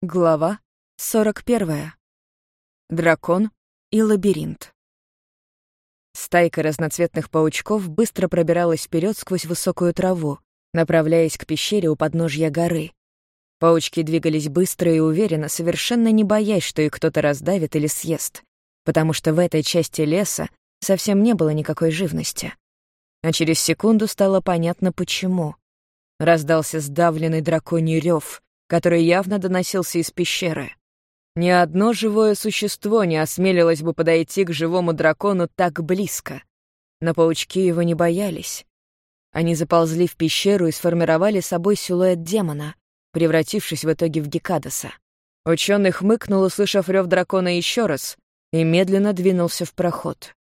Глава 41. Дракон и лабиринт. Стайка разноцветных паучков быстро пробиралась вперед сквозь высокую траву, направляясь к пещере у подножья горы. Паучки двигались быстро и уверенно, совершенно не боясь, что их кто-то раздавит или съест, потому что в этой части леса совсем не было никакой живности. А через секунду стало понятно, почему. Раздался сдавленный драконий рев — который явно доносился из пещеры. Ни одно живое существо не осмелилось бы подойти к живому дракону так близко. Но паучки его не боялись. Они заползли в пещеру и сформировали собой силуэт демона, превратившись в итоге в Гекадаса. Ученый хмыкнул, услышав рев дракона еще раз, и медленно двинулся в проход.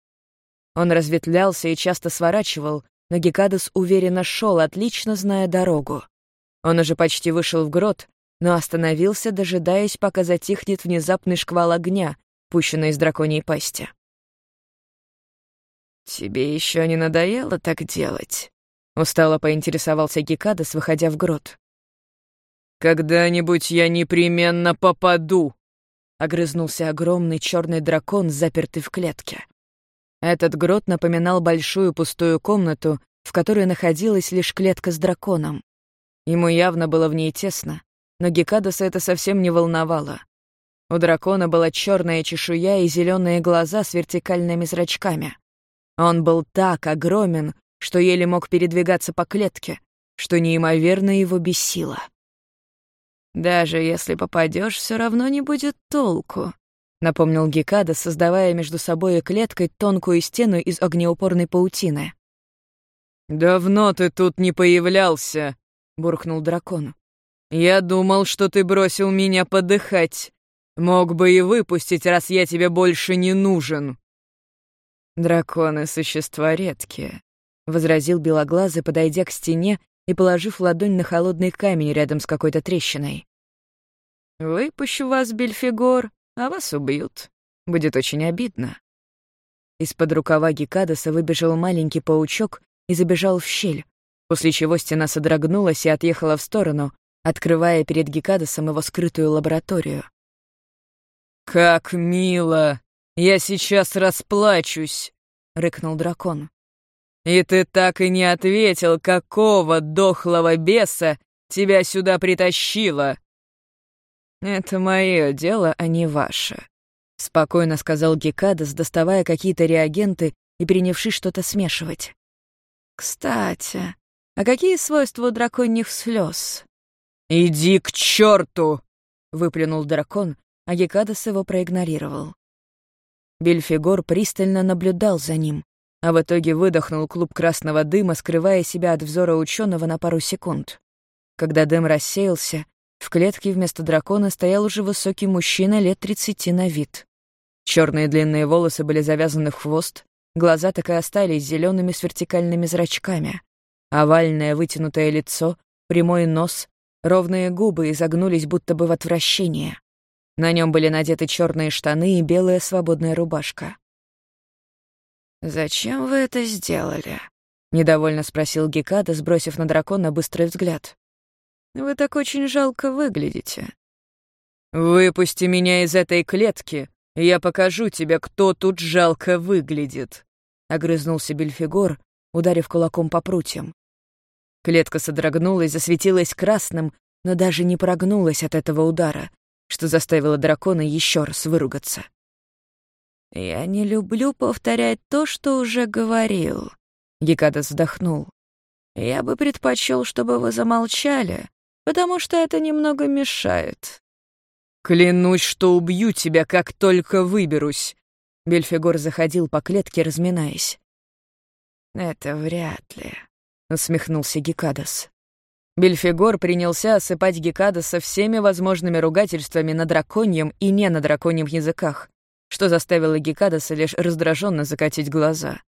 Он разветвлялся и часто сворачивал, но Гекадас уверенно шел, отлично зная дорогу. Он уже почти вышел в грот, но остановился, дожидаясь, пока затихнет внезапный шквал огня, пущенный из драконьей пасти. «Тебе еще не надоело так делать?» — устало поинтересовался Гекадас, выходя в грот. «Когда-нибудь я непременно попаду!» — огрызнулся огромный черный дракон, запертый в клетке. Этот грот напоминал большую пустую комнату, в которой находилась лишь клетка с драконом. Ему явно было в ней тесно, но Гекадаса это совсем не волновало. У дракона была черная чешуя и зеленые глаза с вертикальными зрачками. Он был так огромен, что еле мог передвигаться по клетке, что неимоверно его бесило. «Даже если попадешь, все равно не будет толку», — напомнил Гекада, создавая между собой и клеткой тонкую стену из огнеупорной паутины. «Давно ты тут не появлялся», — буркнул дракон. «Я думал, что ты бросил меня подыхать. Мог бы и выпустить, раз я тебе больше не нужен». «Драконы — существа редкие», — возразил Белоглазый, подойдя к стене и положив ладонь на холодный камень рядом с какой-то трещиной. «Выпущу вас, Бельфигор, а вас убьют. Будет очень обидно». Из-под рукава Гекадаса выбежал маленький паучок и забежал в щель, после чего стена содрогнулась и отъехала в сторону, открывая перед Гекадасом его скрытую лабораторию. «Как мило! Я сейчас расплачусь!» — рыкнул дракон. «И ты так и не ответил, какого дохлого беса тебя сюда притащило!» «Это мое дело, а не ваше», — спокойно сказал Гекадас, доставая какие-то реагенты и принявшись что-то смешивать. «Кстати, а какие свойства у драконьих слез? «Иди к черту!» — выплюнул дракон, а Гекадас его проигнорировал. Бельфигор пристально наблюдал за ним, а в итоге выдохнул клуб красного дыма, скрывая себя от взора ученого на пару секунд. Когда дым рассеялся, в клетке вместо дракона стоял уже высокий мужчина лет тридцати на вид. Черные длинные волосы были завязаны в хвост, глаза так и остались зелеными с вертикальными зрачками. Овальное вытянутое лицо, прямой нос, Ровные губы изогнулись будто бы в отвращение. На нем были надеты черные штаны и белая свободная рубашка. «Зачем вы это сделали?» — недовольно спросил Гекада, сбросив на дракона быстрый взгляд. «Вы так очень жалко выглядите». «Выпусти меня из этой клетки, и я покажу тебе, кто тут жалко выглядит», — огрызнулся Бельфигор, ударив кулаком по прутьям. Клетка содрогнулась, засветилась красным, но даже не прогнулась от этого удара, что заставило дракона еще раз выругаться. «Я не люблю повторять то, что уже говорил», — Гекадас вздохнул. «Я бы предпочел, чтобы вы замолчали, потому что это немного мешает». «Клянусь, что убью тебя, как только выберусь», — Бельфигор заходил по клетке, разминаясь. «Это вряд ли», — усмехнулся Гекадас. Бельфигор принялся осыпать Гекадаса всеми возможными ругательствами на драконьем и не на драконьем языках, что заставило Гекадаса лишь раздраженно закатить глаза.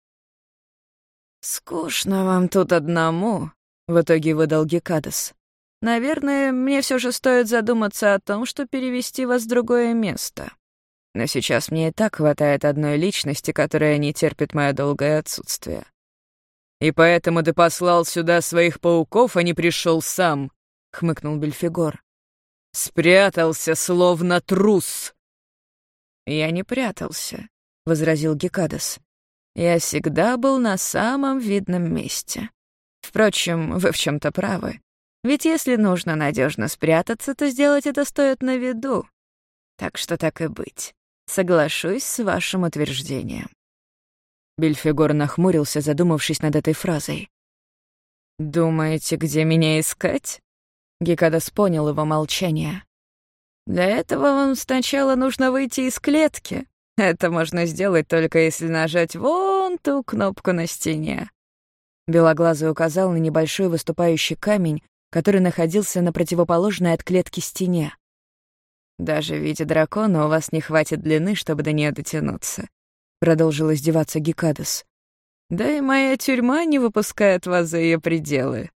«Скучно вам тут одному», — в итоге выдал Гекадас. «Наверное, мне все же стоит задуматься о том, что перевести вас в другое место. Но сейчас мне и так хватает одной личности, которая не терпит мое долгое отсутствие. «И поэтому ты послал сюда своих пауков, а не пришел сам», — хмыкнул Бельфигор. Спрятался, словно трус!» «Я не прятался», — возразил Гекадас. «Я всегда был на самом видном месте. Впрочем, вы в чем то правы. Ведь если нужно надежно спрятаться, то сделать это стоит на виду. Так что так и быть. Соглашусь с вашим утверждением». Бельфигор нахмурился, задумавшись над этой фразой. «Думаете, где меня искать?» Гекадас понял его молчание. «Для этого вам сначала нужно выйти из клетки. Это можно сделать только если нажать вон ту кнопку на стене». Белоглазый указал на небольшой выступающий камень, который находился на противоположной от клетки стене. «Даже в виде дракона у вас не хватит длины, чтобы до нее дотянуться», — продолжил издеваться Гекадас. «Да и моя тюрьма не выпускает вас за ее пределы».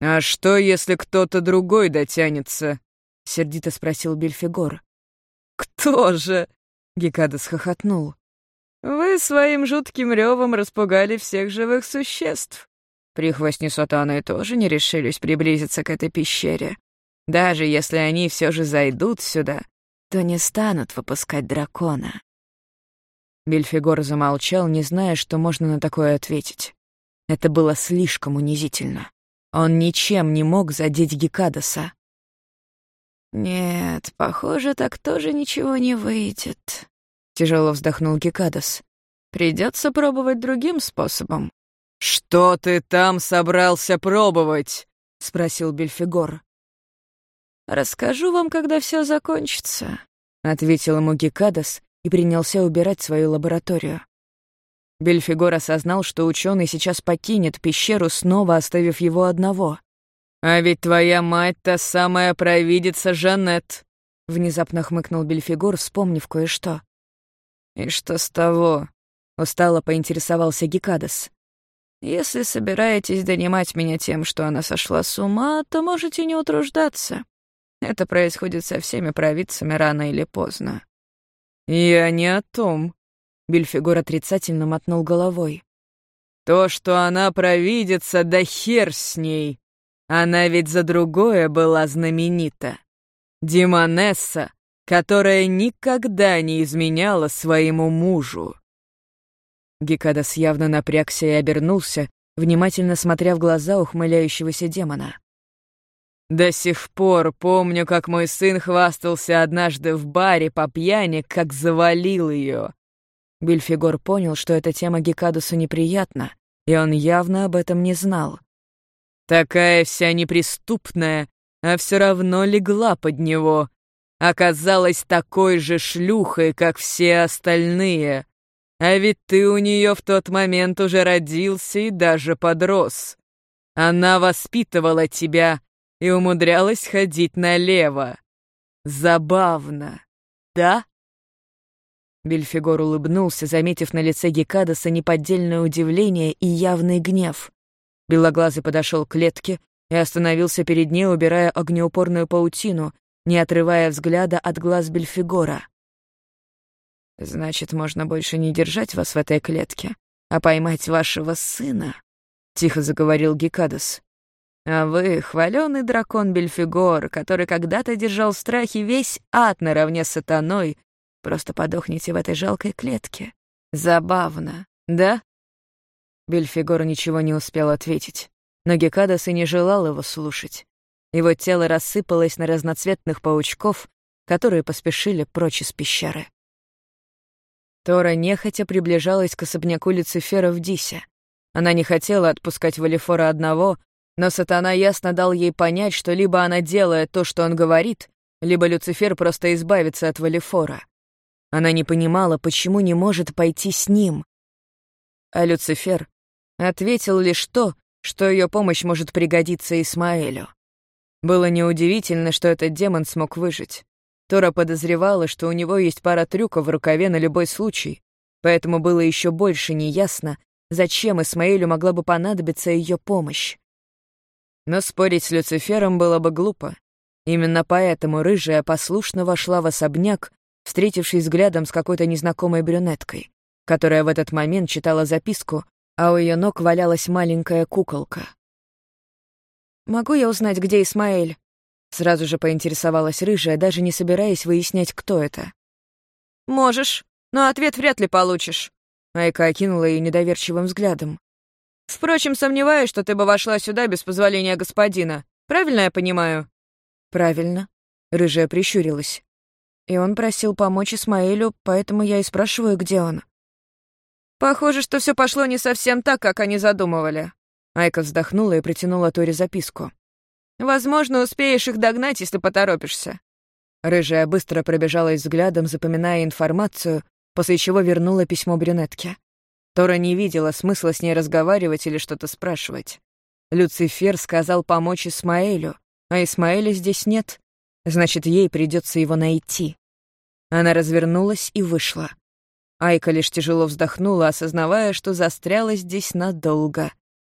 «А что, если кто-то другой дотянется?» — сердито спросил Бельфигор. «Кто же?» — Гекадас хохотнул. «Вы своим жутким ревом распугали всех живых существ. Прихвостни сатаны тоже не решились приблизиться к этой пещере. Даже если они все же зайдут сюда, то не станут выпускать дракона». Бельфигор замолчал, не зная, что можно на такое ответить. Это было слишком унизительно. Он ничем не мог задеть Гекадаса. «Нет, похоже, так тоже ничего не выйдет», — тяжело вздохнул Гекадас. «Придется пробовать другим способом». «Что ты там собрался пробовать?» — спросил Бельфигор. «Расскажу вам, когда все закончится», — ответил ему Гекадас и принялся убирать свою лабораторию. Бельфигор осознал, что ученый сейчас покинет пещеру, снова оставив его одного — «А ведь твоя мать та самая провидица Жанет», — внезапно хмыкнул Бельфигор, вспомнив кое-что. «И что с того?» — устало поинтересовался Гекадас. «Если собираетесь донимать меня тем, что она сошла с ума, то можете не утруждаться. Это происходит со всеми провидцами рано или поздно». «Я не о том», — Бельфигор отрицательно мотнул головой. «То, что она провидится, да хер с ней!» Она ведь за другое была знаменита. Димонесса, которая никогда не изменяла своему мужу. Гекадас явно напрягся и обернулся, внимательно смотря в глаза ухмыляющегося демона. «До сих пор помню, как мой сын хвастался однажды в баре по пьяни, как завалил ее. Бельфигор понял, что эта тема Гекадусу неприятна, и он явно об этом не знал. Такая вся неприступная, а все равно легла под него. Оказалась такой же шлюхой, как все остальные. А ведь ты у нее в тот момент уже родился и даже подрос. Она воспитывала тебя и умудрялась ходить налево. Забавно, да? Бельфигор улыбнулся, заметив на лице Гекадаса неподдельное удивление и явный гнев. Белоглазый подошел к клетке и остановился перед ней, убирая огнеупорную паутину, не отрывая взгляда от глаз Бельфигора. «Значит, можно больше не держать вас в этой клетке, а поймать вашего сына», — тихо заговорил Гекадас. «А вы — хваленый дракон Бельфигор, который когда-то держал в страхе весь ад наравне с сатаной, просто подохните в этой жалкой клетке. Забавно, да?» Бельфигор ничего не успел ответить, но Гекадас и не желал его слушать. Его тело рассыпалось на разноцветных паучков, которые поспешили прочь из пещеры. Тора нехотя приближалась к особняку Люцифера в Дисе. Она не хотела отпускать Валифора одного, но сатана ясно дал ей понять, что либо она делает то, что он говорит, либо Люцифер просто избавится от Валифора. Она не понимала, почему не может пойти с ним. А Люцифер Ответил лишь то, что ее помощь может пригодиться Исмаэлю. Было неудивительно, что этот демон смог выжить. Тора подозревала, что у него есть пара трюков в рукаве на любой случай, поэтому было еще больше неясно, зачем Исмаэлю могла бы понадобиться ее помощь. Но спорить с Люцифером было бы глупо. Именно поэтому рыжая послушно вошла в особняк, встретившись взглядом с какой-то незнакомой брюнеткой, которая в этот момент читала записку, а у ее ног валялась маленькая куколка. «Могу я узнать, где Исмаэль?» Сразу же поинтересовалась рыжая, даже не собираясь выяснять, кто это. «Можешь, но ответ вряд ли получишь», — Айка окинула ее недоверчивым взглядом. «Впрочем, сомневаюсь, что ты бы вошла сюда без позволения господина. Правильно я понимаю?» «Правильно», — рыжая прищурилась. И он просил помочь Исмаилю, поэтому я и спрашиваю, где он. Похоже, что все пошло не совсем так, как они задумывали. Айка вздохнула и протянула Тори записку. «Возможно, успеешь их догнать, если поторопишься». Рыжая быстро пробежалась взглядом, запоминая информацию, после чего вернула письмо брюнетке. Тора не видела смысла с ней разговаривать или что-то спрашивать. Люцифер сказал помочь Исмаэлю, а Исмаэля здесь нет. Значит, ей придется его найти. Она развернулась и вышла. Айка лишь тяжело вздохнула, осознавая, что застряла здесь надолго,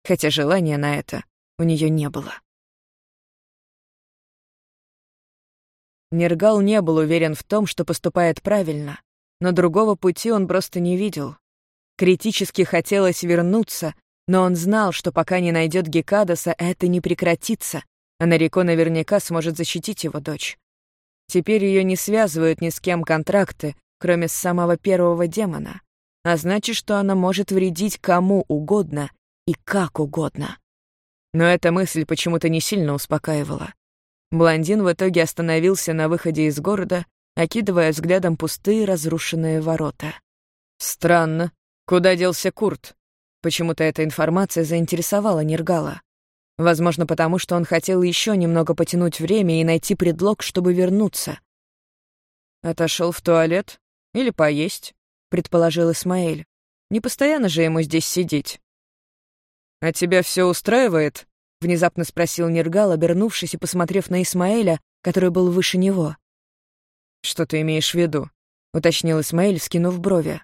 хотя желания на это у нее не было. Нергал не был уверен в том, что поступает правильно, но другого пути он просто не видел. Критически хотелось вернуться, но он знал, что пока не найдет Гекадаса, это не прекратится, а Нарико наверняка сможет защитить его дочь. Теперь ее не связывают ни с кем контракты, кроме самого первого демона, а значит, что она может вредить кому угодно и как угодно. Но эта мысль почему-то не сильно успокаивала. Блондин в итоге остановился на выходе из города, окидывая взглядом пустые разрушенные ворота. «Странно. Куда делся Курт?» Почему-то эта информация заинтересовала Нергала. Возможно, потому что он хотел еще немного потянуть время и найти предлог, чтобы вернуться. Отошел в туалет или поесть, предположил Исмаэль. Не постоянно же ему здесь сидеть. А тебя все устраивает? внезапно спросил Нергал, обернувшись и посмотрев на Исмаэля, который был выше него. Что ты имеешь в виду? уточнил Исмаэль, скинув брови.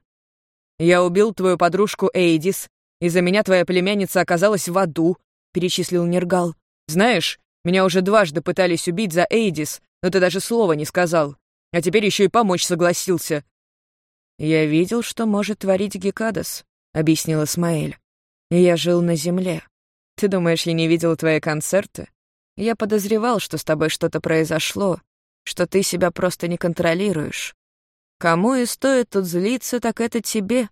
Я убил твою подружку Эйдис, из-за меня твоя племянница оказалась в аду, — перечислил Нергал. «Знаешь, меня уже дважды пытались убить за Эйдис, но ты даже слова не сказал. А теперь еще и помочь согласился». «Я видел, что может творить Гекадас», — объяснил Исмаэль. «Я жил на земле. Ты думаешь, я не видел твои концерты? Я подозревал, что с тобой что-то произошло, что ты себя просто не контролируешь. Кому и стоит тут злиться, так это тебе.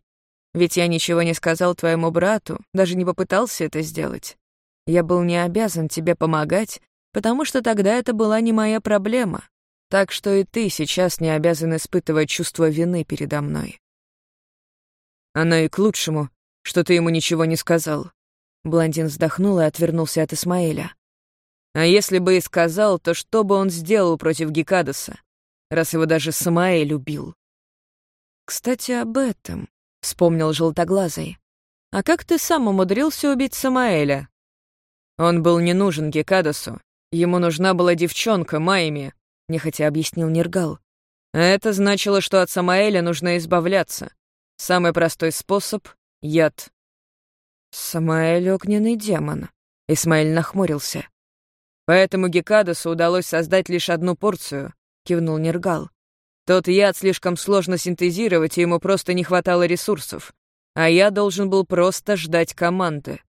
Ведь я ничего не сказал твоему брату, даже не попытался это сделать. Я был не обязан тебе помогать, потому что тогда это была не моя проблема. Так что и ты сейчас не обязан испытывать чувство вины передо мной. Оно и к лучшему, что ты ему ничего не сказал. Блондин вздохнул и отвернулся от Исмаэля. А если бы и сказал, то что бы он сделал против Гекадаса, раз его даже Самаэль убил? Кстати, об этом, — вспомнил Желтоглазый. А как ты сам умудрился убить Самаэля? Он был не нужен Гекадасу. Ему нужна была девчонка, Майми, нехотя объяснил Нергал. А это значило, что от Самаэля нужно избавляться. Самый простой способ — яд. Самаэль — огненный демон. Исмаэль нахмурился. Поэтому Гекадасу удалось создать лишь одну порцию, кивнул Нергал. Тот яд слишком сложно синтезировать, и ему просто не хватало ресурсов. А я должен был просто ждать команды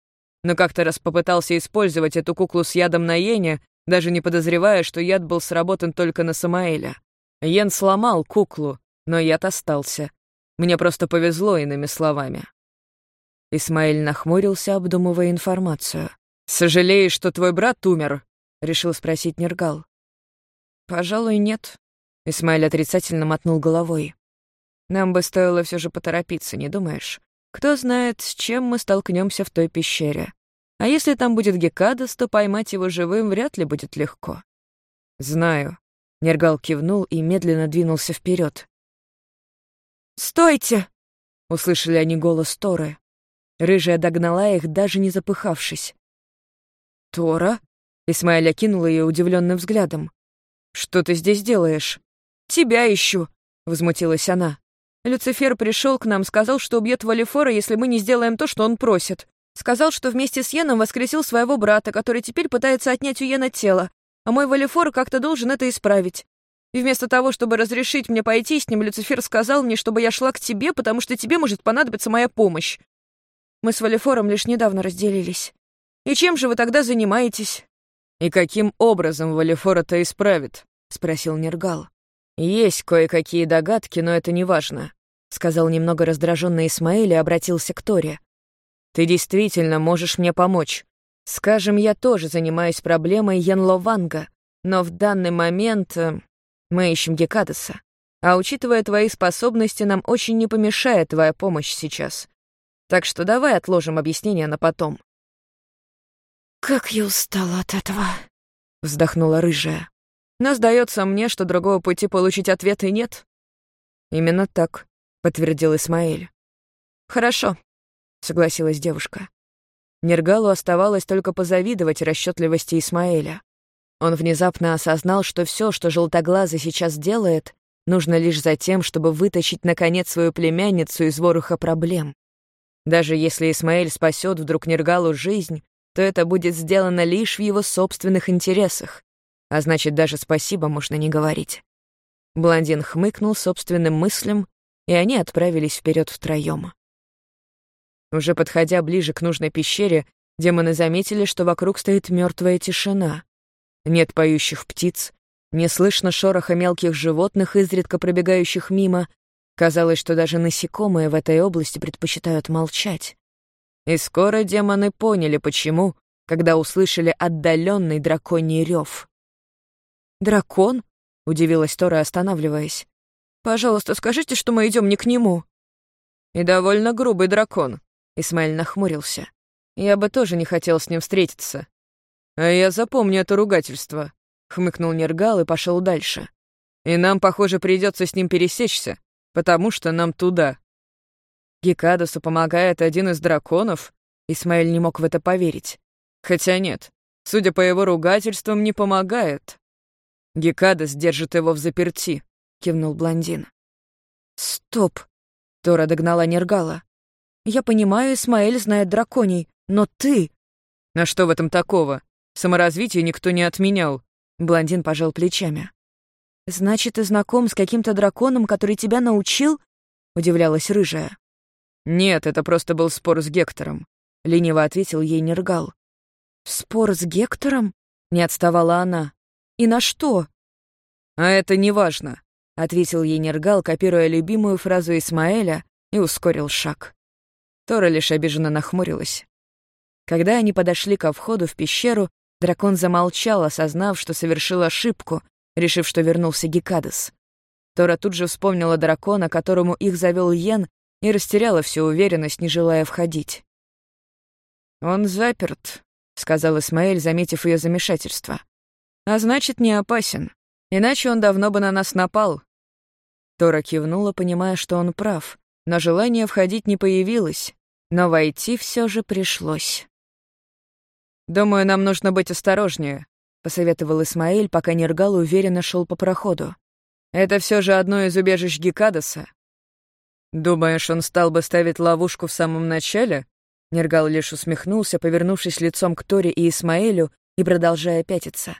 но как-то раз попытался использовать эту куклу с ядом на Йене, даже не подозревая, что яд был сработан только на Самаэля. Йен сломал куклу, но яд остался. Мне просто повезло, иными словами. Исмаэль нахмурился, обдумывая информацию. «Сожалеешь, что твой брат умер?» — решил спросить Нергал. «Пожалуй, нет», — Исмаэль отрицательно мотнул головой. «Нам бы стоило все же поторопиться, не думаешь? Кто знает, с чем мы столкнемся в той пещере. А если там будет Гекадас, то поймать его живым вряд ли будет легко. Знаю. Нергал кивнул и медленно двинулся вперед. «Стойте!» — услышали они голос Торы. Рыжая догнала их, даже не запыхавшись. «Тора?» — Исмаэль окинула ее удивленным взглядом. «Что ты здесь делаешь?» «Тебя ищу!» — возмутилась она. Люцифер пришел к нам, сказал, что убьет Валифора, если мы не сделаем то, что он просит. Сказал, что вместе с Йеном воскресил своего брата, который теперь пытается отнять у Йена тело, а мой Валифор как-то должен это исправить. И вместо того, чтобы разрешить мне пойти с ним, Люцифер сказал мне, чтобы я шла к тебе, потому что тебе может понадобиться моя помощь. Мы с Валифором лишь недавно разделились. И чем же вы тогда занимаетесь? «И каким образом Валифор это исправит?» — спросил Нергал. «Есть кое-какие догадки, но это не важно», — сказал немного раздраженный Исмаэль и обратился к Торе. «Ты действительно можешь мне помочь. Скажем, я тоже занимаюсь проблемой Янлованга, но в данный момент э, мы ищем Гекадаса. А учитывая твои способности, нам очень не помешает твоя помощь сейчас. Так что давай отложим объяснение на потом». «Как я устала от этого», — вздохнула рыжая. «Но сдается мне, что другого пути получить ответы нет». «Именно так», — подтвердил Исмаэль. «Хорошо», — согласилась девушка. Нергалу оставалось только позавидовать расчетливости Исмаэля. Он внезапно осознал, что все, что желтоглазый сейчас делает, нужно лишь за тем, чтобы вытащить, наконец, свою племянницу из воруха проблем. Даже если Исмаэль спасет вдруг Нергалу жизнь, то это будет сделано лишь в его собственных интересах. А значит, даже спасибо можно не говорить. Блондин хмыкнул собственным мыслям, и они отправились вперед втроем. Уже подходя ближе к нужной пещере, демоны заметили, что вокруг стоит мертвая тишина. Нет поющих птиц, не слышно шороха мелких животных, изредка пробегающих мимо. Казалось, что даже насекомые в этой области предпочитают молчать. И скоро демоны поняли, почему, когда услышали отдаленный драконий рев. «Дракон?» — удивилась Тора, останавливаясь. «Пожалуйста, скажите, что мы идем не к нему». «И довольно грубый дракон», — Исмаэль нахмурился. «Я бы тоже не хотел с ним встретиться». «А я запомню это ругательство», — хмыкнул Нергал и пошел дальше. «И нам, похоже, придется с ним пересечься, потому что нам туда». Гекадасу помогает один из драконов? Исмаэль не мог в это поверить. Хотя нет, судя по его ругательствам, не помогает. Гекадас держит его в заперти, кивнул блондин. Стоп. Тора догнала Нергала. Я понимаю, Исмаэль знает драконий, но ты... А что в этом такого? Саморазвитие никто не отменял. Блондин пожал плечами. «Значит, ты знаком с каким-то драконом, который тебя научил?» — удивлялась рыжая. «Нет, это просто был спор с Гектором», — лениво ответил ей Нергал. «Спор с Гектором?» — не отставала она. «И на что?» «А это не важно», — ответил ей Нергал, копируя любимую фразу Исмаэля, и ускорил шаг. Тора лишь обиженно нахмурилась. Когда они подошли ко входу в пещеру, дракон замолчал, осознав, что совершил ошибку, решив, что вернулся Гекадес. Тора тут же вспомнила дракона, которому их завел Йен, и растеряла всю уверенность, не желая входить. «Он заперт», — сказал Исмаэль, заметив ее замешательство. «А значит, не опасен. Иначе он давно бы на нас напал». Тора кивнула, понимая, что он прав, но желание входить не появилось, но войти все же пришлось. «Думаю, нам нужно быть осторожнее», — посоветовал Исмаэль, пока Нергал уверенно шел по проходу. «Это все же одно из убежищ Гекадаса, «Думаешь, он стал бы ставить ловушку в самом начале?» Нергал лишь усмехнулся, повернувшись лицом к Торе и Исмаэлю и продолжая пятиться.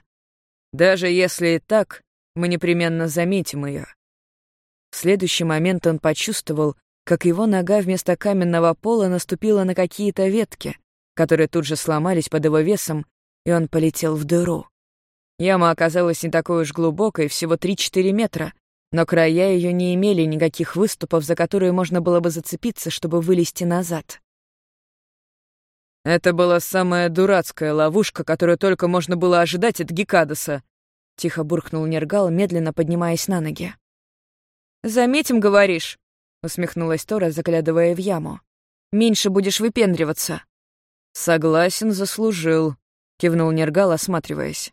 «Даже если и так, мы непременно заметим ее. В следующий момент он почувствовал, как его нога вместо каменного пола наступила на какие-то ветки, которые тут же сломались под его весом, и он полетел в дыру. Яма оказалась не такой уж глубокой, всего 3-4 метра, но края ее не имели никаких выступов, за которые можно было бы зацепиться, чтобы вылезти назад. «Это была самая дурацкая ловушка, которую только можно было ожидать от Гекадаса», — тихо буркнул Нергал, медленно поднимаясь на ноги. «Заметим, говоришь», — усмехнулась Тора, заглядывая в яму. «Меньше будешь выпендриваться». «Согласен, заслужил», — кивнул Нергал, осматриваясь.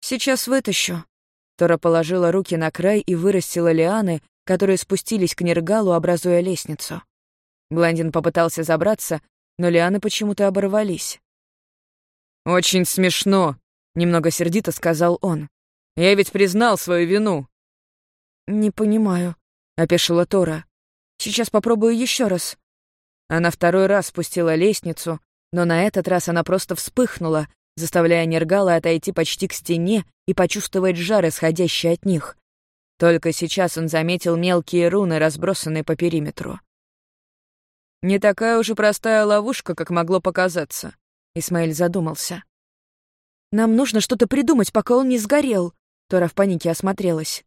«Сейчас вытащу», Тора положила руки на край и вырастила лианы, которые спустились к Нергалу, образуя лестницу. Блондин попытался забраться, но лианы почему-то оборвались. «Очень смешно», — немного сердито сказал он. «Я ведь признал свою вину». «Не понимаю», — опешила Тора. «Сейчас попробую еще раз». Она второй раз спустила лестницу, но на этот раз она просто вспыхнула, заставляя Нергала отойти почти к стене и почувствовать жар, исходящий от них. Только сейчас он заметил мелкие руны, разбросанные по периметру. «Не такая уж и простая ловушка, как могло показаться», — Исмаэль задумался. Нам нужно что-то придумать, пока он не сгорел. Тора в панике осмотрелась.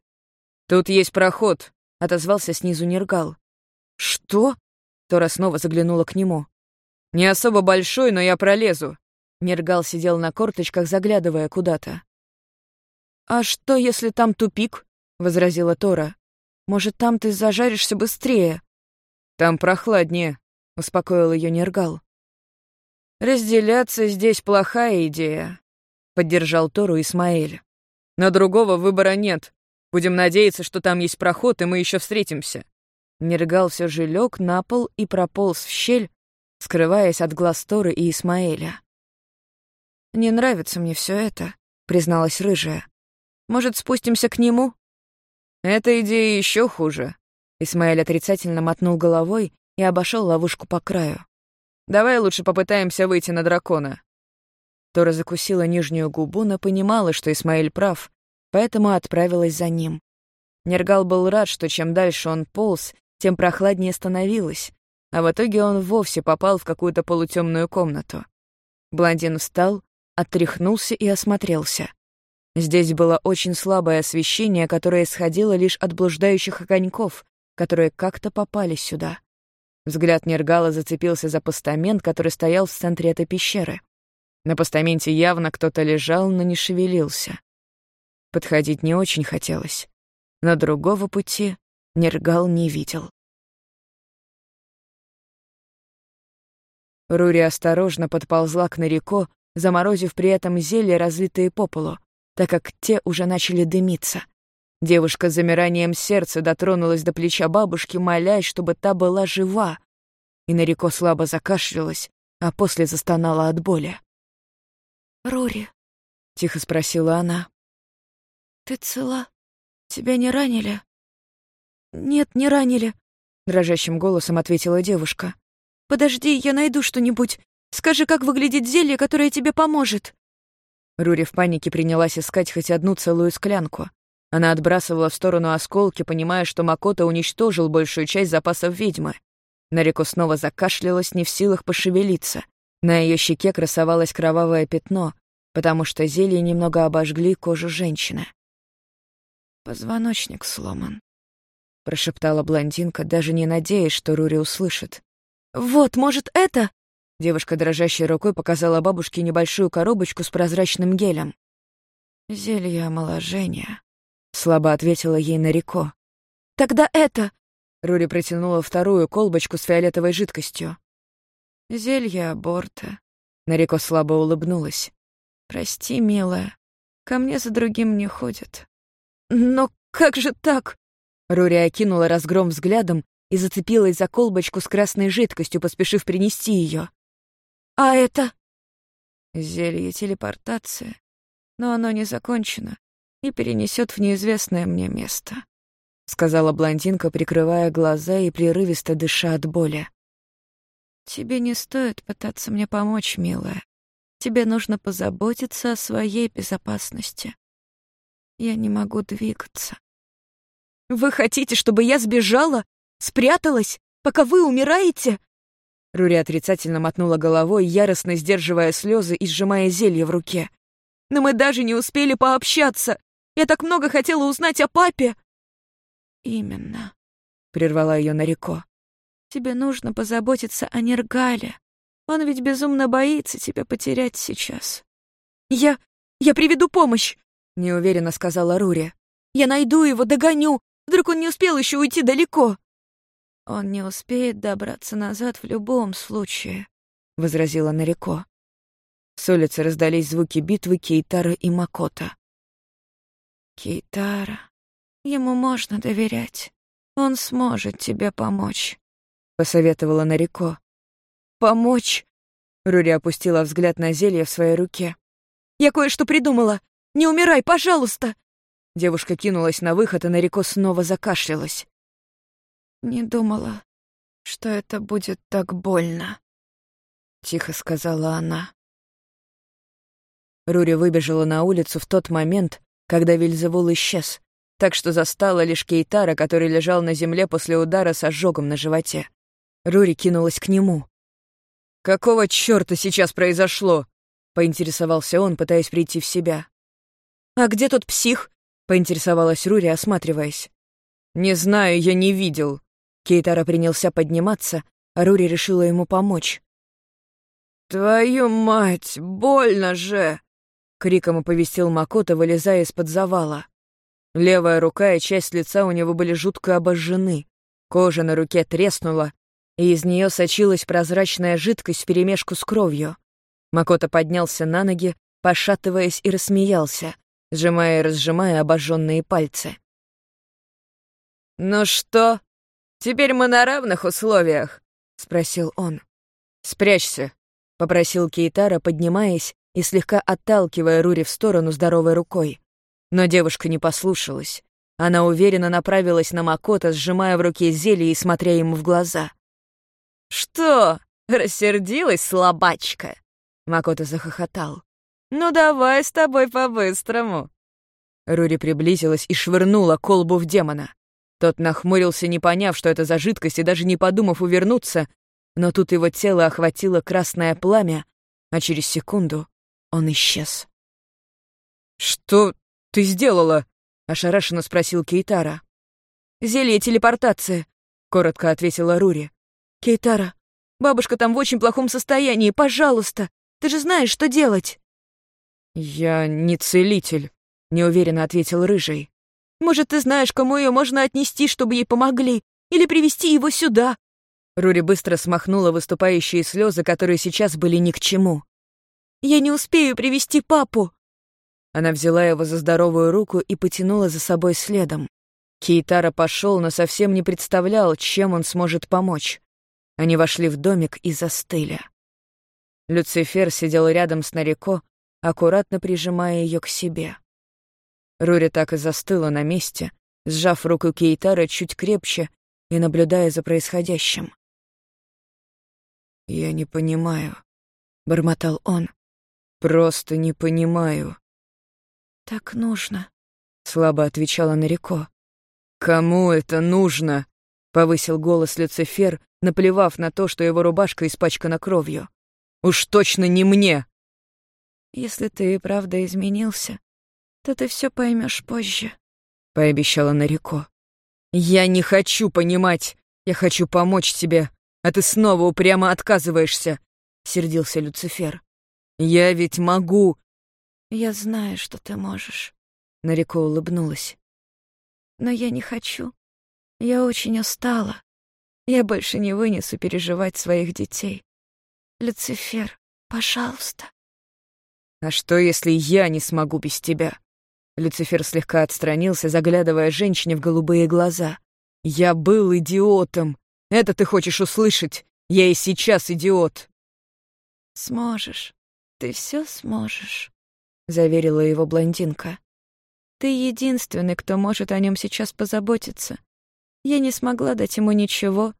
«Тут есть проход», — отозвался снизу Нергал. «Что?» Тора снова заглянула к нему. «Не особо большой, но я пролезу». Нергал сидел на корточках, заглядывая куда-то. «А что, если там тупик?» — возразила Тора. «Может, там ты зажаришься быстрее?» «Там прохладнее», — успокоил ее Нергал. «Разделяться здесь плохая идея», — поддержал Тору Исмаэль. «Но другого выбора нет. Будем надеяться, что там есть проход, и мы еще встретимся». Нергал все же лег на пол и прополз в щель, скрываясь от глаз Торы и Исмаэля. «Не нравится мне все это», — призналась рыжая. «Может, спустимся к нему?» «Эта идея еще хуже». Исмаэль отрицательно мотнул головой и обошел ловушку по краю. Давай лучше попытаемся выйти на дракона». Тора закусила нижнюю губу, но понимала, что Исмаэль прав, поэтому отправилась за ним. Нергал был рад, что чем дальше он полз, тем прохладнее становилось, а в итоге он вовсе попал в какую-то полутемную комнату. Блондин встал, оттряхнулся и осмотрелся. Здесь было очень слабое освещение, которое исходило лишь от блуждающих огоньков, которые как-то попали сюда. Взгляд Нергала зацепился за постамент, который стоял в центре этой пещеры. На постаменте явно кто-то лежал, но не шевелился. Подходить не очень хотелось. Но другого пути Нергал не видел. Рури осторожно подползла к Нарико, заморозив при этом зелья, разлитые по полу, так как те уже начали дымиться. Девушка с замиранием сердца дотронулась до плеча бабушки, молясь, чтобы та была жива. И Нарико слабо закашлялась, а после застонала от боли. «Рури», — тихо спросила она, — «ты цела? Тебя не ранили?» «Нет, не ранили», — дрожащим голосом ответила девушка. «Подожди, я найду что-нибудь. Скажи, как выглядит зелье, которое тебе поможет». Рури в панике принялась искать хоть одну целую склянку. Она отбрасывала в сторону осколки, понимая, что Макото уничтожил большую часть запасов ведьмы. Нарико снова закашлялась, не в силах пошевелиться. На ее щеке красовалось кровавое пятно, потому что зелье немного обожгли кожу женщины. «Позвоночник сломан», — прошептала блондинка, даже не надеясь, что Рури услышит. «Вот, может, это?» Девушка дрожащей рукой показала бабушке небольшую коробочку с прозрачным гелем. «Зелье омоложения», слабо ответила ей Нарико. «Тогда это...» Рури протянула вторую колбочку с фиолетовой жидкостью. «Зелье аборта». Нарико слабо улыбнулась. «Прости, милая, ко мне за другим не ходят». «Но как же так?» Рури окинула разгром взглядом и зацепилась за колбочку с красной жидкостью, поспешив принести ее. «А это?» «Зелье телепортации. Но оно не закончено и перенесет в неизвестное мне место», — сказала блондинка, прикрывая глаза и прерывисто дыша от боли. «Тебе не стоит пытаться мне помочь, милая. Тебе нужно позаботиться о своей безопасности. Я не могу двигаться». «Вы хотите, чтобы я сбежала? Спряталась, пока вы умираете?» Рури отрицательно мотнула головой, яростно сдерживая слезы и сжимая зелье в руке. «Но мы даже не успели пообщаться. Я так много хотела узнать о папе!» «Именно», — прервала ее Нарико. «Тебе нужно позаботиться о Нергале. Он ведь безумно боится тебя потерять сейчас». «Я... я приведу помощь!» — неуверенно сказала Рури. «Я найду его, догоню. Вдруг он не успел еще уйти далеко?» «Он не успеет добраться назад в любом случае», — возразила Нарико. С улицы раздались звуки битвы Кейтара и Макота. Кейтара. Ему можно доверять. Он сможет тебе помочь», — посоветовала Нарико. «Помочь?» — Рури опустила взгляд на зелье в своей руке. «Я кое-что придумала! Не умирай, пожалуйста!» Девушка кинулась на выход, и Нарико снова закашлялась. «Не думала, что это будет так больно», — тихо сказала она. Рури выбежала на улицу в тот момент, когда Вильзевул исчез, так что застала лишь Кейтара, который лежал на земле после удара с ожогом на животе. Рури кинулась к нему. «Какого чёрта сейчас произошло?» поинтересовался он, пытаясь прийти в себя. «А где тот псих?» — поинтересовалась Рури, осматриваясь. «Не знаю, я не видел». Кейтара принялся подниматься, а Рури решила ему помочь. «Твою мать, больно же!» — криком оповестил Макота, вылезая из-под завала. Левая рука и часть лица у него были жутко обожжены. Кожа на руке треснула, и из нее сочилась прозрачная жидкость вперемешку с кровью. Макота поднялся на ноги, пошатываясь и рассмеялся, сжимая и разжимая обожженные пальцы. «Ну что, теперь мы на равных условиях?» — спросил он. «Спрячься», — попросил Кейтара, поднимаясь и слегка отталкивая Рури в сторону здоровой рукой. Но девушка не послушалась. Она уверенно направилась на Макота, сжимая в руке зелье и смотря ему в глаза. «Что, рассердилась слабачка?» Макота захохотал. «Ну давай с тобой по-быстрому». Рури приблизилась и швырнула колбу в демона. Тот нахмурился, не поняв, что это за жидкость, и даже не подумав увернуться, но тут его тело охватило красное пламя, а через секунду он исчез. «Что ты сделала?» — ошарашенно спросил Кейтара. «Зелье телепортации», — коротко ответила Рури. «Кейтара, бабушка там в очень плохом состоянии, пожалуйста, ты же знаешь, что делать». «Я не целитель», — неуверенно ответил Рыжий. «Может, ты знаешь, кому ее можно отнести, чтобы ей помогли, или привести его сюда?» Рури быстро смахнула выступающие слезы, которые сейчас были ни к чему. «Я не успею привести папу!» Она взяла его за здоровую руку и потянула за собой следом. Кейтара пошел, но совсем не представлял, чем он сможет помочь. Они вошли в домик и застыли. Люцифер сидел рядом с Нарико, аккуратно прижимая ее к себе. Рури так и застыла на месте, сжав руку Кейтара чуть крепче и наблюдая за происходящим. «Я не понимаю», — бормотал он. «Просто не понимаю». «Так нужно», — слабо отвечала Нарико. «Кому это нужно?» — повысил голос Люцифер, наплевав на то, что его рубашка испачкана кровью. «Уж точно не мне!» «Если ты и правда изменился, то ты все поймешь позже», — пообещала Нарико. «Я не хочу понимать. Я хочу помочь тебе а ты снова упрямо отказываешься», — сердился Люцифер. «Я ведь могу». «Я знаю, что ты можешь», — Нареко улыбнулась. «Но я не хочу. Я очень устала. Я больше не вынесу переживать своих детей. Люцифер, пожалуйста». «А что, если я не смогу без тебя?» Люцифер слегка отстранился, заглядывая женщине в голубые глаза. «Я был идиотом. Это ты хочешь услышать? Я и сейчас идиот. Сможешь. Ты все сможешь, заверила его блондинка. Ты единственный, кто может о нем сейчас позаботиться. Я не смогла дать ему ничего,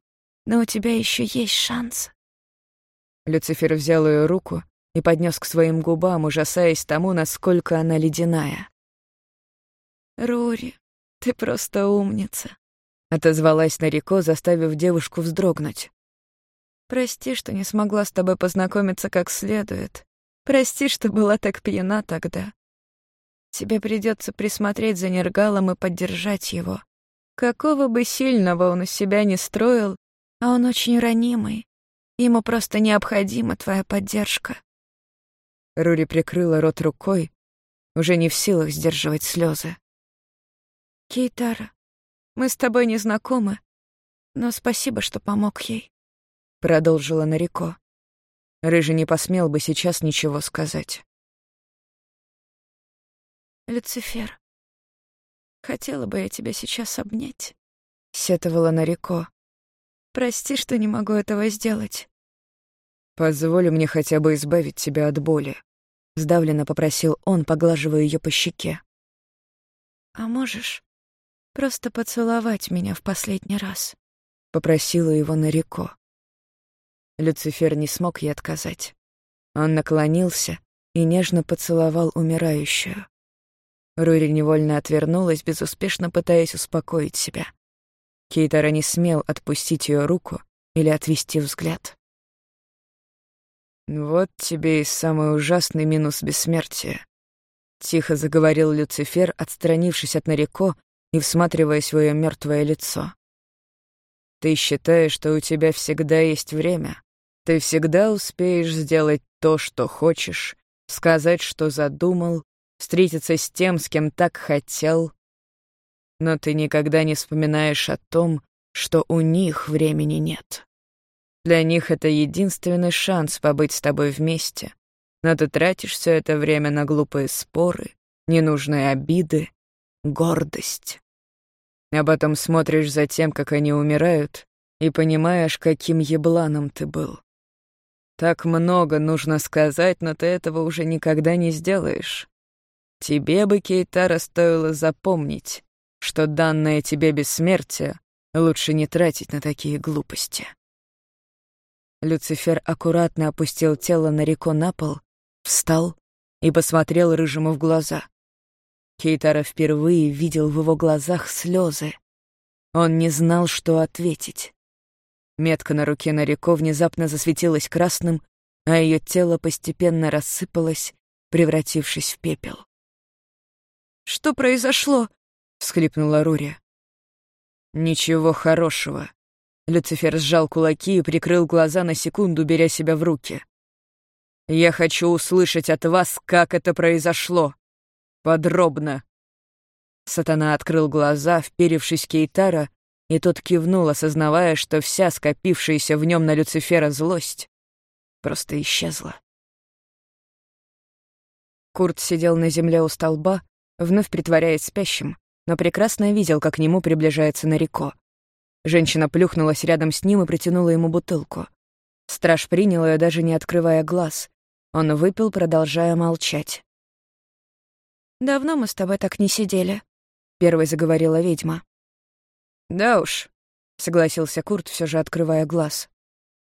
но у тебя еще есть шанс. Люцифер взял ее руку и поднес к своим губам, ужасаясь тому, насколько она ледяная. «Рури, ты просто умница. Отозвалась Нарико, заставив девушку вздрогнуть. «Прости, что не смогла с тобой познакомиться как следует. Прости, что была так пьяна тогда. Тебе придется присмотреть за Нергалом и поддержать его. Какого бы сильного он из себя не строил, а он очень ранимый. Ему просто необходима твоя поддержка». Рури прикрыла рот рукой, уже не в силах сдерживать слезы. «Кейтара, мы с тобой не знакомы, но спасибо, что помог ей», — продолжила Нарико. Рыжий не посмел бы сейчас ничего сказать. «Люцифер, хотела бы я тебя сейчас обнять», — сетовала Нарико. «Прости, что не могу этого сделать». «Позволь мне хотя бы избавить тебя от боли», — сдавленно попросил он, поглаживая ее по щеке. «А можешь Просто поцеловать меня в последний раз. Попросила его Нарико. Люцифер не смог ей отказать. Он наклонился и нежно поцеловал умирающую. Рури невольно отвернулась, безуспешно пытаясь успокоить себя. Кейтара не смел отпустить ее руку или отвести взгляд. «Вот тебе и самый ужасный минус бессмертия», — тихо заговорил Люцифер, отстранившись от Нареко и в ее мертвое лицо. «Ты считаешь, что у тебя всегда есть время. Ты всегда успеешь сделать то, что хочешь, сказать, что задумал, встретиться с тем, с кем так хотел. Но ты никогда не вспоминаешь о том, что у них времени нет. Для них это единственный шанс побыть с тобой вместе. Но ты тратишь все это время на глупые споры, ненужные обиды, гордость. А потом смотришь за тем, как они умирают, и понимаешь, каким ебланом ты был. Так много нужно сказать, но ты этого уже никогда не сделаешь. Тебе бы, Кейтара, стоило запомнить, что данное тебе бессмертие лучше не тратить на такие глупости. Люцифер аккуратно опустил тело на реку на пол, встал и посмотрел Рыжему в глаза. Кейтара впервые видел в его глазах слезы. Он не знал, что ответить. Метка на руке Нарико внезапно засветилась красным, а ее тело постепенно рассыпалось, превратившись в пепел. «Что произошло?» — всхлипнула Рури. «Ничего хорошего», Люцифер сжал кулаки и прикрыл глаза на секунду, беря себя в руки. «Я хочу услышать от вас, как это произошло. Подробно». Сатана открыл глаза, вперевшись Кейтара, и тот кивнул, осознавая, что вся скопившаяся в нем на Люцифера злость просто исчезла. Курт сидел на земле у столба, вновь притворяясь спящим, но прекрасно видел, как к нему приближается Нарико. Женщина плюхнулась рядом с ним и протянула ему бутылку. Страж принял ее, даже не открывая глаз. Он выпил, продолжая молчать. «Давно мы с тобой так не сидели», — первой заговорила ведьма. «Да уж», — согласился Курт, все же открывая глаз.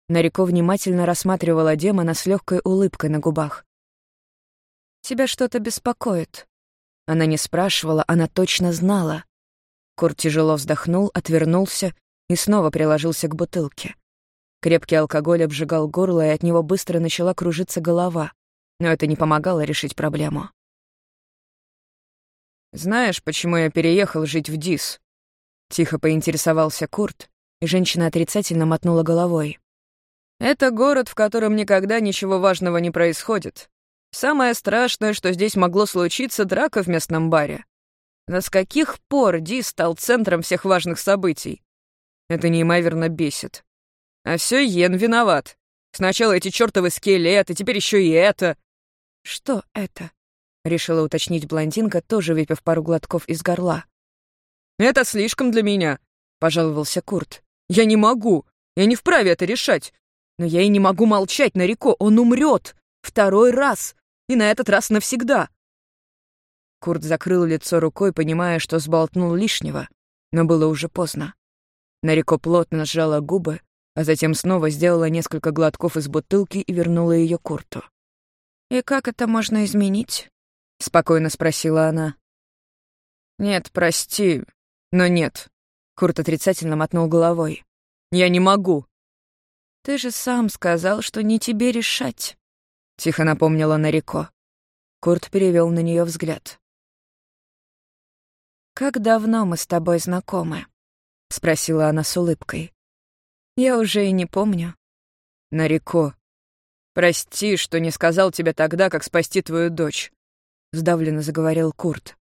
Нарико внимательно рассматривала демона с легкой улыбкой на губах. «Тебя что-то беспокоит?» Она не спрашивала, она точно знала. Курт тяжело вздохнул, отвернулся и снова приложился к бутылке. Крепкий алкоголь обжигал горло, и от него быстро начала кружиться голова, но это не помогало решить проблему. «Знаешь, почему я переехал жить в Дис?» Тихо поинтересовался Курт, и женщина отрицательно мотнула головой. «Это город, в котором никогда ничего важного не происходит. Самое страшное, что здесь могло случиться, драка в местном баре. Но с каких пор Ди стал центром всех важных событий? Это неимоверно бесит. А все Йен виноват. Сначала эти чертовы скелеты, теперь еще и это. Что это? Решила уточнить блондинка, тоже выпив пару глотков из горла. «Это слишком для меня», — пожаловался Курт. «Я не могу. Я не вправе это решать. Но я и не могу молчать на Рико. Он умрет. Второй раз. И на этот раз навсегда. Курт закрыл лицо рукой, понимая, что сболтнул лишнего, но было уже поздно. Нарико плотно сжала губы, а затем снова сделала несколько глотков из бутылки и вернула ее Курту. «И как это можно изменить?» — спокойно спросила она. «Нет, прости, но нет». Курт отрицательно мотнул головой. «Я не могу». «Ты же сам сказал, что не тебе решать», — тихо напомнила Нарико. Курт перевел на нее взгляд. «Как давно мы с тобой знакомы?» — спросила она с улыбкой. «Я уже и не помню». «Нареко, прости, что не сказал тебе тогда, как спасти твою дочь», — сдавленно заговорил Курт.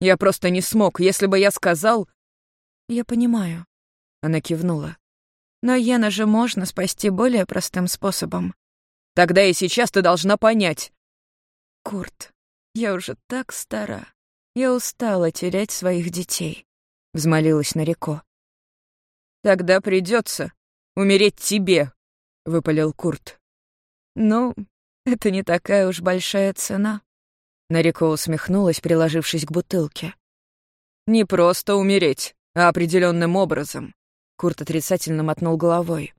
«Я просто не смог. Если бы я сказал...» «Я понимаю», — она кивнула. «Но Йена же можно спасти более простым способом». «Тогда и сейчас ты должна понять». «Курт, я уже так стара». Я устала терять своих детей», — взмолилась Нареко. «Тогда придется умереть тебе», — выпалил Курт. «Ну, это не такая уж большая цена», — Нареко усмехнулась, приложившись к бутылке. «Не просто умереть, а определенным образом», — Курт отрицательно мотнул головой.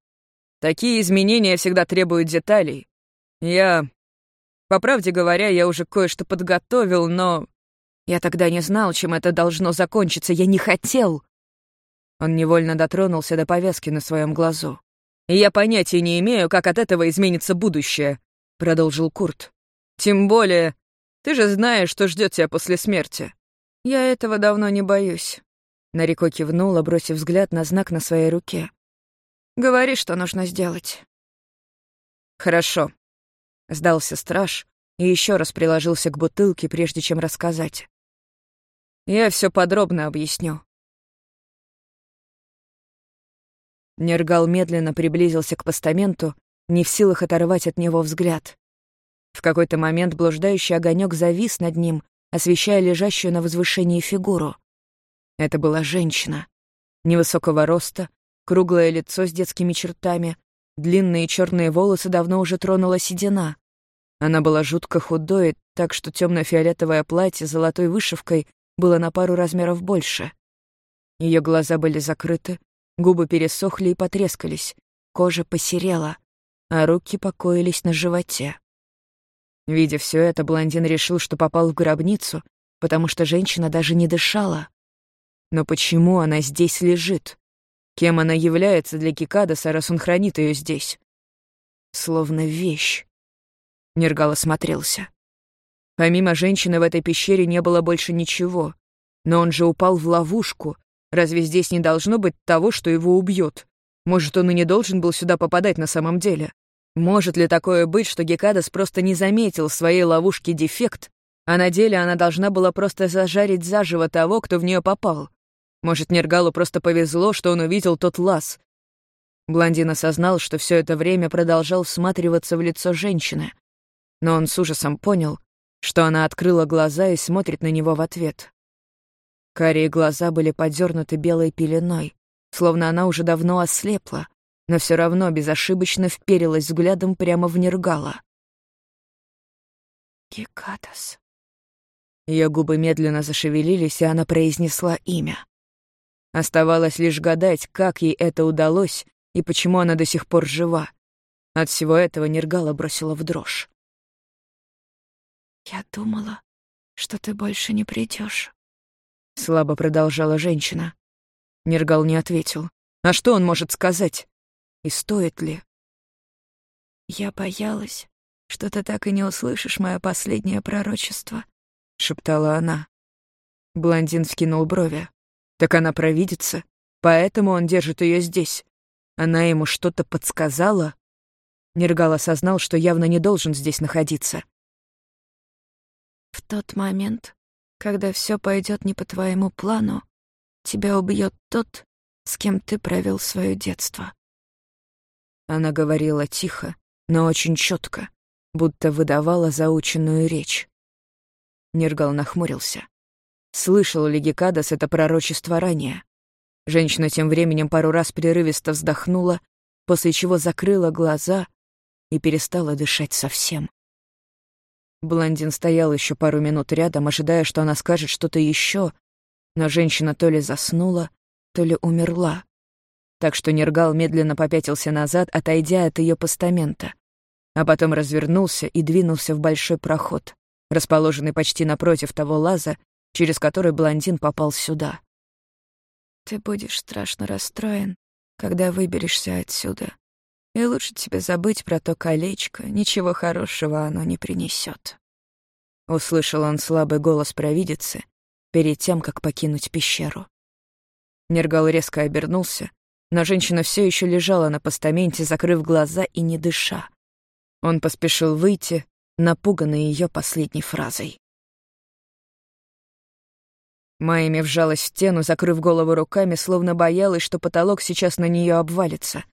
«Такие изменения всегда требуют деталей. Я... По правде говоря, я уже кое-что подготовил, но я тогда не знал, чем это должно закончиться. Я не хотел. Он невольно дотронулся до повязки на своем глазу. я понятия не имею, как от этого изменится будущее», — продолжил Курт. «Тем более, ты же знаешь, что ждет тебя после смерти». «Я этого давно не боюсь», — Нарико кивнула, бросив взгляд на знак на своей руке. «Говори, что нужно сделать». «Хорошо», — сдался страж и еще раз приложился к бутылке, прежде чем рассказать. «Я все подробно объясню». Нергал медленно приблизился к постаменту, не в силах оторвать от него взгляд. В какой-то момент блуждающий огонек завис над ним, освещая лежащую на возвышении фигуру. Это была женщина. Невысокого роста, круглое лицо с детскими чертами, длинные черные волосы давно уже тронула седина. Она была жутко худой, так что темно-фиолетовое платье с золотой вышивкой было на пару размеров больше. Ее глаза были закрыты, губы пересохли и потрескались, кожа посерела, а руки покоились на животе. Видя все это, блондин решил, что попал в гробницу, потому что женщина даже не дышала. Но почему она здесь лежит? Кем она является для Кикадоса, раз он хранит ее здесь? Словно вещь. Нергал осмотрелся. Помимо женщины в этой пещере не было больше ничего. Но он же упал в ловушку. Разве здесь не должно быть того, что его убьет? Может, он и не должен был сюда попадать на самом деле? Может ли такое быть, что Гекадас просто не заметил в своей ловушке дефект, а на деле она должна была просто зажарить заживо того, кто в нее попал? Может, Нергалу просто повезло, что он увидел тот лаз. Блондин осознал, что все это время продолжал всматриваться в лицо женщины. Но он с ужасом понял, что она открыла глаза и смотрит на него в ответ. Карие глаза были подернуты белой пеленой, словно она уже давно ослепла, но все равно безошибочно вперилась взглядом прямо в Нергала. «Гекатас». Ее губы медленно зашевелились, и она произнесла имя. Оставалось лишь гадать, как ей это удалось и почему она до сих пор жива. От всего этого Нергала бросила в дрожь. «Я думала, что ты больше не придешь. слабо продолжала женщина. Нергал не ответил. А что он может сказать? И стоит ли? «Я боялась, что ты так и не услышишь мое последнее пророчество», — шептала она. Блондин скинул брови. «Так она провидится, поэтому он держит ее здесь. Она ему что-то подсказала?» Нергал осознал, что явно не должен здесь находиться. «В тот момент, когда все пойдет не по твоему плану, тебя убьет тот, с кем ты провел свое детство», она говорила тихо, но очень четко, будто выдавала заученную речь. Нергал нахмурился. Слышал ли Гекадас это пророчество ранее? Женщина тем временем пару раз прерывисто вздохнула, после чего закрыла глаза и перестала дышать совсем. Блондин стоял еще пару минут рядом, ожидая, что она скажет что-то еще, но женщина то ли заснула, то ли умерла так что Нергал медленно попятился назад, отойдя от ее постамента, а потом развернулся и двинулся в большой проход, расположенный почти напротив того лаза, через который блондин попал сюда. «Ты будешь страшно расстроен, когда выберешься отсюда, и лучше тебе забыть про то колечко, ничего хорошего оно не принесет. Услышал он слабый голос провидицы перед тем, как покинуть пещеру. Нергал резко обернулся но женщина все еще лежала на постаменте, закрыв глаза и не дыша. Он поспешил выйти, напуганный ее последней фразой. Майми вжалась в стену, закрыв голову руками, словно боялась, что потолок сейчас на нее обвалится.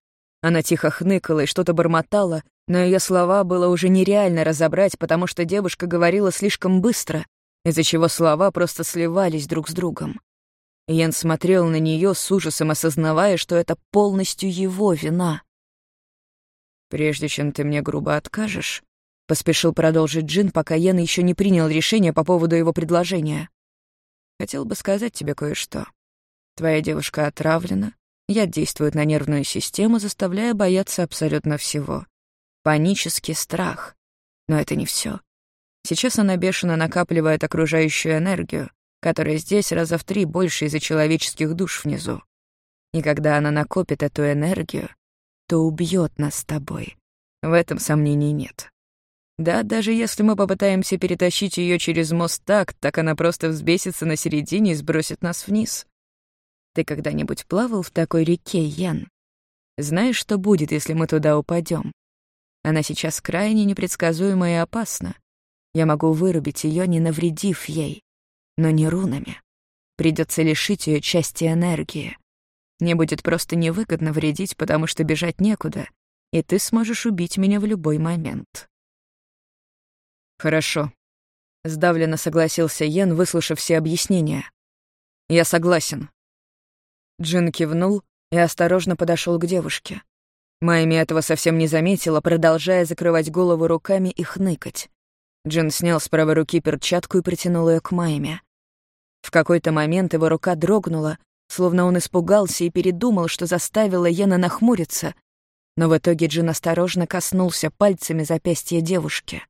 Она тихо хныкала и что-то бормотала, но ее слова было уже нереально разобрать, потому что девушка говорила слишком быстро, из-за чего слова просто сливались друг с другом. Ян смотрел на нее с ужасом, осознавая, что это полностью его вина. «Прежде чем ты мне грубо откажешь», — поспешил продолжить Джин, пока Ян еще не принял решение по поводу его предложения. «Хотел бы сказать тебе кое-что. Твоя девушка отравлена, яд действует на нервную систему, заставляя бояться абсолютно всего. Панический страх. Но это не все. Сейчас она бешено накапливает окружающую энергию, которая здесь раза в три больше из-за человеческих душ внизу. И когда она накопит эту энергию, что убьет нас с тобой. В этом сомнений нет. Да, даже если мы попытаемся перетащить ее через мост так, так она просто взбесится на середине и сбросит нас вниз. Ты когда-нибудь плавал в такой реке, Ян? Знаешь, что будет, если мы туда упадем? Она сейчас крайне непредсказуема и опасна. Я могу вырубить ее, не навредив ей, но не рунами. Придется лишить ее части энергии. Мне будет просто невыгодно вредить, потому что бежать некуда, и ты сможешь убить меня в любой момент. «Хорошо», — сдавленно согласился Йен, выслушав все объяснения. «Я согласен». Джин кивнул и осторожно подошел к девушке. Майми этого совсем не заметила, продолжая закрывать голову руками и хныкать. Джин снял с правой руки перчатку и притянул ее к Майме. В какой-то момент его рука дрогнула, словно он испугался и передумал, что заставило Йена нахмуриться. Но в итоге Джин осторожно коснулся пальцами запястья девушки.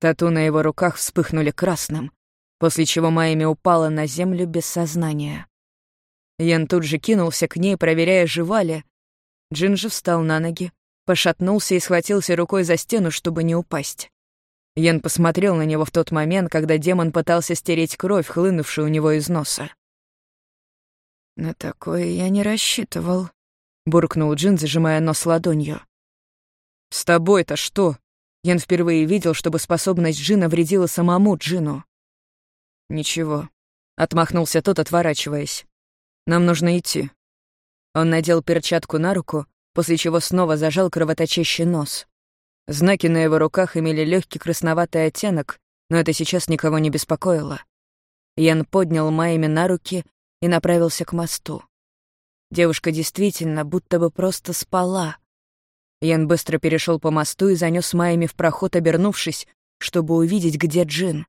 Тату на его руках вспыхнули красным, после чего Майми упала на землю без сознания. Ян тут же кинулся к ней, проверяя, жива ли. Джин же встал на ноги, пошатнулся и схватился рукой за стену, чтобы не упасть. Ян посмотрел на него в тот момент, когда демон пытался стереть кровь, хлынувшую у него из носа. «На такое я не рассчитывал», — буркнул Джин, зажимая нос ладонью. «С тобой-то что?» Ян впервые видел, чтобы способность Джина вредила самому Джину. «Ничего», — отмахнулся тот, отворачиваясь. «Нам нужно идти». Он надел перчатку на руку, после чего снова зажал кровоточащий нос. Знаки на его руках имели легкий красноватый оттенок, но это сейчас никого не беспокоило. Ян поднял Майми на руки и направился к мосту. Девушка действительно будто бы просто спала, Ян быстро перешел по мосту и занес Майами в проход, обернувшись, чтобы увидеть, где Джин.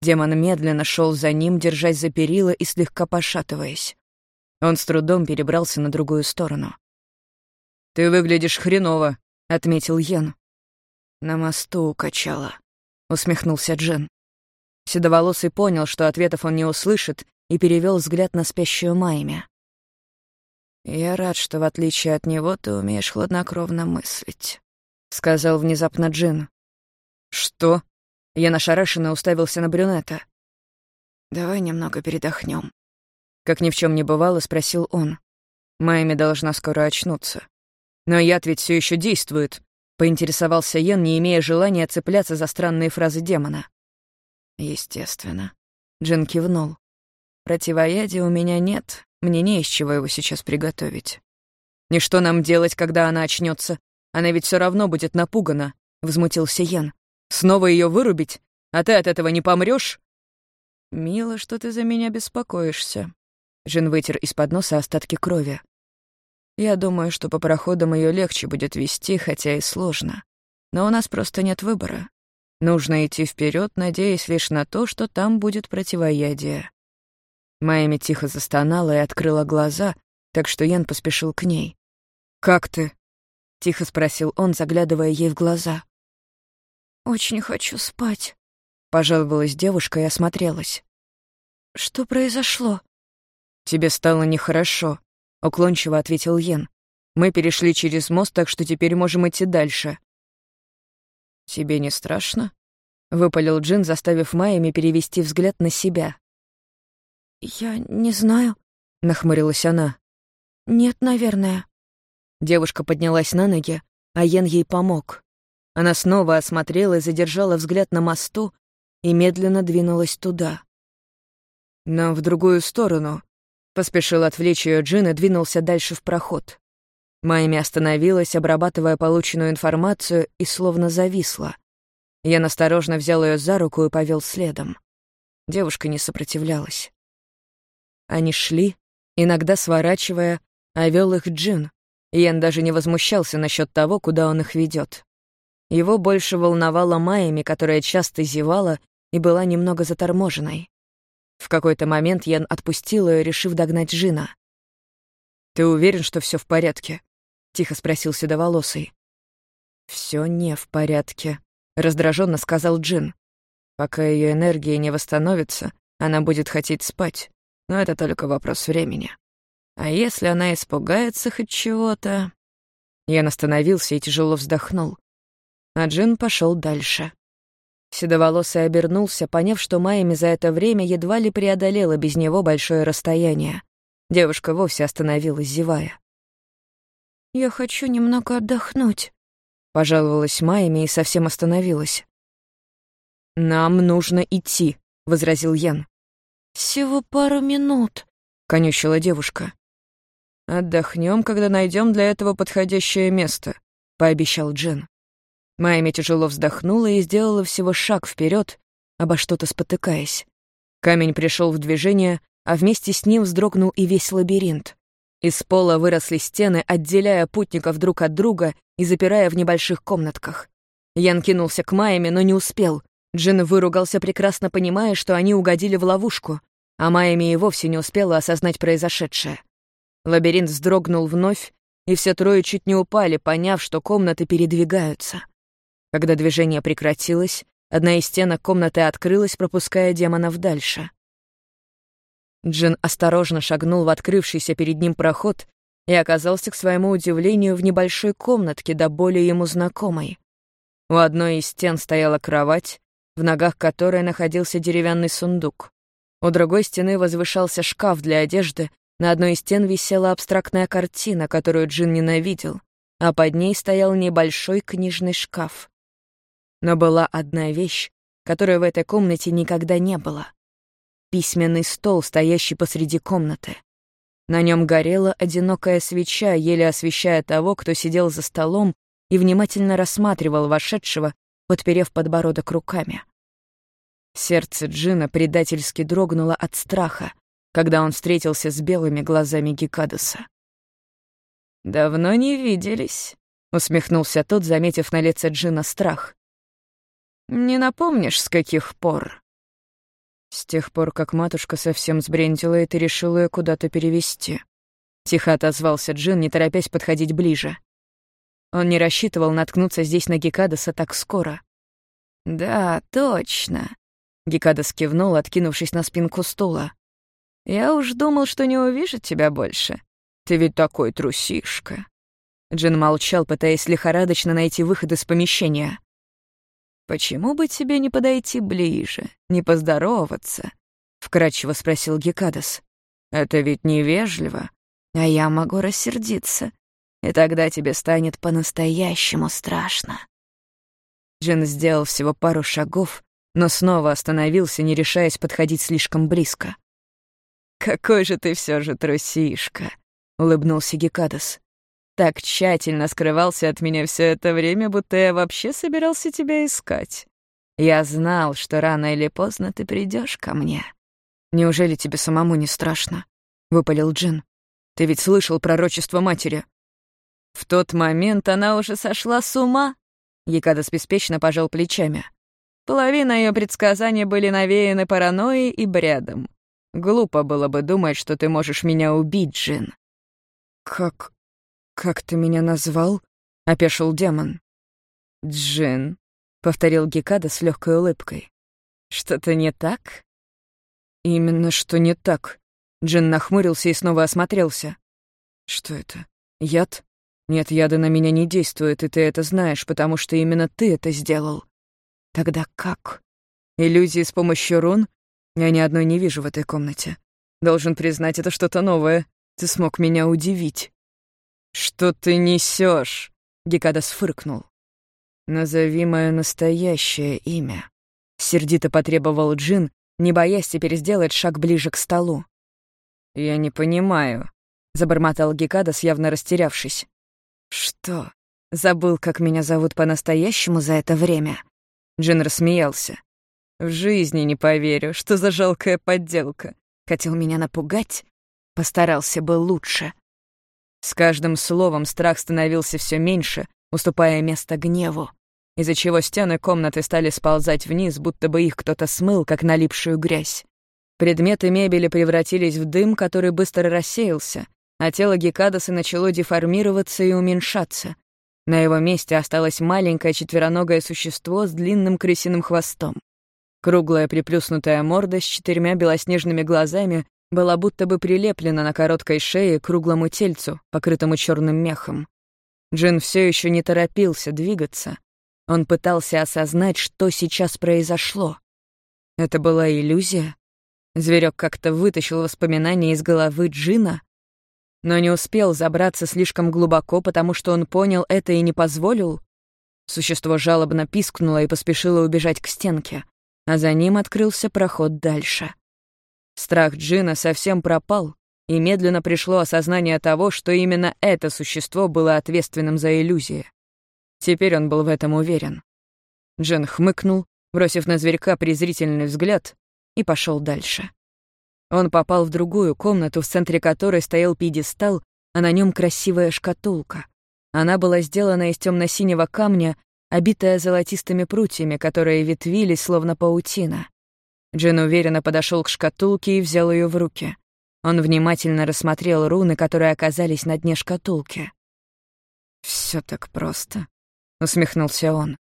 Демон медленно шел за ним, держась за перила и слегка пошатываясь. Он с трудом перебрался на другую сторону. «Ты выглядишь хреново», — отметил Йен. «На мосту укачало», — усмехнулся Джин. Седоволосый понял, что ответов он не услышит, и перевел взгляд на спящую Майми. «Я рад, что, в отличие от него, ты умеешь хладнокровно мыслить», — сказал внезапно Джин. «Что?» Я нашарашенно уставился на брюнета. «Давай немного передохнем. Как ни в чем не бывало, спросил он. Майми должна скоро очнуться. Но яд ведь все еще действует, поинтересовался Йен, не имея желания цепляться за странные фразы демона. Естественно. Джин кивнул. Противоядия у меня нет, мне не из чего его сейчас приготовить. И что нам делать, когда она очнется? Она ведь все равно будет напугана, возмутился Ян. Снова ее вырубить? А ты от этого не помрешь? Мило, что ты за меня беспокоишься. Жен вытер из-под носа остатки крови. Я думаю, что по проходам ее легче будет вести, хотя и сложно. Но у нас просто нет выбора. Нужно идти вперед, надеясь лишь на то, что там будет противоядие. Майами тихо застонала и открыла глаза, так что Ян поспешил к ней. «Как ты?» — тихо спросил он, заглядывая ей в глаза. «Очень хочу спать», — пожаловалась девушка и осмотрелась. «Что произошло?» «Тебе стало нехорошо», — уклончиво ответил Йен. «Мы перешли через мост, так что теперь можем идти дальше». «Тебе не страшно?» — выпалил Джин, заставив Майами перевести взгляд на себя. «Я не знаю», — нахмурилась она. «Нет, наверное». Девушка поднялась на ноги, а Йен ей помог. Она снова осмотрела и задержала взгляд на мосту и медленно двинулась туда. «Нам в другую сторону», — поспешил отвлечь ее Джин и двинулся дальше в проход. Майми остановилась, обрабатывая полученную информацию, и словно зависла. Я осторожно взял ее за руку и повел следом. Девушка не сопротивлялась. Они шли, иногда сворачивая, а вел их Джин. Ян даже не возмущался насчет того, куда он их ведет. Его больше волновала Майами, которая часто зевала и была немного заторможенной. В какой-то момент Ян отпустил ее, решив догнать Джина. «Ты уверен, что все в порядке?» — тихо спросил Седоволосый. Все не в порядке», — раздраженно сказал Джин. «Пока ее энергия не восстановится, она будет хотеть спать но это только вопрос времени. А если она испугается хоть чего-то... Я остановился и тяжело вздохнул. А Джин пошел дальше. Седоволосый обернулся, поняв, что Майами за это время едва ли преодолела без него большое расстояние. Девушка вовсе остановилась, зевая. «Я хочу немного отдохнуть», — пожаловалась Майами и совсем остановилась. «Нам нужно идти», — возразил Ян. «Всего пару минут», — конючила девушка. Отдохнем, когда найдем для этого подходящее место», — пообещал Джин. Майми тяжело вздохнула и сделала всего шаг вперед, обо что-то спотыкаясь. Камень пришел в движение, а вместе с ним вздрогнул и весь лабиринт. Из пола выросли стены, отделяя путников друг от друга и запирая в небольших комнатках. Ян кинулся к Майами, но не успел. Джин выругался, прекрасно понимая, что они угодили в ловушку, а Майами и вовсе не успела осознать произошедшее. Лабиринт вздрогнул вновь, и все трое чуть не упали, поняв, что комнаты передвигаются. Когда движение прекратилось, одна из стенок комнаты открылась, пропуская демонов дальше. Джин осторожно шагнул в открывшийся перед ним проход и оказался, к своему удивлению, в небольшой комнатке, до более ему знакомой. У одной из стен стояла кровать, в ногах которой находился деревянный сундук. У другой стены возвышался шкаф для одежды, на одной из стен висела абстрактная картина, которую Джин ненавидел, а под ней стоял небольшой книжный шкаф. Но была одна вещь, которой в этой комнате никогда не было. Письменный стол, стоящий посреди комнаты. На нем горела одинокая свеча, еле освещая того, кто сидел за столом и внимательно рассматривал вошедшего, подперев подбородок руками. Сердце Джина предательски дрогнуло от страха, когда он встретился с белыми глазами Гекадаса. «Давно не виделись», — усмехнулся тот, заметив на лице Джина страх. «Не напомнишь, с каких пор?» «С тех пор, как матушка совсем сбрендила, и ты решила ее куда-то перевести. Тихо отозвался Джин, не торопясь подходить ближе. Он не рассчитывал наткнуться здесь на Гекадаса так скоро. «Да, точно», Гекадас кивнул, откинувшись на спинку стула. «Я уж думал, что не увижу тебя больше. Ты ведь такой трусишка». Джин молчал, пытаясь лихорадочно найти выход из помещения. «Почему бы тебе не подойти ближе, не поздороваться?» — вкратчиво спросил Гекадас. «Это ведь невежливо, а я могу рассердиться, и тогда тебе станет по-настоящему страшно». Джин сделал всего пару шагов, но снова остановился, не решаясь подходить слишком близко. «Какой же ты все же трусишка!» — улыбнулся Гекадас. «Так тщательно скрывался от меня все это время, будто я вообще собирался тебя искать. Я знал, что рано или поздно ты придешь ко мне». «Неужели тебе самому не страшно?» — выпалил Джин. «Ты ведь слышал пророчество матери». В тот момент она уже сошла с ума. Гекадас беспечно пожал плечами. Половина ее предсказаний были навеяны паранойей и бредом. Глупо было бы думать, что ты можешь меня убить, Джин. «Как... как ты меня назвал?» — опешил демон. «Джин», — повторил Гекада с легкой улыбкой. «Что-то не так?» «Именно что не так». Джин нахмурился и снова осмотрелся. «Что это? Яд? Нет, яды на меня не действуют, и ты это знаешь, потому что именно ты это сделал. Тогда как? Иллюзии с помощью рун? Я ни одной не вижу в этой комнате. Должен признать, это что-то новое. Ты смог меня удивить. Что ты несешь? Гекадас фыркнул. Назови мое настоящее имя. Сердито потребовал Джин, не боясь теперь сделать шаг ближе к столу. «Я не понимаю», — забормотал Гекадас, явно растерявшись. «Что, забыл, как меня зовут по-настоящему за это время?» Джин рассмеялся. «В жизни не поверю, что за жалкая подделка. Хотел меня напугать? Постарался бы лучше». С каждым словом страх становился все меньше, уступая место гневу, из-за чего стены комнаты стали сползать вниз, будто бы их кто-то смыл, как налипшую грязь. Предметы мебели превратились в дым, который быстро рассеялся, а тело Гекадаса начало деформироваться и уменьшаться, на его месте осталось маленькое четвероногое существо с длинным крысиным хвостом. Круглая приплюснутая морда с четырьмя белоснежными глазами была будто бы прилеплена на короткой шее к круглому тельцу, покрытому черным мехом. Джин все еще не торопился двигаться. Он пытался осознать, что сейчас произошло. Это была иллюзия? Зверек как-то вытащил воспоминания из головы Джина, но не успел забраться слишком глубоко, потому что он понял это и не позволил. Существо жалобно пискнуло и поспешило убежать к стенке, а за ним открылся проход дальше. Страх Джина совсем пропал, и медленно пришло осознание того, что именно это существо было ответственным за иллюзии. Теперь он был в этом уверен. Джин хмыкнул, бросив на зверька презрительный взгляд, и пошел дальше. Он попал в другую комнату, в центре которой стоял пьедестал, а на нем красивая шкатулка. Она была сделана из темно синего камня, обитая золотистыми прутьями, которые ветвились, словно паутина. Джин уверенно подошел к шкатулке и взял ее в руки. Он внимательно рассмотрел руны, которые оказались на дне шкатулки. Все так просто», — усмехнулся он.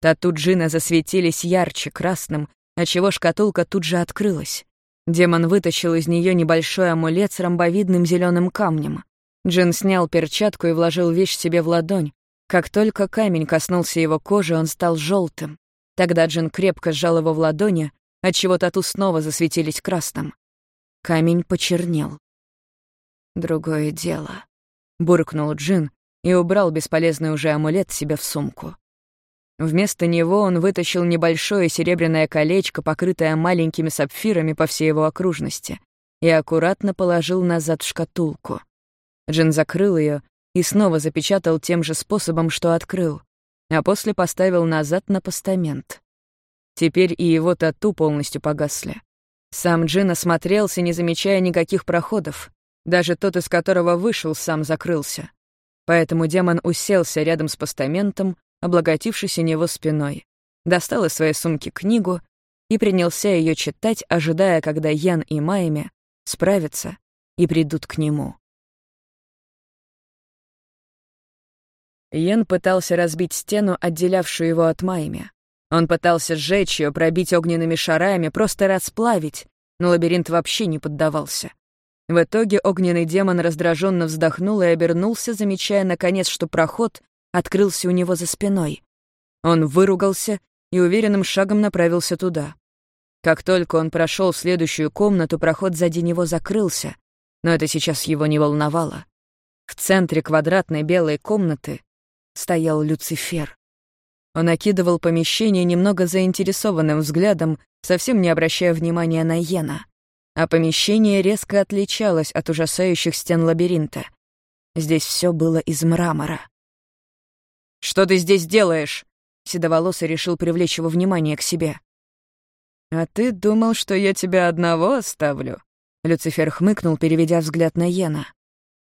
Тату Джина засветились ярче красным, отчего шкатулка тут же открылась. Демон вытащил из нее небольшой амулет с ромбовидным зеленым камнем. Джин снял перчатку и вложил вещь себе в ладонь. Как только камень коснулся его кожи, он стал желтым. Тогда Джин крепко сжал его в ладони, отчего тату снова засветились красным. Камень почернел. «Другое дело», — буркнул Джин и убрал бесполезный уже амулет себе в сумку. Вместо него он вытащил небольшое серебряное колечко, покрытое маленькими сапфирами по всей его окружности, и аккуратно положил назад в шкатулку. Джин закрыл ее и снова запечатал тем же способом, что открыл, а после поставил назад на постамент. Теперь и его тату полностью погасли. Сам Джин осмотрелся, не замечая никаких проходов. Даже тот, из которого вышел, сам закрылся. Поэтому демон уселся рядом с постаментом, облокотившись о него спиной, достал из своей сумки книгу и принялся ее читать, ожидая, когда Ян и Майми справятся и придут к нему. Ян пытался разбить стену, отделявшую его от Майми. Он пытался сжечь ее, пробить огненными шарами, просто расплавить, но лабиринт вообще не поддавался. В итоге огненный демон раздраженно вздохнул и обернулся, замечая, наконец, что проход открылся у него за спиной. Он выругался и уверенным шагом направился туда. Как только он прошел в следующую комнату, проход сзади него закрылся, но это сейчас его не волновало. В центре квадратной белой комнаты стоял Люцифер. Он окидывал помещение немного заинтересованным взглядом, совсем не обращая внимания на Йена. А помещение резко отличалось от ужасающих стен лабиринта. Здесь все было из мрамора. «Что ты здесь делаешь?» Седоволосый решил привлечь его внимание к себе. «А ты думал, что я тебя одного оставлю?» Люцифер хмыкнул, переведя взгляд на Йена.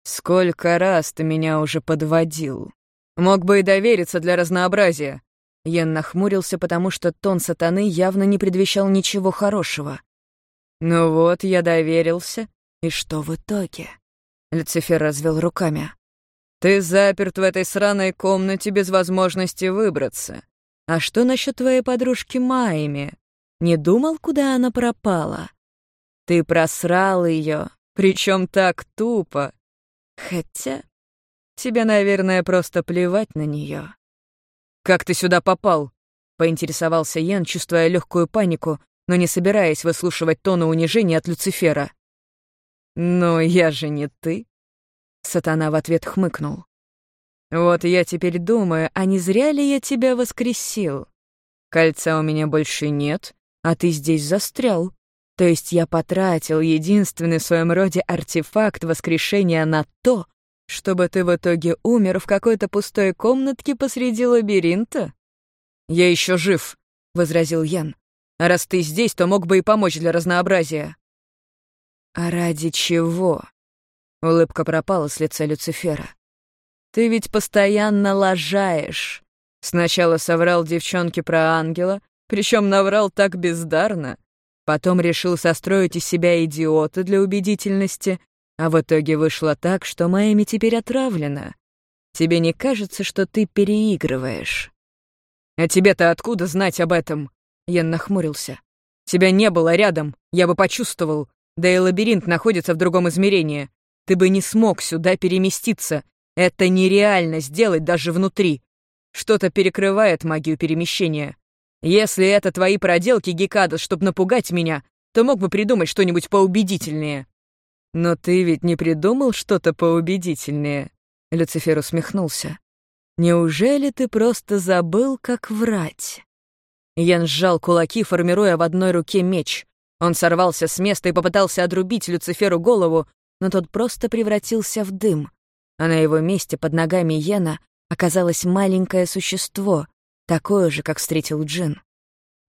«Сколько раз ты меня уже подводил. Мог бы и довериться для разнообразия». Йен нахмурился, потому что тон сатаны явно не предвещал ничего хорошего. «Ну вот, я доверился. И что в итоге?» Люцифер развел руками. Ты заперт в этой сраной комнате без возможности выбраться. А что насчет твоей подружки Майми? Не думал, куда она пропала? Ты просрал ее, причем так тупо. Хотя тебе, наверное, просто плевать на нее. Как ты сюда попал? Поинтересовался Йен, чувствуя легкую панику, но не собираясь выслушивать тона унижения от Люцифера. «Ну, я же не ты», Сатана в ответ хмыкнул. «Вот я теперь думаю, а не зря ли я тебя воскресил? Кольца у меня больше нет, а ты здесь застрял. То есть я потратил единственный в своем роде артефакт воскрешения на то, чтобы ты в итоге умер в какой-то пустой комнатке посреди лабиринта?» «Я еще жив», — возразил Ян. «А раз ты здесь, то мог бы и помочь для разнообразия». «А ради чего?» Улыбка пропала с лица Люцифера. «Ты ведь постоянно лажаешь. Сначала соврал девчонке про ангела, причем наврал так бездарно. Потом решил состроить из себя идиота для убедительности, а в итоге вышло так, что Майами теперь отравлена. Тебе не кажется, что ты переигрываешь?» «А тебе-то откуда знать об этом?» Ян нахмурился. «Тебя не было рядом, я бы почувствовал. Да и лабиринт находится в другом измерении. Ты бы не смог сюда переместиться. Это нереально сделать даже внутри. Что-то перекрывает магию перемещения. Если это твои проделки, Гекадас, чтобы напугать меня, то мог бы придумать что-нибудь поубедительнее. Но ты ведь не придумал что-то поубедительнее. Люцифер усмехнулся. Неужели ты просто забыл, как врать? Ян сжал кулаки, формируя в одной руке меч. Он сорвался с места и попытался отрубить Люциферу голову, но тот просто превратился в дым. А на его месте под ногами Йена оказалось маленькое существо, такое же, как встретил Джин.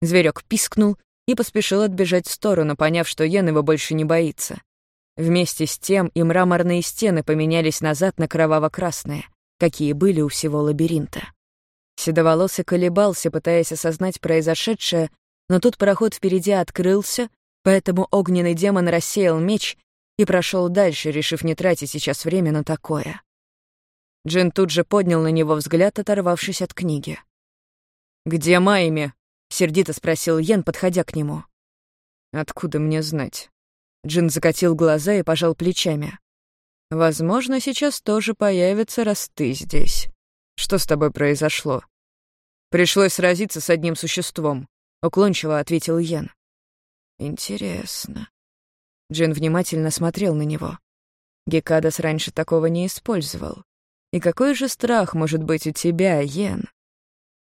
Зверек пискнул и поспешил отбежать в сторону, поняв, что Йен его больше не боится. Вместе с тем и мраморные стены поменялись назад на кроваво-красные, какие были у всего лабиринта. Седоволосый колебался, пытаясь осознать произошедшее, но тут проход впереди открылся, поэтому огненный демон рассеял меч и прошел дальше, решив не тратить сейчас время на такое. Джин тут же поднял на него взгляд, оторвавшись от книги. «Где Майми?» — сердито спросил Йен, подходя к нему. «Откуда мне знать?» Джин закатил глаза и пожал плечами. «Возможно, сейчас тоже появится, раз ты здесь. Что с тобой произошло?» «Пришлось сразиться с одним существом», — уклончиво ответил Йен. «Интересно». Джин внимательно смотрел на него. Гекадас раньше такого не использовал. И какой же страх может быть у тебя, Йен?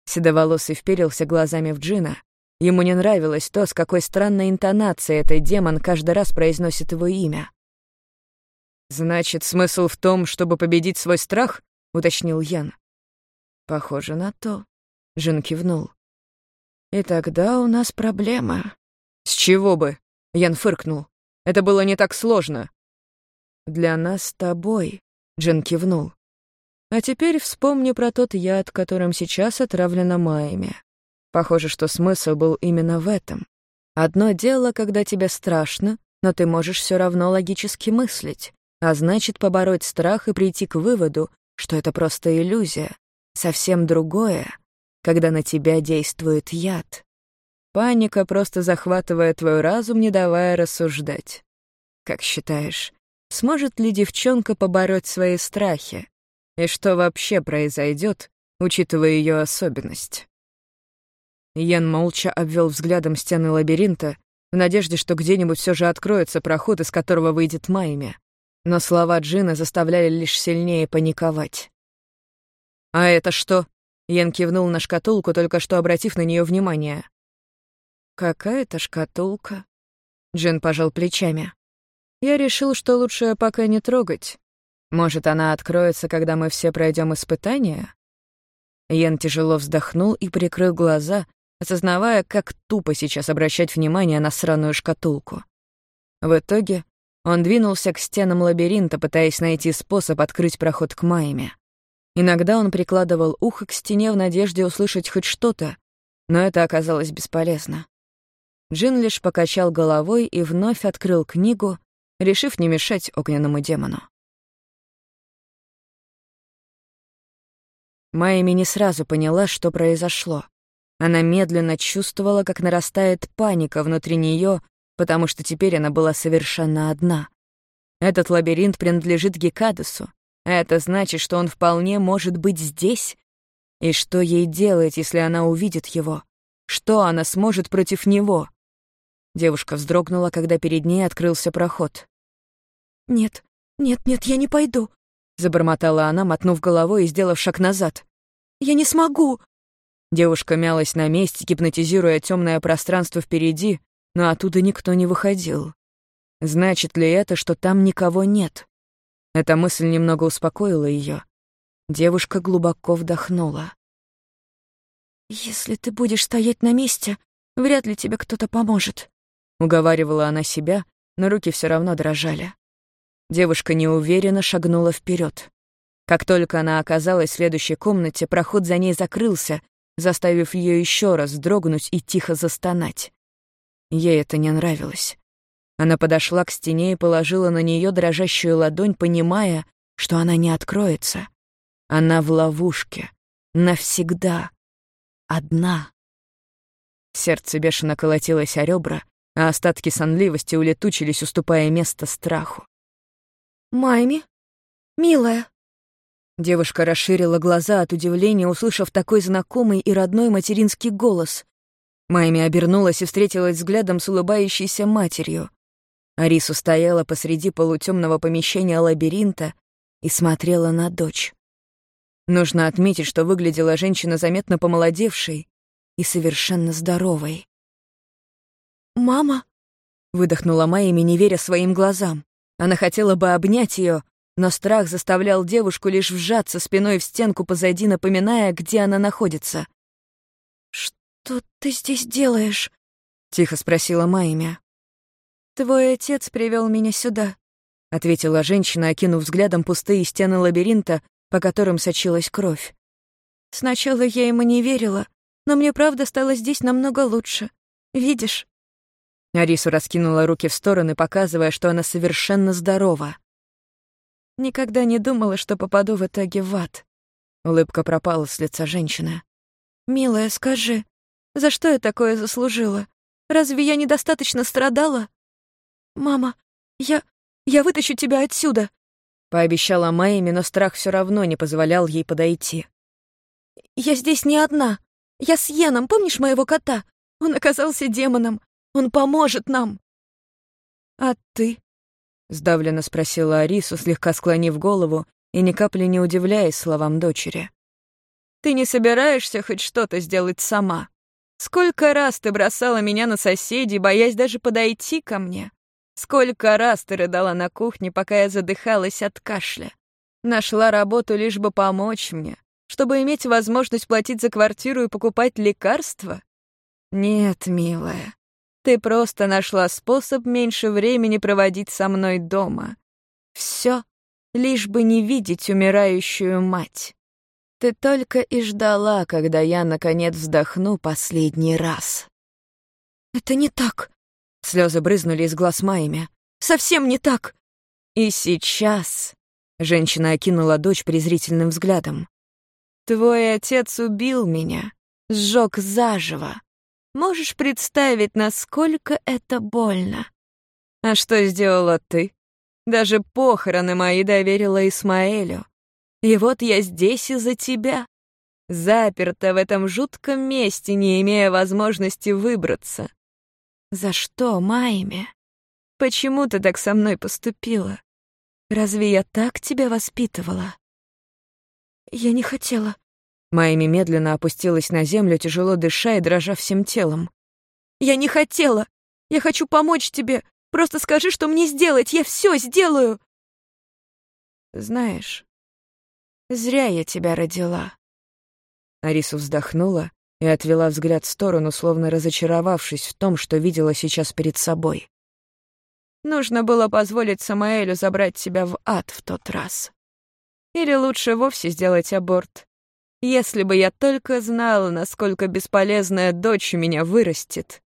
Седоволосый вперился глазами в Джина. Ему не нравилось то, с какой странной интонацией этот демон каждый раз произносит его имя. «Значит, смысл в том, чтобы победить свой страх?» — уточнил Ян. «Похоже на то», — Джин кивнул. «И тогда у нас проблема». «С чего бы?» — Ян фыркнул. «Это было не так сложно». «Для нас с тобой», — Джин кивнул. А теперь вспомни про тот яд, которым сейчас отравлена Майми. Похоже, что смысл был именно в этом. Одно дело, когда тебе страшно, но ты можешь все равно логически мыслить, а значит, побороть страх и прийти к выводу, что это просто иллюзия. Совсем другое, когда на тебя действует яд. Паника просто захватывает твой разум, не давая рассуждать. Как считаешь, сможет ли девчонка побороть свои страхи? И что вообще произойдет, учитывая ее особенность? Ян молча обвел взглядом стены лабиринта, в надежде, что где-нибудь все же откроется проход, из которого выйдет Майми. Но слова Джина заставляли лишь сильнее паниковать. «А это что?» Ян кивнул на шкатулку, только что обратив на нее внимание. «Какая-то шкатулка?» Джин пожал плечами. «Я решил, что лучше пока не трогать. Может, она откроется, когда мы все пройдем испытание? Йен тяжело вздохнул и прикрыл глаза, осознавая, как тупо сейчас обращать внимание на сраную шкатулку. В итоге он двинулся к стенам лабиринта, пытаясь найти способ открыть проход к Майме. Иногда он прикладывал ухо к стене в надежде услышать хоть что-то, но это оказалось бесполезно. Джин лишь покачал головой и вновь открыл книгу, решив не мешать огненному демону. Майми не сразу поняла, что произошло. Она медленно чувствовала, как нарастает паника внутри нее, потому что теперь она была совершенно одна. Этот лабиринт принадлежит Гекадасу. Это значит, что он вполне может быть здесь. И что ей делать, если она увидит его? Что она сможет против него? Девушка вздрогнула, когда перед ней открылся проход. «Нет, нет, нет, я не пойду. — забормотала она, мотнув головой и сделав шаг назад. «Я не смогу!» Девушка мялась на месте, гипнотизируя темное пространство впереди, но оттуда никто не выходил. Значит ли это, что там никого нет? Эта мысль немного успокоила ее. Девушка глубоко вдохнула. «Если ты будешь стоять на месте, вряд ли тебе кто-то поможет», — уговаривала она себя, но руки все равно дрожали. Девушка неуверенно шагнула вперед. Как только она оказалась в следующей комнате, проход за ней закрылся, заставив ее еще раз дрогнуть и тихо застонать. Ей это не нравилось. Она подошла к стене и положила на нее дрожащую ладонь, понимая, что она не откроется. Она в ловушке. Навсегда. Одна. Сердце бешено колотилось о ребра, а остатки сонливости улетучились, уступая место страху. «Майми? Милая!» Девушка расширила глаза от удивления, услышав такой знакомый и родной материнский голос. Майми обернулась и встретилась взглядом с улыбающейся матерью. Арису стояла посреди полутемного помещения лабиринта и смотрела на дочь. Нужно отметить, что выглядела женщина заметно помолодевшей и совершенно здоровой. «Мама?» — выдохнула Майми, не веря своим глазам. Она хотела бы обнять ее, но страх заставлял девушку лишь вжаться спиной в стенку позади, напоминая, где она находится. «Что ты здесь делаешь?» — тихо спросила Майя. «Твой отец привел меня сюда», — ответила женщина, окинув взглядом пустые стены лабиринта, по которым сочилась кровь. «Сначала я ему не верила, но мне правда стало здесь намного лучше. Видишь?» Арису раскинула руки в стороны, показывая, что она совершенно здорова. «Никогда не думала, что попаду в итоге в ад». Улыбка пропала с лица женщины. «Милая, скажи, за что я такое заслужила? Разве я недостаточно страдала?» «Мама, я... я вытащу тебя отсюда!» Пообещала Майми, но страх все равно не позволял ей подойти. «Я здесь не одна. Я с Йеном, помнишь моего кота? Он оказался демоном. Он поможет нам!» «А ты?» — сдавленно спросила Арису, слегка склонив голову и ни капли не удивляясь словам дочери. «Ты не собираешься хоть что-то сделать сама? Сколько раз ты бросала меня на соседей, боясь даже подойти ко мне? Сколько раз ты рыдала на кухне, пока я задыхалась от кашля? Нашла работу лишь бы помочь мне, чтобы иметь возможность платить за квартиру и покупать лекарства? Нет, милая, ты просто нашла способ меньше времени проводить со мной дома. Все, лишь бы не видеть умирающую мать. Ты только и ждала, когда я, наконец, вздохну последний раз. «Это не так», — слезы брызнули из глаз Майми. «Совсем не так». «И сейчас...» — женщина окинула дочь презрительным взглядом. «Твой отец убил меня, сжег заживо. Можешь представить, насколько это больно? А что сделала ты? Даже похороны мои доверила Исмаэлю. И вот я здесь из-за тебя. Заперта в этом жутком месте, не имея возможности выбраться. За что, Майме? Почему ты так со мной поступила? Разве я так тебя воспитывала? Я не хотела. Майми медленно опустилась на землю, тяжело дыша и дрожа всем телом. «Я не хотела! Я хочу помочь тебе! Просто скажи, что мне сделать! Я все сделаю!» «Знаешь, зря я тебя родила». Арису вздохнула и отвела взгляд в сторону, словно разочаровавшись в том, что видела сейчас перед собой. «Нужно было позволить Самаэлю забрать тебя в ад в тот раз. Или лучше вовсе сделать аборт, если бы я только знала, насколько бесполезная дочь у меня вырастет.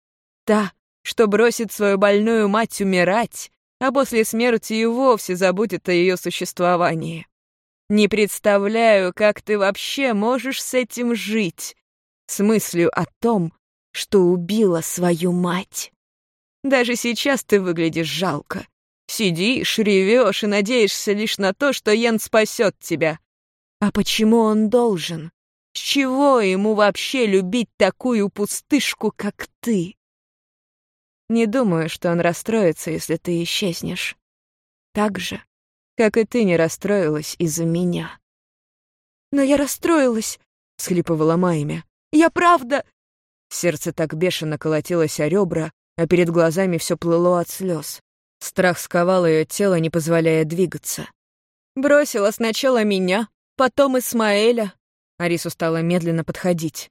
Та, что бросит свою больную мать умирать, а после смерти и вовсе забудет о ее существовании. Не представляю, как ты вообще можешь с этим жить, с мыслью о том, что убила свою мать. Даже сейчас ты выглядишь жалко. Сидишь, ревешь и надеешься лишь на то, что Йен спасет тебя. А почему он должен? С чего ему вообще любить такую пустышку, как ты? Не думаю, что он расстроится, если ты исчезнешь. Так же, как и ты не расстроилась из-за меня. «Но я расстроилась», — схлипывала Майми. «Я правда...» Сердце так бешено колотилось о ребра, а перед глазами все плыло от слез. Страх сковал ее тело, не позволяя двигаться. «Бросила сначала меня, потом Исмаэля. Арису стала медленно подходить.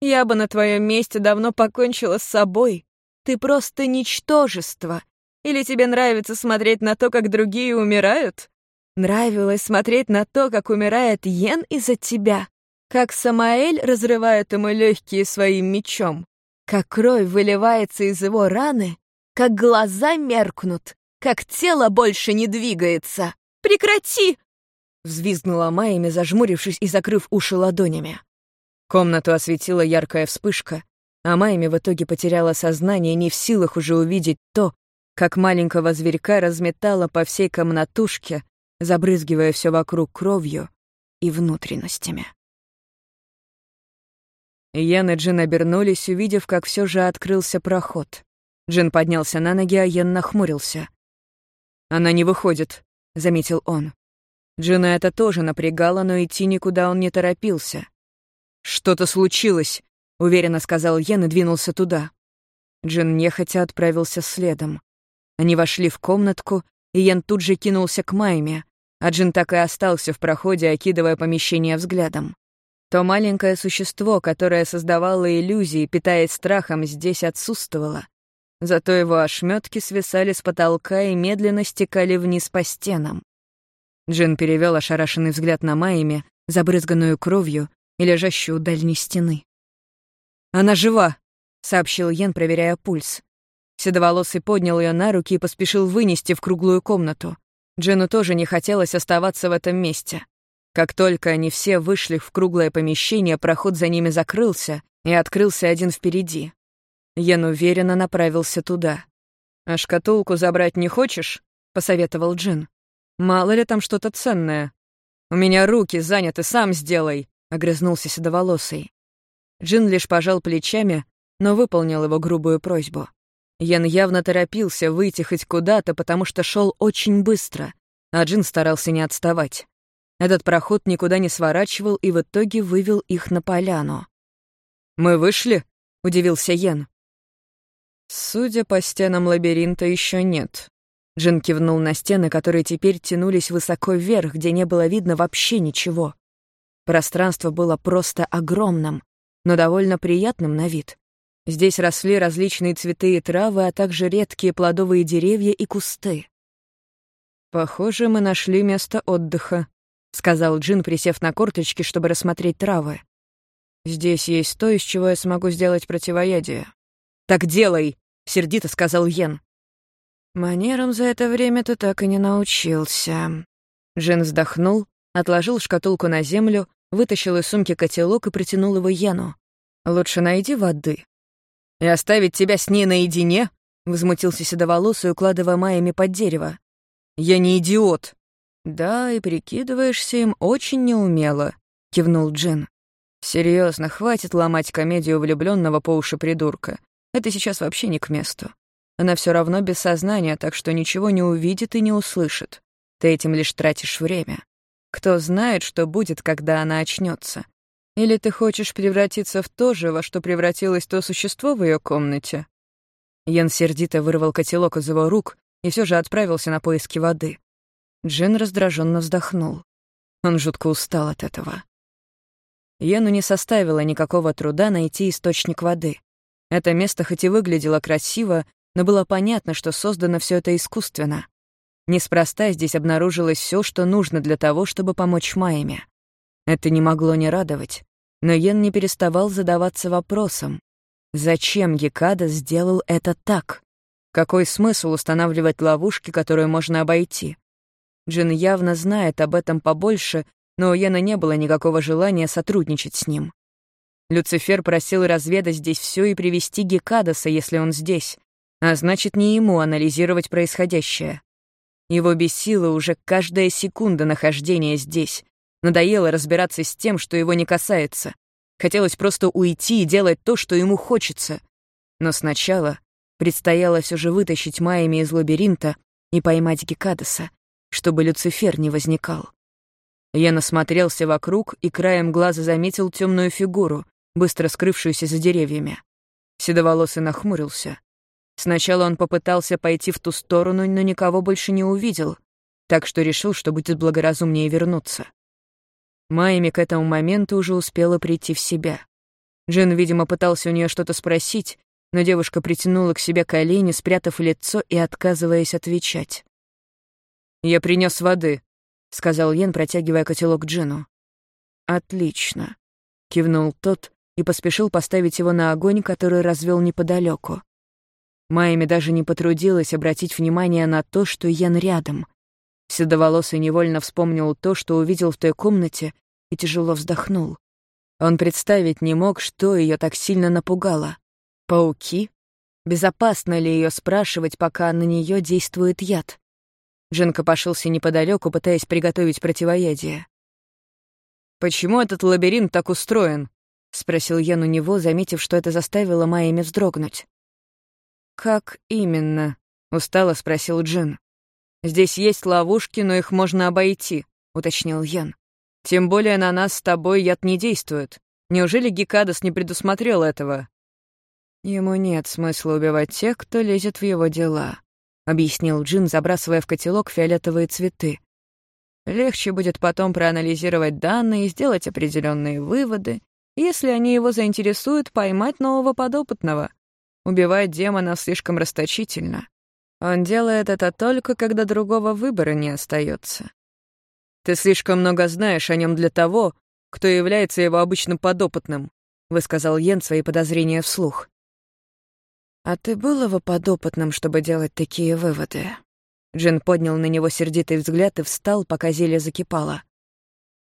Я бы на твоем месте давно покончила с собой. Ты просто ничтожество. Или тебе нравится смотреть на то, как другие умирают? Нравилось смотреть на то, как умирает Йен из-за тебя. Как Самаэль разрывает ему легкие своим мечом. Как кровь выливается из его раны. Как глаза меркнут. Как тело больше не двигается. Прекрати! Взвизгнула Майями, зажмурившись и закрыв уши ладонями. Комнату осветила яркая вспышка, а Майми в итоге потеряла сознание, не в силах уже увидеть то, как маленького зверька разметала по всей комнатушке, забрызгивая все вокруг кровью, и внутренностями. Йен и Джин обернулись, увидев, как все же открылся проход. Джин поднялся на ноги, а Йен нахмурился. «Она не выходит», — заметил он. Джина это тоже напрягало, но идти никуда он не торопился. «Что-то случилось», — уверенно сказал Йен и двинулся туда. Джин нехотя отправился следом. Они вошли в комнатку, и Йен тут же кинулся к Майме, а Джин так и остался в проходе, окидывая помещение взглядом. То маленькое существо, которое создавало иллюзии, питаясь страхом, здесь отсутствовало. Зато его ошметки свисали с потолка и медленно стекали вниз по стенам. Джин перевел ошарашенный взгляд на Майми, забрызганную кровью и лежащую у дальней стены. «Она жива!» — сообщил Йен, проверяя пульс. Седоволосый поднял ее на руки и поспешил вынести в круглую комнату. Джину тоже не хотелось оставаться в этом месте. Как только они все вышли в круглое помещение, проход за ними закрылся, и открылся один впереди. Ян уверенно направился туда. «А шкатулку забрать не хочешь?» — посоветовал Джин. «Мало ли там что-то ценное». «У меня руки заняты, сам сделай», — огрызнулся седоволосый. Джин лишь пожал плечами, но выполнил его грубую просьбу. Ян явно торопился выйти хоть куда-то, потому что шел очень быстро, а Джин старался не отставать. Этот проход никуда не сворачивал и в итоге вывел их на поляну. «Мы вышли?» — удивился Йен. «Судя по стенам лабиринта, еще нет». Джин кивнул на стены, которые теперь тянулись высоко вверх, где не было видно вообще ничего. Пространство было просто огромным, но довольно приятным на вид. Здесь росли различные цветы и травы, а также редкие плодовые деревья и кусты. «Похоже, мы нашли место отдыха», — сказал Джин, присев на корточки, чтобы рассмотреть травы. «Здесь есть то, из чего я смогу сделать противоядие». «Так делай!» — сердито сказал Йен. «Манерам за это время ты так и не научился». Джин вздохнул, отложил шкатулку на землю, вытащил из сумки котелок и протянул его Йену. «Лучше найди воды». «И оставить тебя с ней наедине?» — возмутился седоволосый, укладывая Майями под дерево. «Я не идиот!» «Да, и прикидываешься им очень неумело», — кивнул Джин. Серьезно, хватит ломать комедию влюбленного по уши придурка. Это сейчас вообще не к месту. Она все равно без сознания, так что ничего не увидит и не услышит. Ты этим лишь тратишь время. Кто знает, что будет, когда она очнется? Или ты хочешь превратиться в то же, во что превратилось то существо в ее комнате?» Ян сердито вырвал котелок из его рук и все же отправился на поиски воды. Джин раздраженно вздохнул. Он жутко устал от этого. Йену не составило никакого труда найти источник воды. Это место хоть и выглядело красиво, но было понятно, что создано все это искусственно. Неспроста здесь обнаружилось все, что нужно для того, чтобы помочь Майяме. Это не могло не радовать, но Йен не переставал задаваться вопросом, зачем Якада сделал это так? Какой смысл устанавливать ловушки, которые можно обойти? Джин явно знает об этом побольше, но у Йена не было никакого желания сотрудничать с ним. Люцифер просил разведать здесь все и привести Гекадаса, если он здесь, а значит, не ему анализировать происходящее. Его бесила уже каждая секунда нахождения здесь. Надоело разбираться с тем, что его не касается. Хотелось просто уйти и делать то, что ему хочется. Но сначала предстояло все же вытащить Майями из лабиринта и поймать Гекадаса, чтобы Люцифер не возникал. Я насмотрелся вокруг и краем глаза заметил темную фигуру, быстро скрывшуюся за деревьями. Седоволосый нахмурился. Сначала он попытался пойти в ту сторону, но никого больше не увидел, так что решил, что будет благоразумнее вернуться. Майми к этому моменту уже успела прийти в себя. Джин, видимо, пытался у нее что-то спросить, но девушка притянула к себе колени, спрятав лицо и отказываясь отвечать. «Я принес воды», — сказал Йен, протягивая котелок Джину. «Отлично», — кивнул тот и поспешил поставить его на огонь, который развел неподалеку. Майми даже не потрудилась обратить внимание на то, что Йен рядом. Седоволосый невольно вспомнил то, что увидел в той комнате, и тяжело вздохнул. Он представить не мог, что ее так сильно напугало. Пауки? Безопасно ли ее спрашивать, пока на нее действует яд? Джин копошился неподалеку, пытаясь приготовить противоядие. «Почему этот лабиринт так устроен?» — спросил Ян у него, заметив, что это заставило Майами вздрогнуть. «Как именно?» — устало спросил Джин. «Здесь есть ловушки, но их можно обойти», — уточнил Ян. «Тем более на нас с тобой яд не действует. Неужели Гекадас не предусмотрел этого?» «Ему нет смысла убивать тех, кто лезет в его дела», — объяснил Джин, забрасывая в котелок фиолетовые цветы. «Легче будет потом проанализировать данные и сделать определенные выводы, если они его заинтересуют поймать нового подопытного. Убивать демонов слишком расточительно. Он делает это только, когда другого выбора не остается. Ты слишком много знаешь о нем для того, кто является его обычным подопытным», — высказал Йен свои подозрения вслух. «А ты был его подопытным, чтобы делать такие выводы?» Джин поднял на него сердитый взгляд и встал, пока зелье закипало.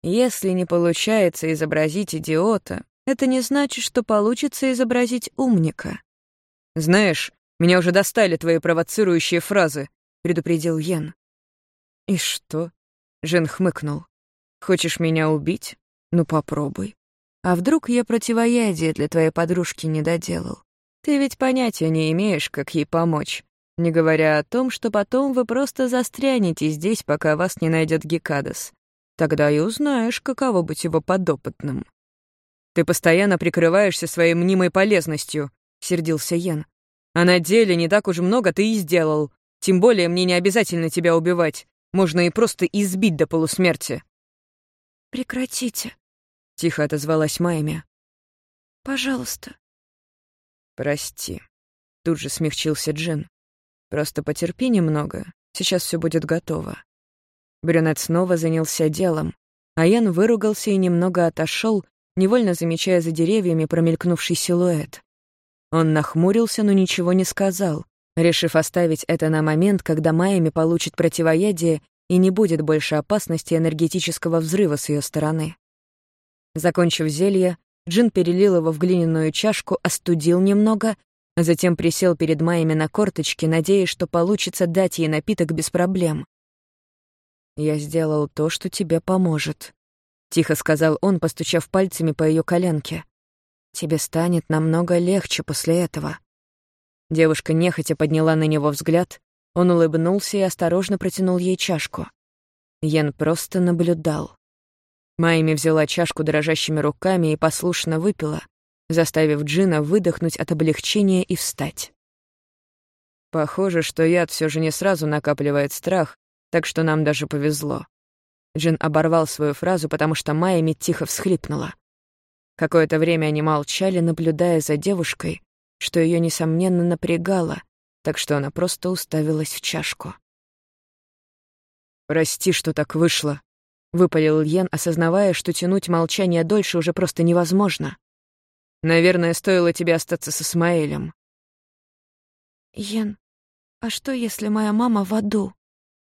«Если не получается изобразить идиота, это не значит, что получится изобразить умника». «Знаешь, меня уже достали твои провоцирующие фразы», — предупредил Йен. «И что?» — Жен хмыкнул. «Хочешь меня убить? Ну попробуй. А вдруг я противоядие для твоей подружки не доделал? Ты ведь понятия не имеешь, как ей помочь, не говоря о том, что потом вы просто застрянете здесь, пока вас не найдет Гекадас. Тогда и узнаешь, каково быть его подопытным. «Ты постоянно прикрываешься своей мнимой полезностью», — сердился Йен. «А на деле не так уж много ты и сделал. Тем более мне не обязательно тебя убивать. Можно и просто избить до полусмерти». «Прекратите», — тихо отозвалась Майми. «Пожалуйста». «Прости», — тут же смягчился Джин. «Просто потерпи немного, сейчас все будет готово». Брюнет снова занялся делом, а Ян выругался и немного отошел, невольно замечая за деревьями промелькнувший силуэт. Он нахмурился, но ничего не сказал, решив оставить это на момент, когда Майами получит противоядие и не будет больше опасности энергетического взрыва с ее стороны. Закончив зелье, Джин перелил его в глиняную чашку, остудил немного, а затем присел перед Майями на корточки, надеясь, что получится дать ей напиток без проблем. «Я сделал то, что тебе поможет», — тихо сказал он, постучав пальцами по ее коленке. «Тебе станет намного легче после этого». Девушка нехотя подняла на него взгляд, он улыбнулся и осторожно протянул ей чашку. Йен просто наблюдал. Майми взяла чашку дрожащими руками и послушно выпила, заставив Джина выдохнуть от облегчения и встать. Похоже, что яд все же не сразу накапливает страх, так что нам даже повезло. Джин оборвал свою фразу, потому что Майми тихо всхлипнула. Какое-то время они молчали, наблюдая за девушкой, что ее несомненно напрягало, так что она просто уставилась в чашку. «Прости, что так вышло», выпалил Йен, осознавая, что тянуть молчание дольше уже просто невозможно. Наверное, стоило тебе остаться с Исмаэлем. Йен, а что, если моя мама в аду?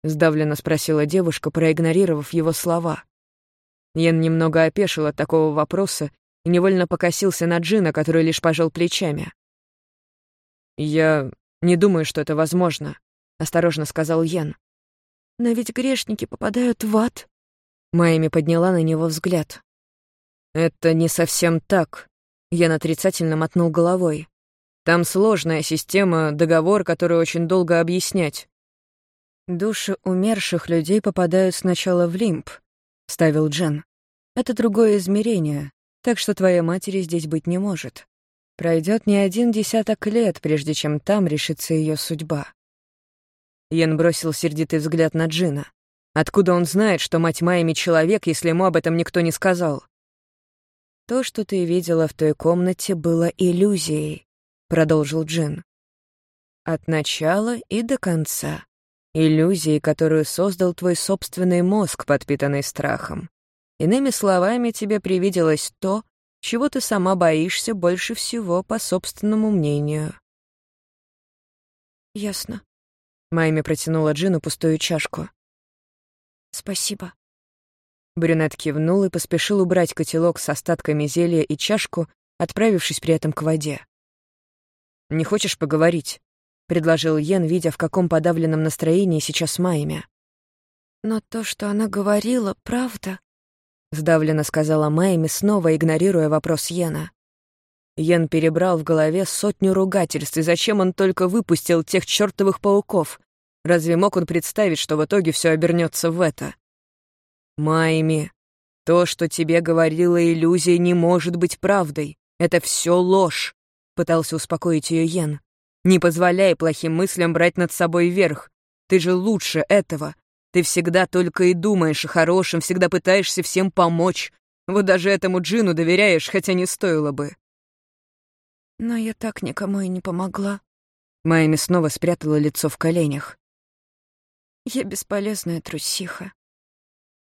Сдавленно спросила девушка, проигнорировав его слова. Йен немного опешил от такого вопроса и невольно покосился на Джина, который лишь пожал плечами. «Я не думаю, что это возможно», — осторожно сказал Йен. «Но ведь грешники попадают в ад», Майми подняла на него взгляд. «Это не совсем так», — я отрицательно мотнул головой. «Там сложная система, договор, который очень долго объяснять». «Души умерших людей попадают сначала в лимб», — ставил Джен. «Это другое измерение, так что твоей матери здесь быть не может. Пройдет не один десяток лет, прежде чем там решится ее судьба». Йен бросил сердитый взгляд на Джина. Откуда он знает, что мать Майами человек, если ему об этом никто не сказал? «То, что ты видела в той комнате, было иллюзией», — продолжил Джин. «От начала и до конца. Иллюзией, которую создал твой собственный мозг, подпитанный страхом. Иными словами, тебе привиделось то, чего ты сама боишься больше всего по собственному мнению». «Ясно». Майми протянула Джину пустую чашку. «Спасибо». Брюнет кивнул и поспешил убрать котелок с остатками зелья и чашку, отправившись при этом к воде. «Не хочешь поговорить?» — предложил Йен, видя, в каком подавленном настроении сейчас Майя. «Но то, что она говорила, правда?» — сдавленно сказала Майми, снова игнорируя вопрос Йена. Йен перебрал в голове сотню ругательств, и зачем он только выпустил тех чертовых пауков? Разве мог он представить, что в итоге все обернется в это? Майми, то, что тебе говорила иллюзия, не может быть правдой. Это все ложь, пытался успокоить ее Йен. Не позволяй плохим мыслям брать над собой верх. Ты же лучше этого. Ты всегда только и думаешь о хорошем, всегда пытаешься всем помочь. Вот даже этому Джину доверяешь, хотя не стоило бы. Но я так никому и не помогла. Майми снова спрятала лицо в коленях. Я бесполезная трусиха.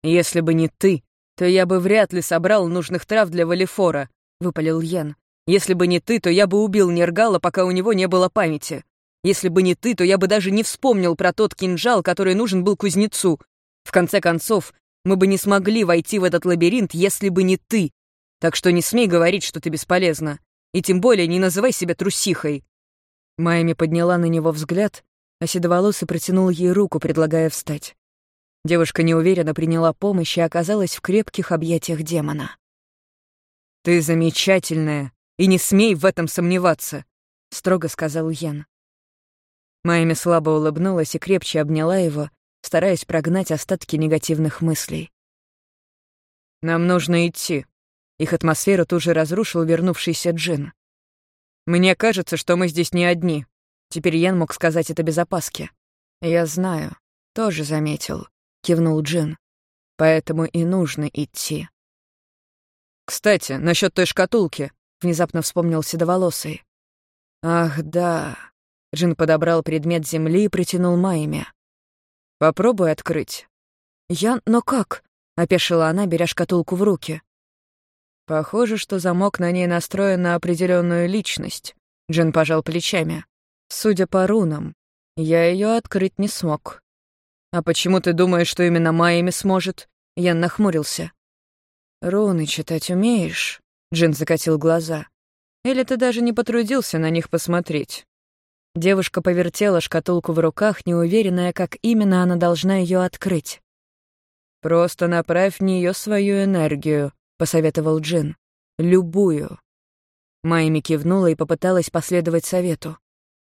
Если бы не ты, то я бы вряд ли собрал нужных трав для Валифора, выпалил Ян. Если бы не ты, то я бы убил Нергала, пока у него не было памяти. Если бы не ты, то я бы даже не вспомнил про тот кинжал, который нужен был кузнецу. В конце концов, мы бы не смогли войти в этот лабиринт, если бы не ты. Так что не смей говорить, что ты бесполезна. И тем более не называй себя трусихой». Майми подняла на него взгляд, а седоволосый протянул ей руку, предлагая встать. Девушка неуверенно приняла помощь и оказалась в крепких объятиях демона. «Ты замечательная, и не смей в этом сомневаться», — строго сказал Ян. Майми слабо улыбнулась и крепче обняла его, стараясь прогнать остатки негативных мыслей. «Нам нужно идти». Их атмосферу тут же разрушил вернувшийся Джин. «Мне кажется, что мы здесь не одни». Теперь Ян мог сказать это без опаски. «Я знаю, тоже заметил», — кивнул Джин. «Поэтому и нужно идти». «Кстати, насчет той шкатулки», — внезапно вспомнил Седоволосый. «Ах, да», Джин подобрал предмет земли и протянул Майме. «Попробуй открыть». «Я... Но как?» — опешила она, беря шкатулку в руки. «Похоже, что замок на ней настроен на определенную личность», — Джин пожал плечами. «Судя по рунам, я ее открыть не смог». «А почему ты думаешь, что именно Майми сможет?» Ян нахмурился. «Руны читать умеешь?» Джин закатил глаза. «Или ты даже не потрудился на них посмотреть?» Девушка повертела шкатулку в руках, неуверенная, как именно она должна ее открыть. «Просто направь в нее свою энергию», — посоветовал Джин. «Любую». Майми кивнула и попыталась последовать совету.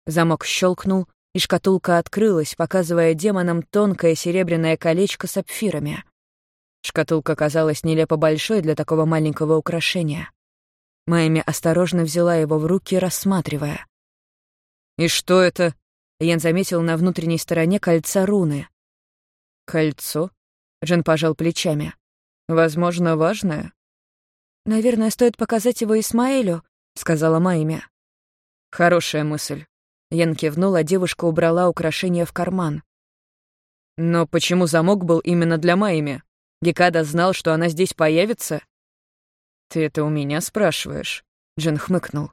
Замок щелкнул, и шкатулка открылась, показывая демонам тонкое серебряное колечко с сапфирами. Шкатулка казалась нелепо большой для такого маленького украшения. Майми осторожно взяла его в руки, рассматривая. «И что это?» Ян заметил на внутренней стороне кольца руны. «Кольцо?» Джен пожал плечами. «Возможно, важное?» «Наверное, стоит показать его Исмаэлю», — сказала Майми. «Хорошая мысль». Ян кивнул, а девушка убрала украшение в карман. «Но почему замок был именно для Майми? Гекада знал, что она здесь появится?» «Ты это у меня спрашиваешь?» Джен хмыкнул.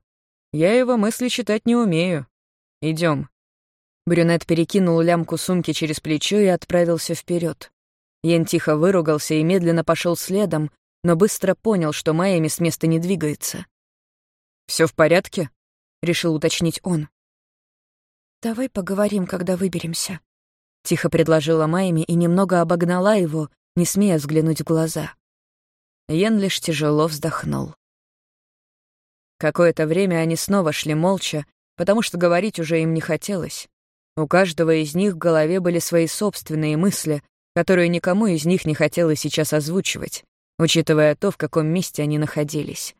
«Я его мысли читать не умею. Идем. Брюнет перекинул лямку сумки через плечо и отправился вперед. Йен тихо выругался и медленно пошел следом, но быстро понял, что Майами с места не двигается. Все в порядке?» — решил уточнить он. «Давай поговорим, когда выберемся», — тихо предложила Майами и немного обогнала его, не смея взглянуть в глаза. Йен лишь тяжело вздохнул. Какое-то время они снова шли молча, потому что говорить уже им не хотелось. У каждого из них в голове были свои собственные мысли, которые никому из них не хотелось сейчас озвучивать, учитывая то, в каком месте они находились.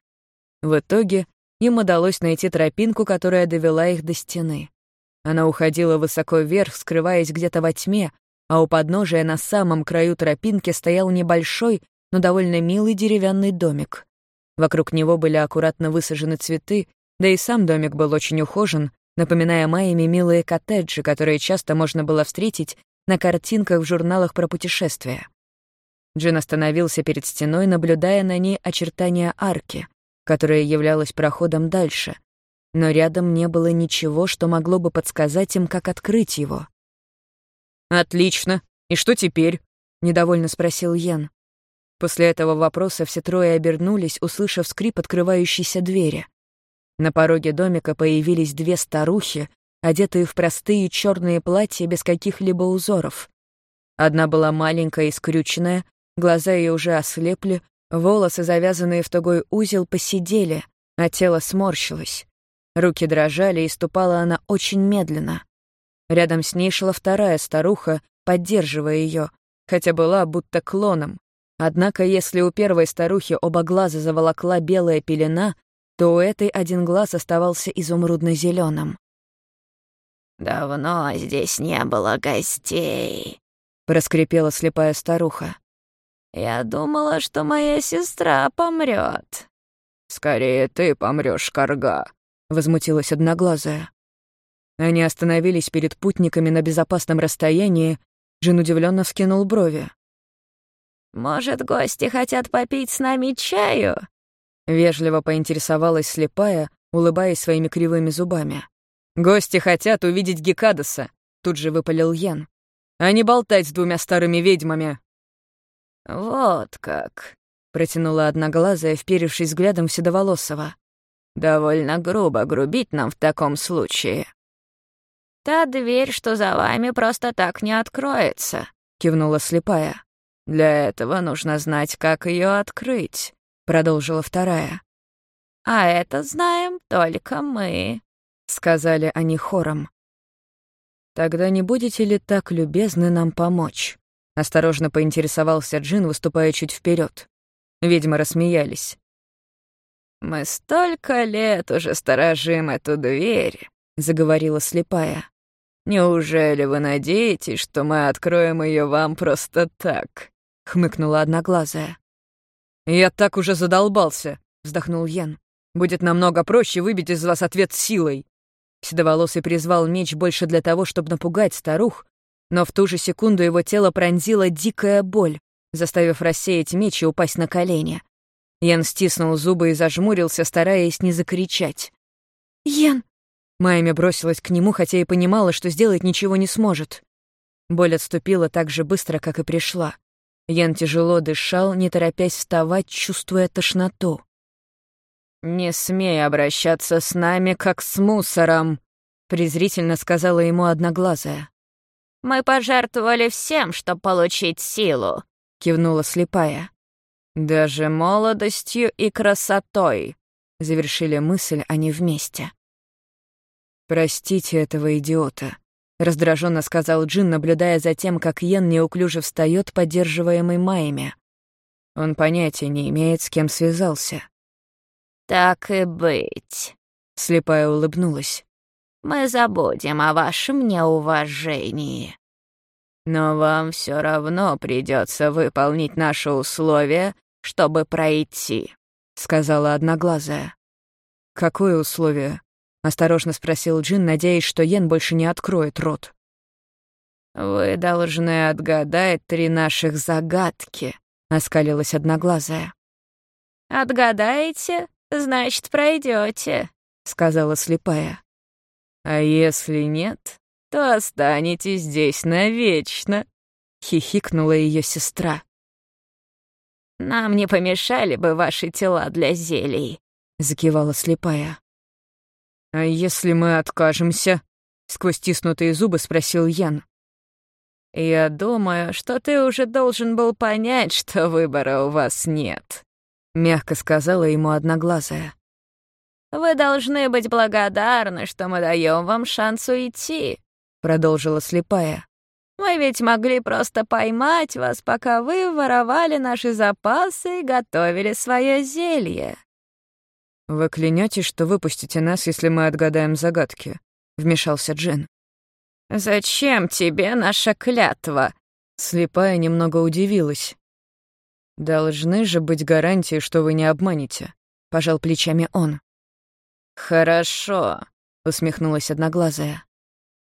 В итоге им удалось найти тропинку, которая довела их до стены. Она уходила высоко вверх, скрываясь где-то во тьме, а у подножия на самом краю тропинки стоял небольшой, но довольно милый деревянный домик. Вокруг него были аккуратно высажены цветы, да и сам домик был очень ухожен, напоминая Майями милые коттеджи, которые часто можно было встретить на картинках в журналах про путешествия. Джин остановился перед стеной, наблюдая на ней очертания арки, которая являлась проходом дальше, но рядом не было ничего, что могло бы подсказать им, как открыть его. «Отлично. И что теперь?» — недовольно спросил Йен. После этого вопроса все трое обернулись, услышав скрип открывающейся двери. На пороге домика появились две старухи, одетые в простые черные платья без каких-либо узоров. Одна была маленькая и скрюченная, глаза ее уже ослепли, Волосы, завязанные в тугой узел, посидели, а тело сморщилось. Руки дрожали, и ступала она очень медленно. Рядом с ней шла вторая старуха, поддерживая ее, хотя была будто клоном. Однако, если у первой старухи оба глаза заволокла белая пелена, то у этой один глаз оставался изумрудно зеленым «Давно здесь не было гостей», — проскрипела слепая старуха. «Я думала, что моя сестра помрет. «Скорее ты помрешь, Карга», — возмутилась одноглазая. Они остановились перед путниками на безопасном расстоянии. Джин удивленно вскинул брови. «Может, гости хотят попить с нами чаю?» Вежливо поинтересовалась слепая, улыбаясь своими кривыми зубами. «Гости хотят увидеть Гекадаса», — тут же выпалил Ян. «А не болтать с двумя старыми ведьмами». «Вот как», — протянула одноглазая, вперевшись взглядом в Седоволосого. «Довольно грубо грубить нам в таком случае». «Та дверь, что за вами, просто так не откроется», — кивнула слепая. «Для этого нужно знать, как ее открыть», — продолжила вторая. «А это знаем только мы», сказали они хором. «Тогда не будете ли так любезны нам помочь?» — осторожно поинтересовался Джин, выступая чуть вперед. Ведьмы рассмеялись. «Мы столько лет уже сторожим эту дверь», — заговорила слепая. «Неужели вы надеетесь, что мы откроем ее вам просто так?» — хмыкнула одноглазая. «Я так уже задолбался», — вздохнул Ян. «Будет намного проще выбить из вас ответ силой». Седоволосый призвал меч больше для того, чтобы напугать старух, но в ту же секунду его тело пронзила дикая боль, заставив рассеять меч и упасть на колени. Ян стиснул зубы и зажмурился, стараясь не закричать. «Ян!» Майми бросилась к нему, хотя и понимала, что сделать ничего не сможет. Боль отступила так же быстро, как и пришла. Ян тяжело дышал, не торопясь вставать, чувствуя тошноту. «Не смей обращаться с нами, как с мусором», — презрительно сказала ему одноглазая. «Мы пожертвовали всем, чтобы получить силу», — кивнула слепая. «Даже молодостью и красотой», — завершили мысль они вместе. «Простите этого идиота», — раздраженно сказал Джин, наблюдая за тем, как Йен неуклюже встает, поддерживаемый Майями. Он понятия не имеет, с кем связался. «Так и быть», — слепая улыбнулась. «Мы забудем о вашем неуважении. Но вам все равно придется выполнить наши условия, чтобы пройти», — сказала одноглазая. «Какое условие?» — осторожно спросил Джин, надеясь, что Йен больше не откроет рот. «Вы должны отгадать три наших загадки», — оскалилась одноглазая. «Отгадаете, значит, пройдете, сказала слепая. А если нет, то останетесь здесь навечно, хихикнула ее сестра. Нам не помешали бы ваши тела для зелий, закивала слепая. А если мы откажемся? сквозь стиснутые зубы спросил Ян. «Я думаю, что ты уже должен был понять, что выбора у вас нет», — мягко сказала ему одноглазая. «Вы должны быть благодарны, что мы даем вам шанс уйти», — продолжила слепая. «Мы ведь могли просто поймать вас, пока вы воровали наши запасы и готовили свое зелье». «Вы клянетесь, что выпустите нас, если мы отгадаем загадки?» — вмешался Джин. «Зачем тебе наша клятва?» Слепая немного удивилась. «Должны же быть гарантии, что вы не обманете», — пожал плечами он. «Хорошо», — усмехнулась одноглазая.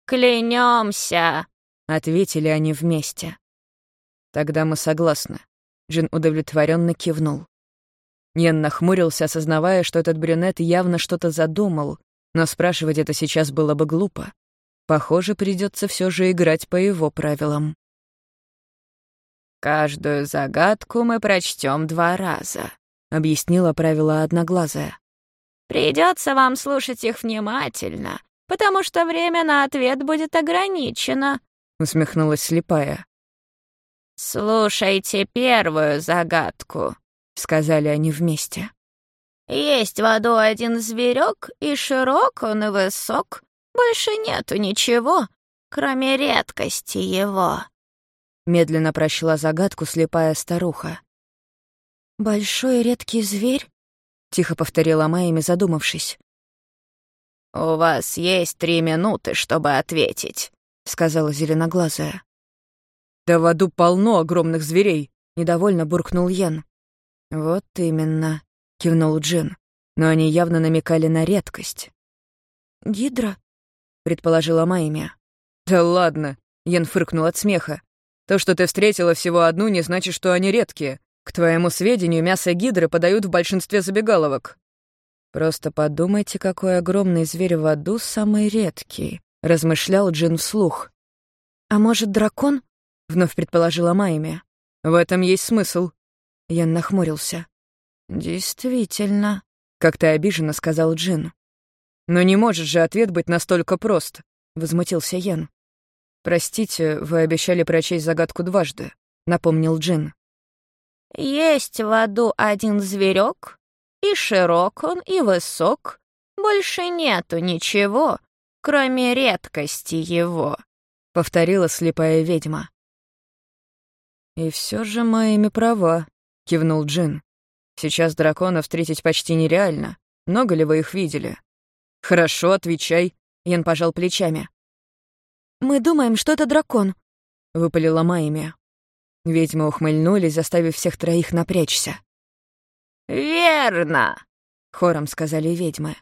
«Клянемся», — ответили они вместе. «Тогда мы согласны», — Джин удовлетворенно кивнул. Йен нахмурился, осознавая, что этот брюнет явно что-то задумал, но спрашивать это сейчас было бы глупо. Похоже, придется все же играть по его правилам. «Каждую загадку мы прочтем два раза», — объяснила правило одноглазая. «Придется вам слушать их внимательно, потому что время на ответ будет ограничено», — усмехнулась слепая. «Слушайте первую загадку», — сказали они вместе. «Есть в аду один зверек, и широк он и высок. Больше нету ничего, кроме редкости его». Медленно прочла загадку слепая старуха. «Большой редкий зверь?» — тихо повторила Майями, задумавшись. «У вас есть три минуты, чтобы ответить», — сказала зеленоглазая. «Да в аду полно огромных зверей», — недовольно буркнул Ян. «Вот именно», — кивнул Джин. «Но они явно намекали на редкость». «Гидра?» — предположила Майя. «Да ладно», — Ян фыркнул от смеха. «То, что ты встретила всего одну, не значит, что они редкие. К твоему сведению, мясо гидры подают в большинстве забегаловок». «Просто подумайте, какой огромный зверь в аду самый редкий», — размышлял Джин вслух. «А может, дракон?» — вновь предположила Майми. «В этом есть смысл». Ян нахмурился. «Действительно», — как-то обиженно сказал Джин. «Но не может же ответ быть настолько прост», — возмутился Ян. «Простите, вы обещали прочесть загадку дважды», — напомнил Джин. «Есть в аду один зверек, и широк он, и высок. Больше нету ничего, кроме редкости его», — повторила слепая ведьма. «И все же моими права», — кивнул Джин. «Сейчас дракона встретить почти нереально. Много ли вы их видели?» «Хорошо, отвечай», — Ян пожал плечами. «Мы думаем, что это дракон», — выпалила Майми. Ведьмы ухмыльнулись, заставив всех троих напрячься. «Верно», — хором сказали ведьмы.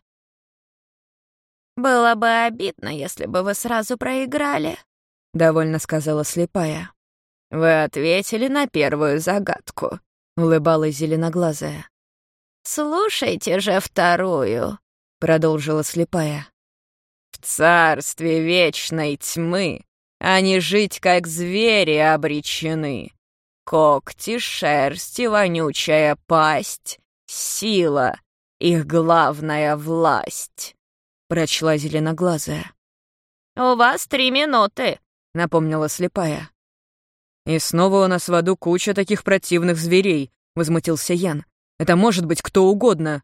«Было бы обидно, если бы вы сразу проиграли», — довольно сказала слепая. «Вы ответили на первую загадку», — улыбалась зеленоглазая. «Слушайте же вторую», — продолжила слепая. «В царстве вечной тьмы они жить как звери обречены. Когти, шерсть и вонючая пасть, сила — их главная власть», — прочла зеленоглазая. «У вас три минуты», — напомнила слепая. «И снова у нас в аду куча таких противных зверей», — возмутился Ян. «Это может быть кто угодно».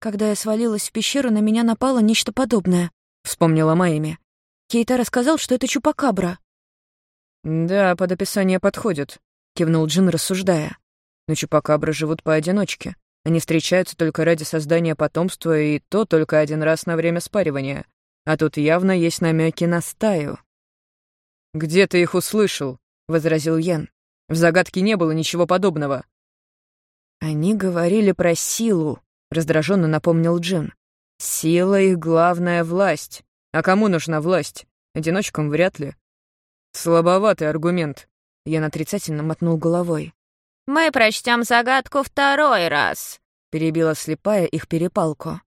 «Когда я свалилась в пещеру, на меня напало нечто подобное», — вспомнила Майми. Кейта рассказал, что это чупакабра. «Да, под описание подходит», кивнул Джин, рассуждая. Но чупакабры живут поодиночке. Они встречаются только ради создания потомства, и то только один раз на время спаривания. А тут явно есть намеки на стаю. «Где ты их услышал?» — возразил Ян. «В загадке не было ничего подобного». «Они говорили про силу», — раздраженно напомнил Джин. «Сила — их главная власть. А кому нужна власть? Одиночкам вряд ли». «Слабоватый аргумент», я отрицательно мотнул головой. «Мы прочтем загадку второй раз», — перебила слепая их перепалку.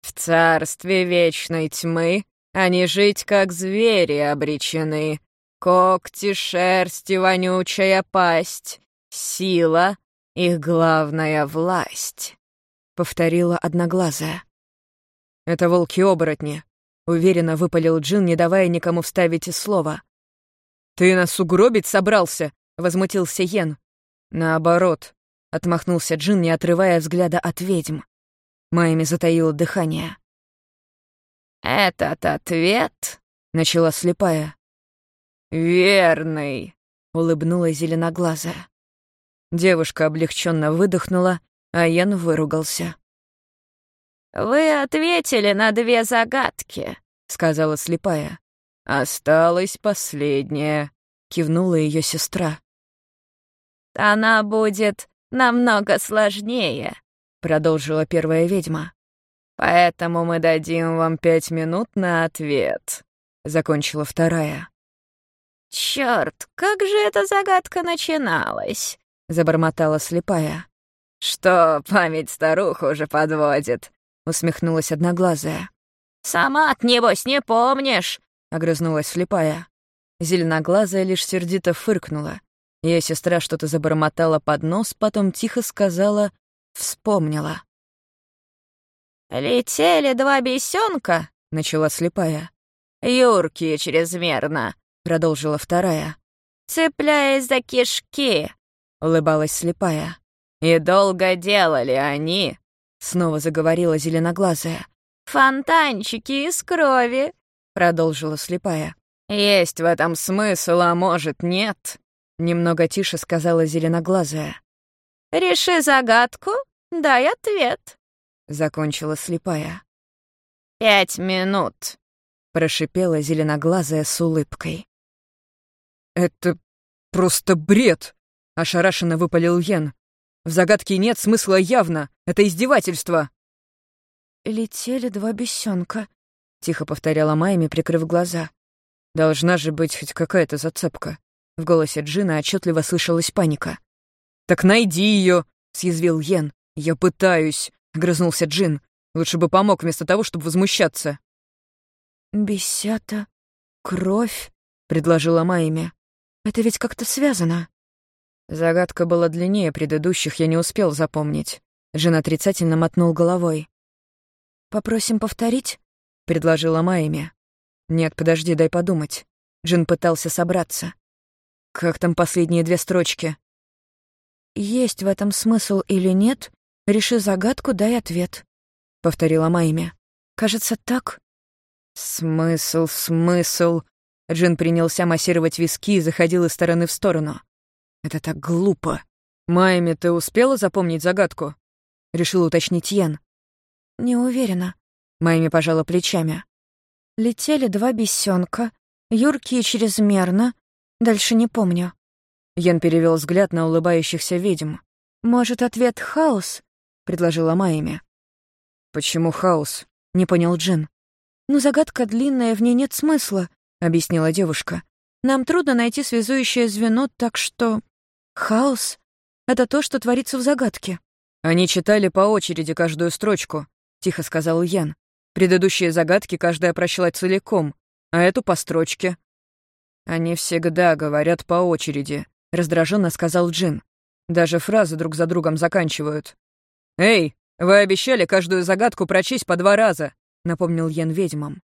«В царстве вечной тьмы они жить как звери обречены. Когти, шерсть и вонючая пасть. Сила — их главная власть», — повторила одноглазая. «Это волки-оборотни», — уверенно выпалил Джин, не давая никому вставить и слова. «Ты нас угробить собрался?» — возмутился Йен. «Наоборот», — отмахнулся Джин, не отрывая взгляда от ведьм. Майми затаила дыхание. «Этот ответ...» — начала слепая. «Верный», — улыбнулась зеленоглазая. Девушка облегченно выдохнула, а Ян выругался. «Вы ответили на две загадки», — сказала слепая. «Осталась последняя», — кивнула ее сестра. «Она будет намного сложнее», — продолжила первая ведьма. «Поэтому мы дадим вам пять минут на ответ», — закончила вторая. «Чёрт, как же эта загадка начиналась?» — забормотала слепая. «Что, память старуха уже подводит?» — усмехнулась одноглазая. «Сама-то, небось, не помнишь?» — огрызнулась слепая. Зеленоглазая лишь сердито фыркнула. Ее сестра что-то забормотала под нос, потом тихо сказала «вспомнила». «Летели два бесенка», — начала слепая. «Юркие чрезмерно», — продолжила вторая. «Цепляясь за кишки», — улыбалась слепая. И долго делали они, снова заговорила зеленоглазая. Фонтанчики из крови, продолжила слепая. Есть в этом смысл, а может, нет, немного тише сказала зеленоглазая. Реши загадку, дай ответ, закончила слепая. Пять минут, прошипела зеленоглазая с улыбкой. «Это просто бред!» — ошарашенно выпалил Йен. «В загадке нет смысла явно. Это издевательство!» «Летели два бесенка», — тихо повторяла Майми, прикрыв глаза. «Должна же быть хоть какая-то зацепка». В голосе Джина отчетливо слышалась паника. «Так найди ее, съязвил Йен. «Я пытаюсь», — огрызнулся Джин. «Лучше бы помог вместо того, чтобы возмущаться». «Бесята, кровь», — предложила Майми. Это ведь как-то связано. Загадка была длиннее предыдущих, я не успел запомнить. Жен отрицательно мотнул головой. «Попросим повторить?» — предложила Майми. «Нет, подожди, дай подумать». Джин пытался собраться. «Как там последние две строчки?» «Есть в этом смысл или нет? Реши загадку, дай ответ», — повторила Майми. «Кажется, так». «Смысл, смысл», Джин принялся массировать виски и заходил из стороны в сторону. «Это так глупо. Майми, ты успела запомнить загадку?» — решил уточнить Йен. «Не уверена». Майми пожала плечами. «Летели два бесенка, юркие чрезмерно. Дальше не помню». Йен перевел взгляд на улыбающихся ведьм. «Может, ответ — хаос?» — предложила Майми. «Почему хаос?» — не понял Джин. «Ну, загадка длинная, в ней нет смысла. — объяснила девушка. «Нам трудно найти связующее звено, так что... Хаос — это то, что творится в загадке». «Они читали по очереди каждую строчку», — тихо сказал Ян. «Предыдущие загадки каждая прочла целиком, а эту по строчке». «Они всегда говорят по очереди», — раздраженно сказал Джин. «Даже фразы друг за другом заканчивают». «Эй, вы обещали каждую загадку прочесть по два раза», — напомнил Ян ведьмам.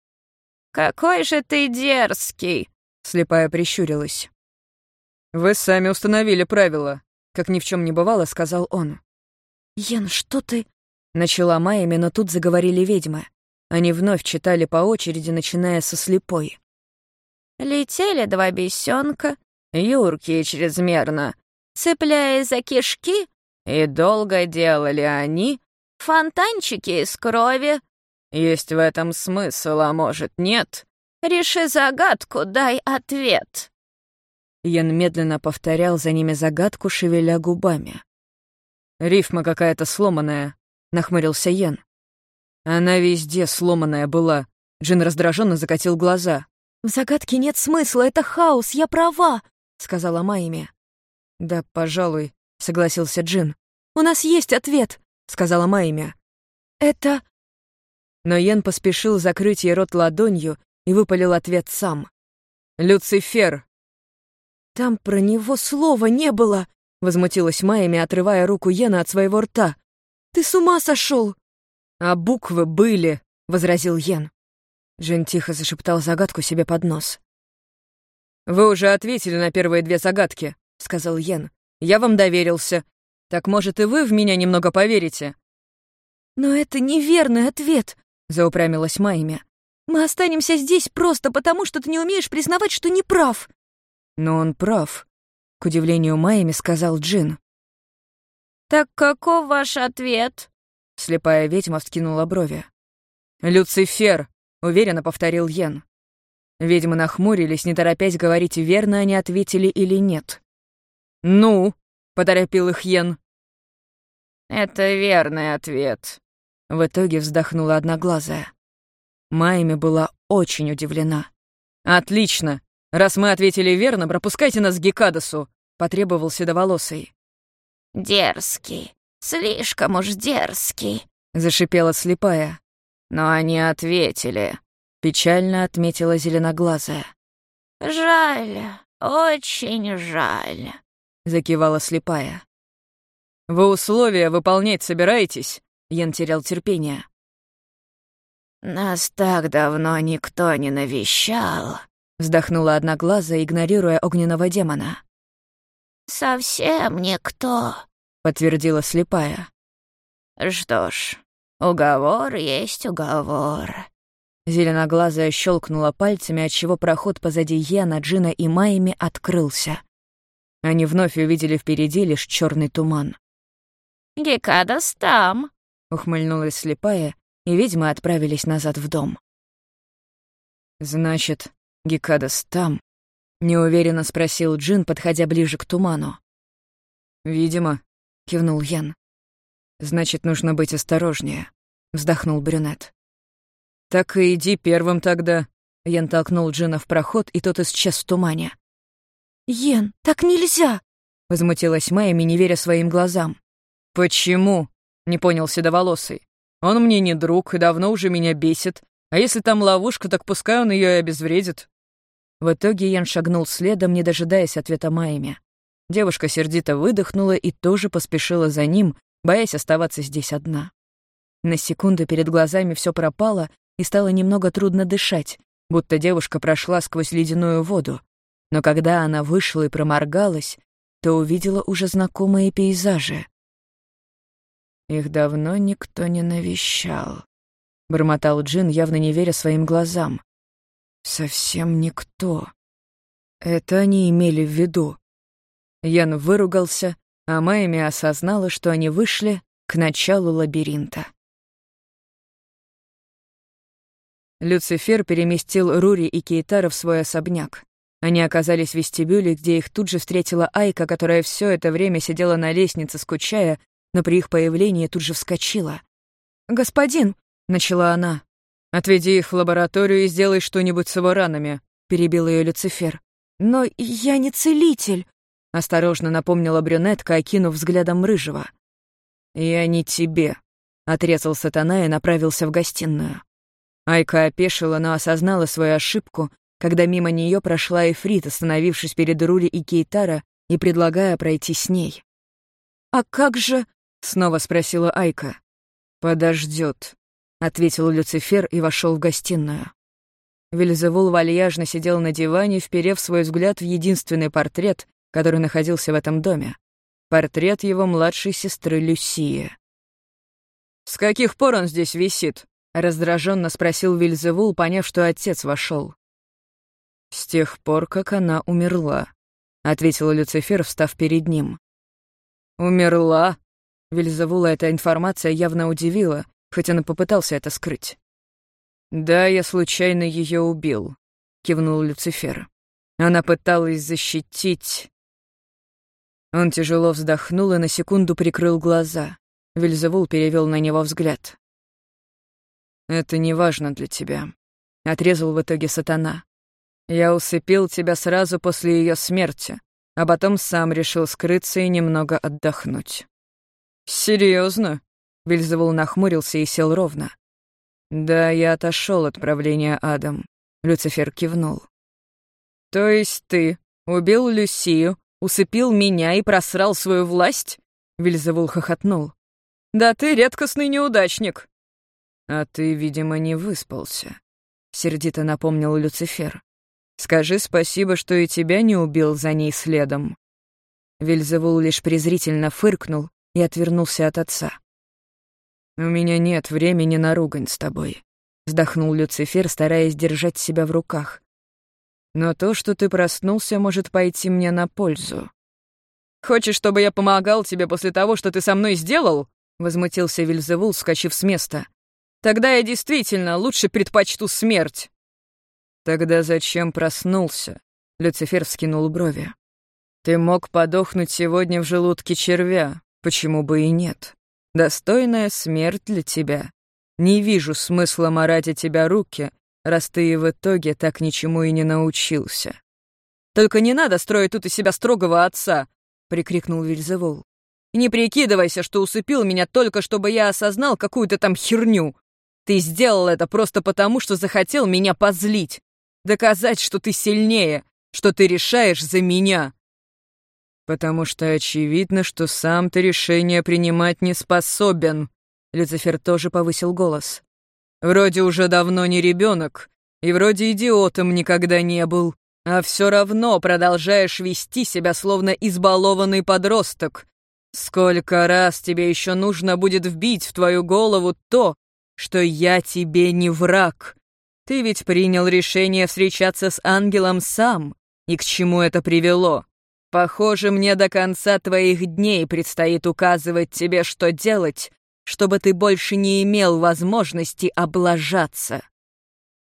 «Какой же ты дерзкий!» — слепая прищурилась. «Вы сами установили правила», — как ни в чем не бывало, сказал он. «Ян, что ты...» — начала Майями, но тут заговорили ведьмы. Они вновь читали по очереди, начиная со слепой. «Летели два бесенка, юркие чрезмерно, цепляясь за кишки, и долго делали они фонтанчики из крови, есть в этом смысл, а может, нет? Реши загадку, дай ответ. Ян медленно повторял за ними загадку, шевеля губами. «Рифма какая-то сломанная», — нахмурился Ян. «Она везде сломанная была». Джин раздраженно закатил глаза. «В загадке нет смысла, это хаос, я права», — сказала Майми. «Да, пожалуй», — согласился Джин. «У нас есть ответ», — сказала Майми. «Это но Йен поспешил закрыть ей рот ладонью и выпалил ответ сам. «Люцифер!» «Там про него слова не было!» — возмутилась Майями, отрывая руку Йена от своего рта. «Ты с ума сошел!» «А буквы были!» — возразил Йен. Джин тихо зашептал загадку себе под нос. «Вы уже ответили на первые две загадки», — сказал Йен. «Я вам доверился. Так, может, и вы в меня немного поверите?» «Но это неверный ответ», — заупрямилась Майми. «Мы останемся здесь просто потому, что ты не умеешь признавать, что не прав». «Но он прав», — к удивлению Майми сказал Джин. «Так каков ваш ответ?» Слепая ведьма вскинула брови. «Люцифер», — уверенно повторил Йен. Ведьмы нахмурились, не торопясь говорить, верно они ответили или нет. «Ну?» — поторопил их Йен. «Это верный ответ», в итоге вздохнула одноглазая. Майми была очень удивлена. «Отлично! Раз мы ответили верно, пропускайте нас к Гекадасу», — потребовал седоволосый. «Дерзкий, слишком уж дерзкий», — зашипела слепая. «Но они ответили», — печально отметила зеленоглазая. «Жаль, очень жаль», — закивала слепая. «Вы условия выполнять собираетесь?» Ян терял терпение. «Нас так давно никто не навещал», — вздохнула одноглазая, игнорируя огненного демона. «Совсем никто. — подтвердила слепая. «Что ж, уговор есть уговор». Зеленоглазая щелкнула пальцами, отчего проход позади Яна, Джина и Майями открылся. Они вновь увидели впереди лишь черный туман. «Гекадас там», — ухмыльнулась слепая, и ведьмы отправились назад в дом. «Значит, Гекадас там?» — неуверенно спросил Джин, подходя ближе к туману. «Видимо», — кивнул Ян. «Значит, нужно быть осторожнее», — вздохнул брюнет. «Так и иди первым тогда», — Ян толкнул Джина в проход, и тот исчез в тумане. «Йен, так нельзя!» — возмутилась Майами, не веря своим глазам. «Почему?» — не понял Седоволосый. «Он мне не друг и давно уже меня бесит. А если там ловушка, так пускай он ее и обезвредит». В итоге Ян шагнул следом, не дожидаясь ответа Майами. Девушка сердито выдохнула и тоже поспешила за ним, боясь оставаться здесь одна. На секунду перед глазами все пропало, и стало немного трудно дышать, будто девушка прошла сквозь ледяную воду. Но когда она вышла и проморгалась, то увидела уже знакомые пейзажи. «Их давно никто не навещал», — бормотал Джин, явно не веря своим глазам. «Совсем никто». Это они имели в виду. Ян выругался, а Майми осознала, что они вышли к началу лабиринта. Люцифер переместил Рури и Кейтара в свой особняк. Они оказались в вестибюле, где их тут же встретила Айка, которая все это время сидела на лестнице, скучая, но при их появлении тут же вскочила. «Господин!» — начала она. «Отведи их в лабораторию и сделай что-нибудь с его ранами», — перебил ее Люцифер. «Но я не целитель», — осторожно напомнила брюнетка, окинув взглядом рыжего. «Я не тебе», — отрезал сатана и направился в гостиную. Айка опешила, но осознала свою ошибку, когда мимо нее прошла Эфрит, остановившись перед Рули и Кейтара и предлагая пройти с ней. «А как же...» — снова спросила Айка. «Подождет», — ответил Люцифер и вошел в гостиную. Вельзевул вальяжно сидел на диване, вперев свой взгляд в единственный портрет, который находился в этом доме. Портрет его младшей сестры Люсии. «С каких пор он здесь висит?» — раздраженно спросил Вильзевул, поняв, что отец вошел. «С тех пор, как она умерла», — ответил Люцифер, встав перед ним. «Умерла?» Вильзевула эта информация явно удивила, хоть он и попытался это скрыть. «Да, я случайно ее убил», — кивнул Люцифер. «Она пыталась защитить...» Он тяжело вздохнул и на секунду прикрыл глаза. Вильзевул перевел на него взгляд. «Это не важно для тебя», — отрезал в итоге сатана. «Я усыпил тебя сразу после ее смерти, а потом сам решил скрыться и немного отдохнуть». Серьезно? Вильзевул нахмурился и сел ровно. «Да, я отошел от правления адом», — Люцифер кивнул. «То есть ты убил Люсию, усыпил меня и просрал свою власть?» Вильзевул хохотнул. «Да ты редкостный неудачник». «А ты, видимо, не выспался», — сердито напомнил Люцифер. «Скажи спасибо, что и тебя не убил за ней следом». Вильзевул лишь презрительно фыркнул и отвернулся от отца. «У меня нет времени на ругань с тобой», — вздохнул Люцифер, стараясь держать себя в руках. «Но то, что ты проснулся, может пойти мне на пользу». «Хочешь, чтобы я помогал тебе после того, что ты со мной сделал?» — возмутился Вильзевул, скачив с места. «Тогда я действительно лучше предпочту смерть». «Тогда зачем проснулся?» — Люцифер вскинул брови. «Ты мог подохнуть сегодня в желудке червя, почему бы и нет?» Достойная смерть для тебя. Не вижу смысла морать о тебя руки, раз ты и в итоге так ничему и не научился. «Только не надо строить тут из себя строгого отца!» — прикрикнул Вильзевул. «Не прикидывайся, что усыпил меня только, чтобы я осознал какую-то там херню. Ты сделал это просто потому, что захотел меня позлить. Доказать, что ты сильнее, что ты решаешь за меня потому что очевидно, что сам ты решение принимать не способен. Люцифер тоже повысил голос. Вроде уже давно не ребенок, и вроде идиотом никогда не был, а все равно продолжаешь вести себя словно избалованный подросток. Сколько раз тебе еще нужно будет вбить в твою голову то, что я тебе не враг? Ты ведь принял решение встречаться с ангелом сам, и к чему это привело? Похоже, мне до конца твоих дней предстоит указывать тебе, что делать, чтобы ты больше не имел возможности облажаться.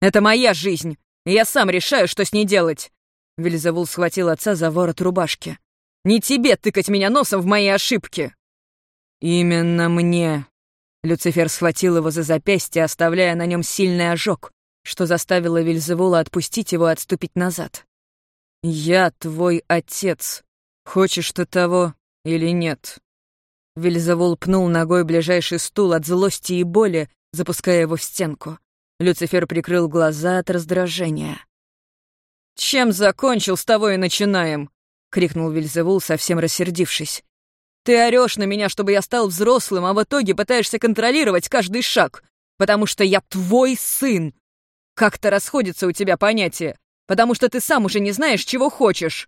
Это моя жизнь, я сам решаю, что с ней делать. Вельзевул схватил отца за ворот рубашки. Не тебе тыкать меня носом в мои ошибки!» «Именно мне!» Люцифер схватил его за запястье, оставляя на нем сильный ожог, что заставило Вильзевула отпустить его и отступить назад. «Я твой отец. Хочешь ты того или нет?» Вильзевул пнул ногой ближайший стул от злости и боли, запуская его в стенку. Люцифер прикрыл глаза от раздражения. «Чем закончил, с того и начинаем!» крикнул Вильзевул, совсем рассердившись. «Ты орешь на меня, чтобы я стал взрослым, а в итоге пытаешься контролировать каждый шаг, потому что я твой сын. Как-то расходится у тебя понятие, потому что ты сам уже не знаешь, чего хочешь».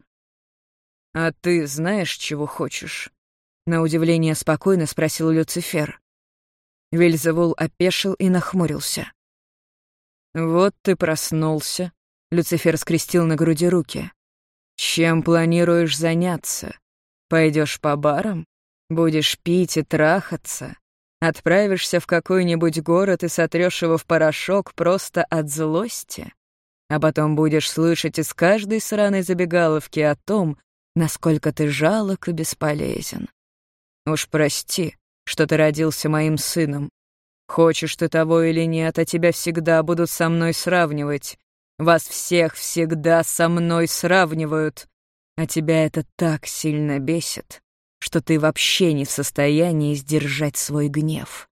«А ты знаешь, чего хочешь?» На удивление спокойно спросил Люцифер. Вельзевул опешил и нахмурился. «Вот ты проснулся», — Люцифер скрестил на груди руки. Чем планируешь заняться? Пойдешь по барам? Будешь пить и трахаться? Отправишься в какой-нибудь город и сотрешь его в порошок просто от злости? А потом будешь слышать из каждой сраной забегаловки о том, насколько ты жалок и бесполезен. Уж прости, что ты родился моим сыном. Хочешь ты того или нет, а тебя всегда будут со мной сравнивать, вас всех всегда со мной сравнивают, а тебя это так сильно бесит, что ты вообще не в состоянии сдержать свой гнев.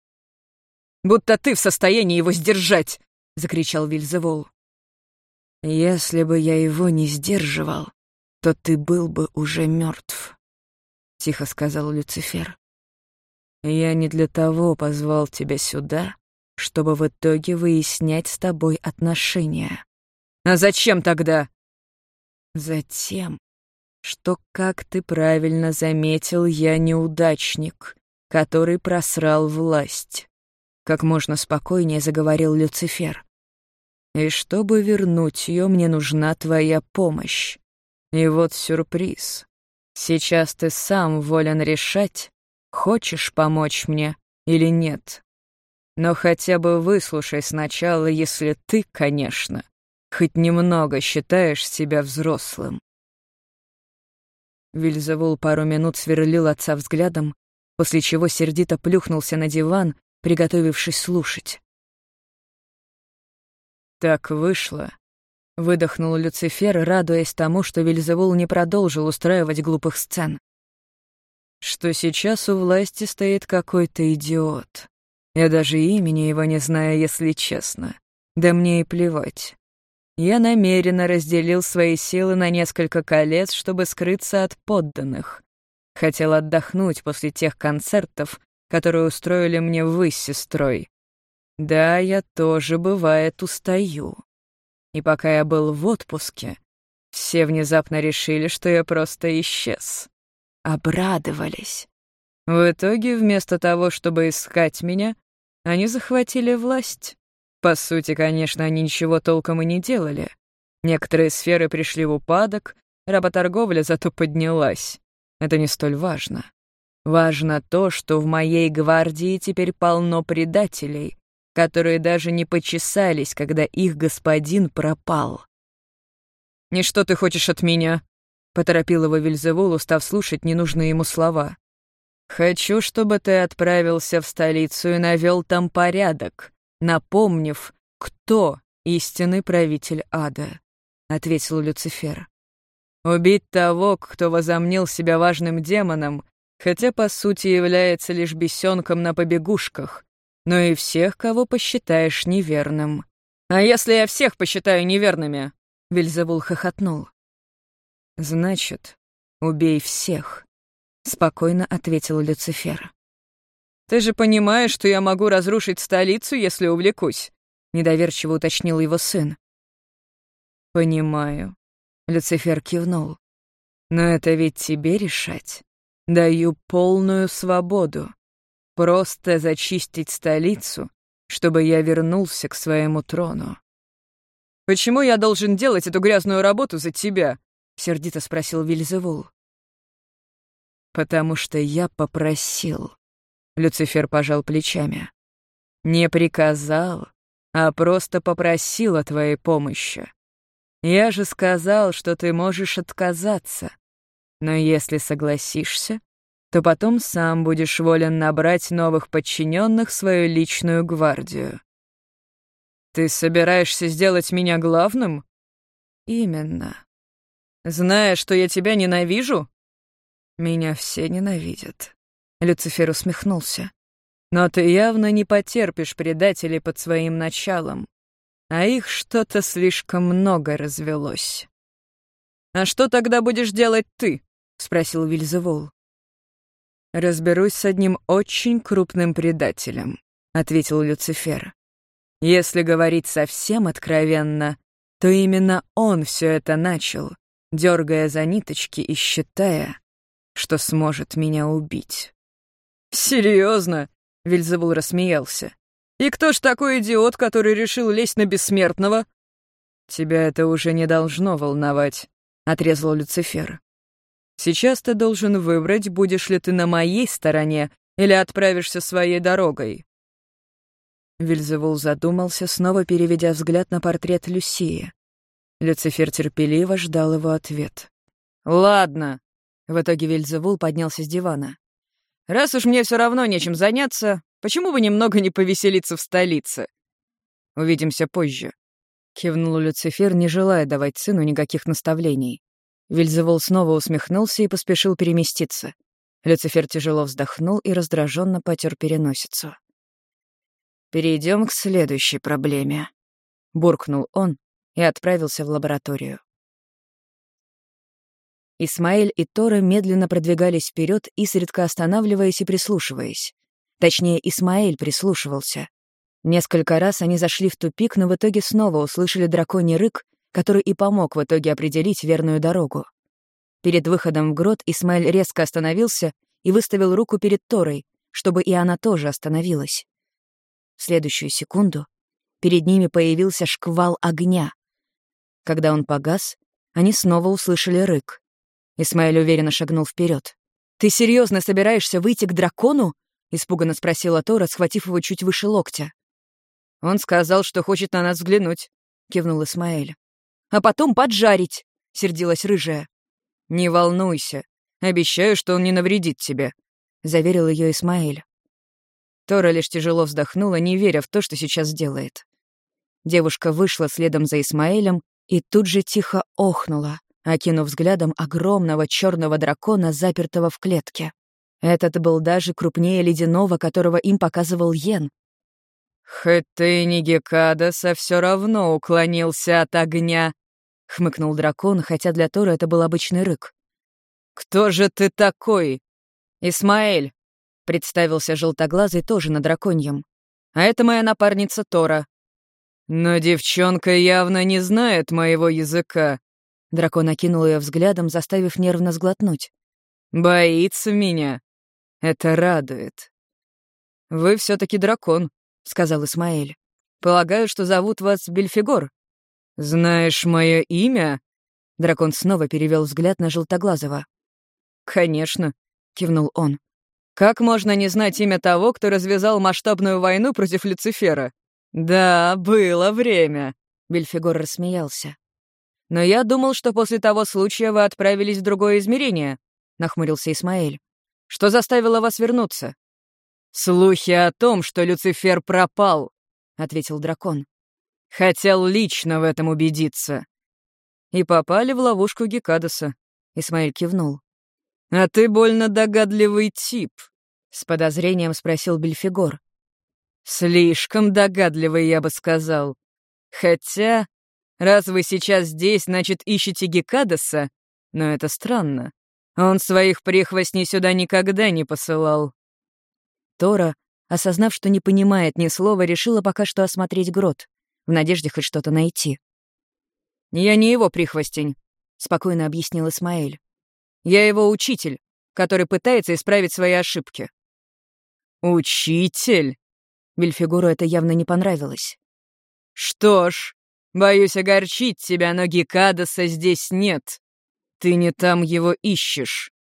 «Будто ты в состоянии его сдержать!» — закричал Вильзевол. «Если бы я его не сдерживал, то ты был бы уже мертв», — тихо сказал Люцифер. «Я не для того позвал тебя сюда, чтобы в итоге выяснять с тобой отношения. А зачем тогда? Затем, что, как ты правильно заметил, я неудачник, который просрал власть. Как можно спокойнее заговорил Люцифер. И чтобы вернуть ее, мне нужна твоя помощь. И вот сюрприз. Сейчас ты сам волен решать, хочешь помочь мне или нет. Но хотя бы выслушай сначала, если ты, конечно, хоть немного считаешь себя взрослым. Вильзевул пару минут сверлил отца взглядом, после чего сердито плюхнулся на диван, приготовившись слушать. «Так вышло», — выдохнул Люцифер, радуясь тому, что Вильзевул не продолжил устраивать глупых сцен. «Что сейчас у власти стоит какой-то идиот. Я даже имени его не знаю, если честно. Да мне и плевать. Я намеренно разделил свои силы на несколько колец, чтобы скрыться от подданных. Хотел отдохнуть после тех концертов, которые устроили мне вы с сестрой. Да, я тоже, бывает, устаю. И пока я был в отпуске, все внезапно решили, что я просто исчез. Обрадовались. В итоге, вместо того, чтобы искать меня, они захватили власть. По сути, конечно, они ничего толком и не делали. Некоторые сферы пришли в упадок, работорговля зато поднялась. Это не столь важно. Важно то, что в моей гвардии теперь полно предателей, которые даже не почесались, когда их господин пропал. «Не что ты хочешь от меня?» — поторопил его Вильзевул, устав слушать ненужные ему слова. «Хочу, чтобы ты отправился в столицу и навел там порядок, напомнив, кто истинный правитель ада», — ответил Люцифер. «Убить того, кто возомнил себя важным демоном, хотя по сути является лишь бесенком на побегушках, но и всех, кого посчитаешь неверным». «А если я всех посчитаю неверными?» — Вильзевул хохотнул. «Значит, убей всех», — спокойно ответил Люцифер. «Ты же понимаешь, что я могу разрушить столицу, если увлекусь?» — недоверчиво уточнил его сын. «Понимаю», — Люцифер кивнул. «Но это ведь тебе решать. Даю полную свободу. Просто зачистить столицу, чтобы я вернулся к своему трону. «Почему я должен делать эту грязную работу за тебя?» — сердито спросил Вильзевул. «Потому что я попросил», — Люцифер пожал плечами. «Не приказал, а просто попросил о твоей помощи. Я же сказал, что ты можешь отказаться. Но если согласишься, то потом сам будешь волен набрать новых подчиненных в свою личную гвардию. Ты собираешься сделать меня главным? Именно. Зная, что я тебя ненавижу? Меня все ненавидят. Люцифер усмехнулся. Но ты явно не потерпишь предателей под своим началом, а их что-то слишком много развелось. «А что тогда будешь делать ты?» — спросил Вильзевул. «Разберусь с одним очень крупным предателем», — ответил Люцифер. «Если говорить совсем откровенно, то именно он все это начал, дергая за ниточки и считая, что сможет меня убить». «Серьезно?» — Вильзевул рассмеялся. «И кто ж такой идиот, который решил лезть на бессмертного?» «Тебя это уже не должно волновать», — отрезал Люцифер. Сейчас ты должен выбрать, будешь ли ты на моей стороне или отправишься своей дорогой». Вильзевул задумался, снова переведя взгляд на портрет Люсии. Люцифер терпеливо ждал его ответ. «Ладно», — в итоге Вильзевул поднялся с дивана. «Раз уж мне все равно нечем заняться, почему бы немного не повеселиться в столице? Увидимся позже», — кивнул Люцифер, не желая давать сыну никаких наставлений. Вильзевол снова усмехнулся и поспешил переместиться. Люцифер тяжело вздохнул и раздраженно потер переносицу. Перейдем к следующей проблеме», — буркнул он и отправился в лабораторию. Исмаэль и Тора медленно продвигались вперед, изредка останавливаясь и прислушиваясь. Точнее, Исмаэль прислушивался. Несколько раз они зашли в тупик, но в итоге снова услышали драконий рык который и помог в итоге определить верную дорогу. Перед выходом в грот Исмаэль резко остановился и выставил руку перед Торой, чтобы и она тоже остановилась. В следующую секунду перед ними появился шквал огня. Когда он погас, они снова услышали рык. Исмаэль уверенно шагнул вперед. «Ты серьезно собираешься выйти к дракону?» — испуганно спросила Тора, схватив его чуть выше локтя. «Он сказал, что хочет на нас взглянуть», — кивнул Исмаэль а потом поджарить», — сердилась рыжая. «Не волнуйся. Обещаю, что он не навредит тебе», — заверил ее Исмаэль. Тора лишь тяжело вздохнула, не веря в то, что сейчас делает. Девушка вышла следом за Исмаэлем и тут же тихо охнула, окинув взглядом огромного черного дракона, запертого в клетке. Этот был даже крупнее ледяного, которого им показывал Йен. «Хоть ты не а все равно уклонился от огня», — хмыкнул дракон, хотя для Тора это был обычный рык. «Кто же ты такой?» «Исмаэль», — представился желтоглазый тоже на драконьем. «А это моя напарница Тора». «Но девчонка явно не знает моего языка», — дракон окинул ее взглядом, заставив нервно сглотнуть. «Боится меня. Это радует». «Вы все таки дракон», — сказал Исмаэль. «Полагаю, что зовут вас Бельфигор». «Знаешь мое имя?» Дракон снова перевел взгляд на Желтоглазого. «Конечно», — кивнул он. «Как можно не знать имя того, кто развязал масштабную войну против Люцифера?» «Да, было время», — Бельфигор рассмеялся. «Но я думал, что после того случая вы отправились в другое измерение», — нахмурился Исмаэль. «Что заставило вас вернуться?» «Слухи о том, что Люцифер пропал», — ответил дракон. Хотел лично в этом убедиться. И попали в ловушку Гекадаса. Исмаэль кивнул. «А ты больно догадливый тип», — с подозрением спросил Бельфигор. «Слишком догадливый, я бы сказал. Хотя, раз вы сейчас здесь, значит, ищете Гекадаса, но это странно. Он своих прихвостней сюда никогда не посылал». Тора, осознав, что не понимает ни слова, решила пока что осмотреть грот в надежде хоть что-то найти. «Я не его прихвостень», — спокойно объяснил Исмаэль. «Я его учитель, который пытается исправить свои ошибки. «Учитель?» Бельфигуру это явно не понравилось. «Что ж, боюсь огорчить тебя, но Гекадаса здесь нет. Ты не там его ищешь».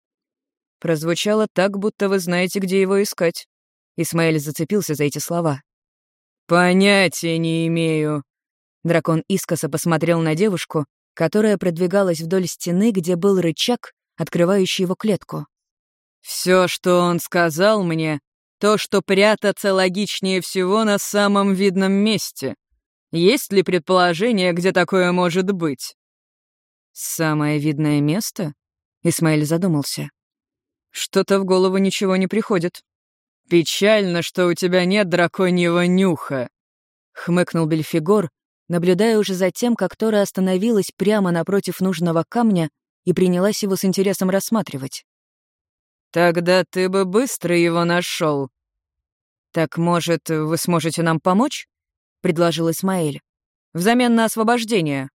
Прозвучало так, будто вы знаете, где его искать. Исмаэль зацепился за эти слова. «Понятия не имею». Дракон искоса посмотрел на девушку, которая продвигалась вдоль стены, где был рычаг, открывающий его клетку. Все, что он сказал мне, то, что прятаться логичнее всего на самом видном месте. Есть ли предположение, где такое может быть?» «Самое видное место?» — Исмаэль задумался. «Что-то в голову ничего не приходит». «Печально, что у тебя нет драконьего нюха», — хмыкнул Бельфигор, наблюдая уже за тем, как Тора остановилась прямо напротив нужного камня и принялась его с интересом рассматривать. «Тогда ты бы быстро его нашел. «Так, может, вы сможете нам помочь?» — предложил Исмаэль. «Взамен на освобождение».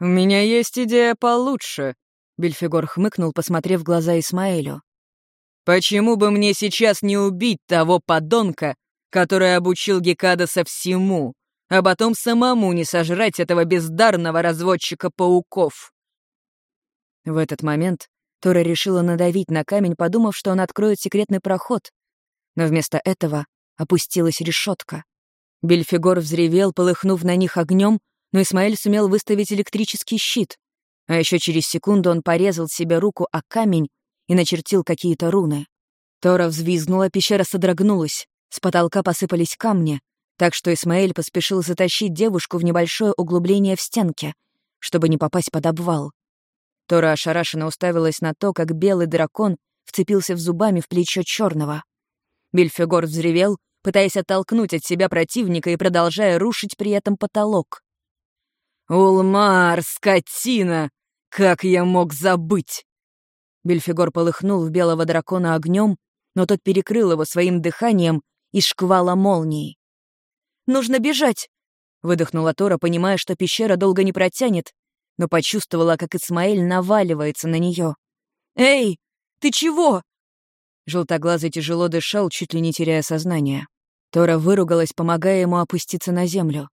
«У меня есть идея получше», — Бельфигор хмыкнул, посмотрев в глаза Исмаэлю. «Почему бы мне сейчас не убить того подонка, который обучил Гекадаса всему, а потом самому не сожрать этого бездарного разводчика пауков?» В этот момент Тора решила надавить на камень, подумав, что он откроет секретный проход. Но вместо этого опустилась решетка. Бельфигор взревел, полыхнув на них огнем, но Исмаэль сумел выставить электрический щит. А еще через секунду он порезал себе руку о камень и начертил какие-то руны. Тора взвизгнула, пещера содрогнулась, с потолка посыпались камни, так что Исмаэль поспешил затащить девушку в небольшое углубление в стенке, чтобы не попасть под обвал. Тора ошарашенно уставилась на то, как белый дракон вцепился в зубами в плечо черного. Бельфигор взревел, пытаясь оттолкнуть от себя противника и продолжая рушить при этом потолок. «Улмар, скотина! Как я мог забыть?» Бельфигор полыхнул в белого дракона огнем, но тот перекрыл его своим дыханием и шквала молнии. «Нужно бежать!» — выдохнула Тора, понимая, что пещера долго не протянет, но почувствовала, как Исмаэль наваливается на нее. «Эй, ты чего?» Желтоглазый тяжело дышал, чуть ли не теряя сознание. Тора выругалась, помогая ему опуститься на землю.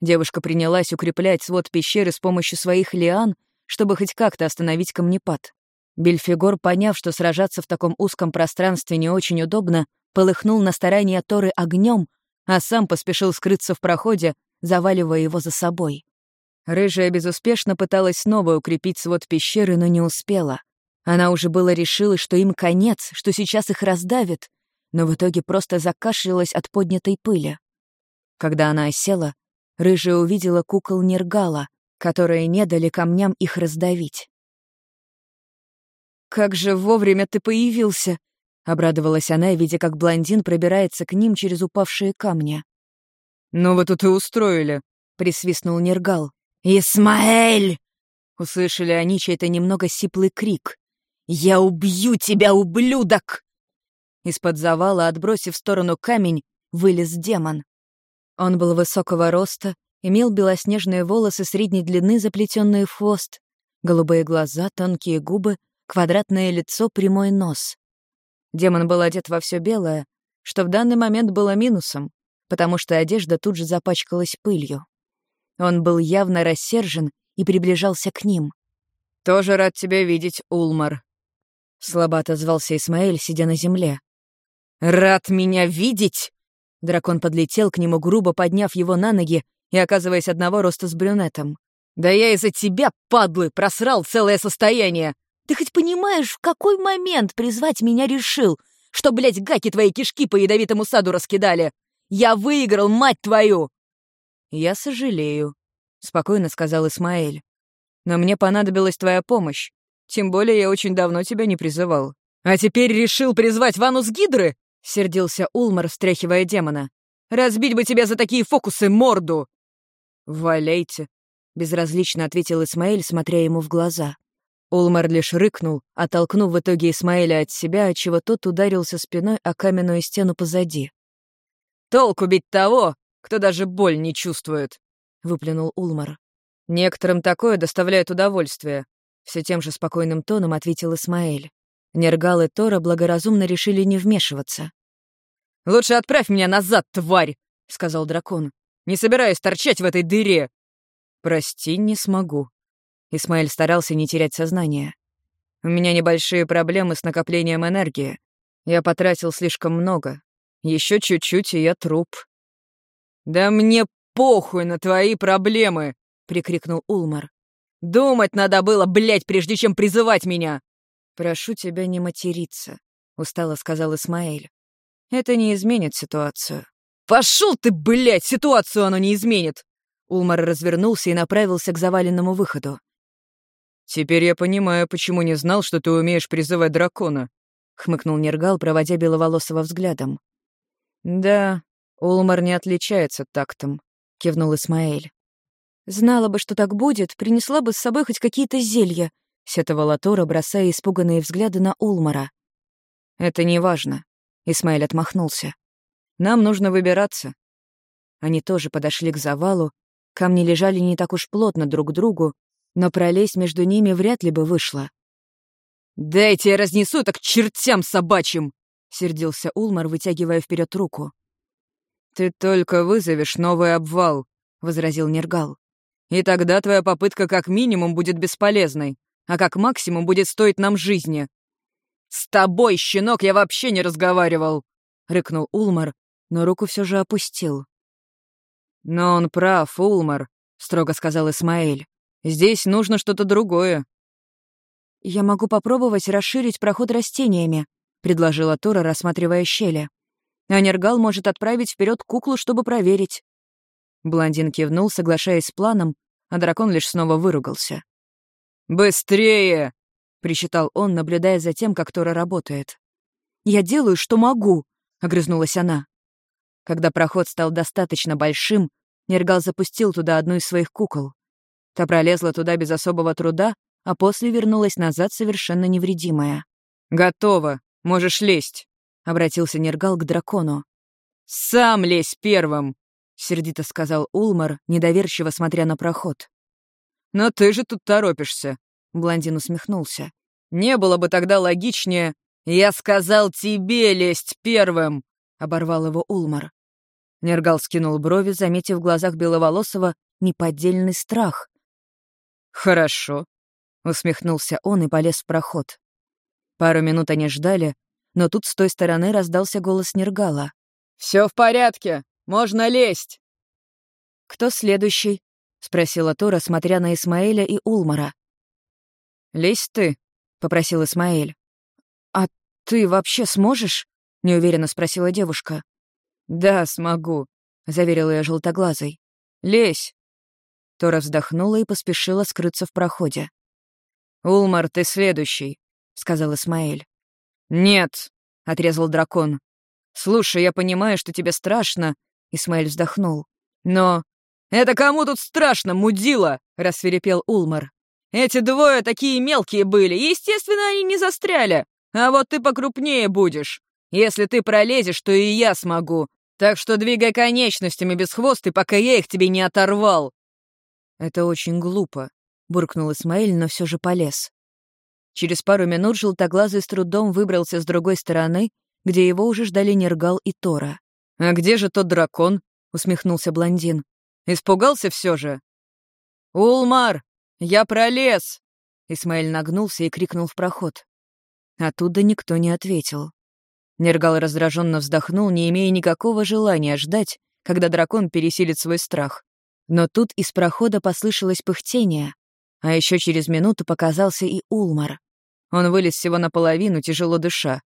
Девушка принялась укреплять свод пещеры с помощью своих лиан, чтобы хоть как-то остановить камнепад. Бельфигор, поняв, что сражаться в таком узком пространстве не очень удобно, полыхнул на старание Торы огнем, а сам поспешил скрыться в проходе, заваливая его за собой. Рыжая безуспешно пыталась снова укрепить свод пещеры, но не успела. Она уже было решила, что им конец, что сейчас их раздавит, но в итоге просто закашлялась от поднятой пыли. Когда она осела, Рыжая увидела кукол Нергала, которые не дали камням их раздавить. «Как же вовремя ты появился!» — обрадовалась она, видя, как блондин пробирается к ним через упавшие камни. «Ну вы тут и устроили!» — присвистнул Нергал. «Исмаэль!» — услышали они чей-то немного сиплый крик. «Я убью тебя, ублюдок!» Из-под завала, отбросив в сторону камень, вылез демон. Он был высокого роста, имел белоснежные волосы средней длины, заплетенные в хвост, голубые глаза, тонкие губы, квадратное лицо, прямой нос. Демон был одет во все белое, что в данный момент было минусом, потому что одежда тут же запачкалась пылью. Он был явно рассержен и приближался к ним. «Тоже рад тебя видеть, Улмар», — слабо отозвался Исмаэль, сидя на земле. «Рад меня видеть?» Дракон подлетел к нему, грубо подняв его на ноги и оказываясь одного роста с брюнетом. «Да я из-за тебя, падлы, просрал целое состояние! Ты хоть понимаешь, в какой момент призвать меня решил, что, блядь, гаки твои кишки по ядовитому саду раскидали? Я выиграл, мать твою!» «Я сожалею», — спокойно сказал Исмаэль. «Но мне понадобилась твоя помощь. Тем более я очень давно тебя не призывал». «А теперь решил призвать Ванус Гидры?» — сердился Улмар, встряхивая демона. «Разбить бы тебя за такие фокусы морду!» «Валяйте», — безразлично ответил Исмаэль, смотря ему в глаза. Улмар лишь рыкнул, оттолкнув в итоге Исмаэля от себя, отчего тот ударился спиной о каменную стену позади. «Толку бить того, кто даже боль не чувствует», — выплюнул Улмар. «Некоторым такое доставляет удовольствие», — все тем же спокойным тоном ответил Исмаэль. Нергал и Тора благоразумно решили не вмешиваться. «Лучше отправь меня назад, тварь!» — сказал дракон. «Не собираюсь торчать в этой дыре!» «Прости, не смогу». Исмаэль старался не терять сознание. «У меня небольшие проблемы с накоплением энергии. Я потратил слишком много. Еще чуть-чуть, и я труп». «Да мне похуй на твои проблемы!» — прикрикнул Улмар. «Думать надо было, блядь, прежде чем призывать меня!» «Прошу тебя не материться», — устало сказал Исмаэль. «Это не изменит ситуацию». «Пошел ты, блядь, ситуацию оно не изменит!» Улмар развернулся и направился к заваленному выходу. «Теперь я понимаю, почему не знал, что ты умеешь призывать дракона», — хмыкнул Нергал, проводя беловолосого взглядом. «Да, Улмар не отличается тактом», — кивнул Исмаэль. «Знала бы, что так будет, принесла бы с собой хоть какие-то зелья», — сетовала Тора, бросая испуганные взгляды на Улмара. «Это не важно», — Исмаэль отмахнулся. «Нам нужно выбираться». Они тоже подошли к завалу, камни лежали не так уж плотно друг к другу, но пролезть между ними вряд ли бы вышло. «Дайте я разнесу так чертям собачьим!» — сердился Улмар, вытягивая вперед руку. «Ты только вызовешь новый обвал», — возразил Нергал. «И тогда твоя попытка как минимум будет бесполезной, а как максимум будет стоить нам жизни». «С тобой, щенок, я вообще не разговаривал!» — рыкнул Улмар, но руку все же опустил. «Но он прав, Улмар», — строго сказал Исмаэль. Здесь нужно что-то другое». «Я могу попробовать расширить проход растениями», — предложила Тора, рассматривая щели. «А Нергал может отправить вперед куклу, чтобы проверить». Блондин кивнул, соглашаясь с планом, а дракон лишь снова выругался. «Быстрее!» — причитал он, наблюдая за тем, как Тора работает. «Я делаю, что могу», — огрызнулась она. Когда проход стал достаточно большим, Нергал запустил туда одну из своих кукол. Та пролезла туда без особого труда, а после вернулась назад совершенно невредимая. «Готово. Можешь лезть», — обратился Нергал к дракону. «Сам лезь первым», — сердито сказал Улмар, недоверчиво смотря на проход. «Но ты же тут торопишься», — блондин усмехнулся. «Не было бы тогда логичнее...» «Я сказал тебе лезть первым!» — оборвал его Улмар. Нергал скинул брови, заметив в глазах Беловолосого неподдельный страх, «Хорошо», — усмехнулся он и полез в проход. Пару минут они ждали, но тут с той стороны раздался голос Нергала. «Все в порядке, можно лезть!» «Кто следующий?» — спросила Тора, смотря на Исмаэля и Улмара. «Лезь ты», — попросил Исмаэль. «А ты вообще сможешь?» — неуверенно спросила девушка. «Да, смогу», — заверил ее желтоглазый. «Лезь, Тора вздохнула и поспешила скрыться в проходе. «Улмар, ты следующий», — сказал Исмаэль. «Нет», — отрезал дракон. «Слушай, я понимаю, что тебе страшно», — Исмаэль вздохнул. «Но...» «Это кому тут страшно, мудила?» — рассверепел Улмар. «Эти двое такие мелкие были, естественно, они не застряли. А вот ты покрупнее будешь. Если ты пролезешь, то и я смогу. Так что двигай конечностями без хвоста, пока я их тебе не оторвал. «Это очень глупо», — буркнул Исмаэль, но все же полез. Через пару минут желтоглазый с трудом выбрался с другой стороны, где его уже ждали Нергал и Тора. «А где же тот дракон?» — усмехнулся блондин. «Испугался все же?» «Улмар, я пролез!» Исмаэль нагнулся и крикнул в проход. Оттуда никто не ответил. Нергал раздраженно вздохнул, не имея никакого желания ждать, когда дракон пересилит свой страх. Но тут из прохода послышалось пыхтение, а еще через минуту показался и Улмар. Он вылез всего наполовину, тяжело дыша.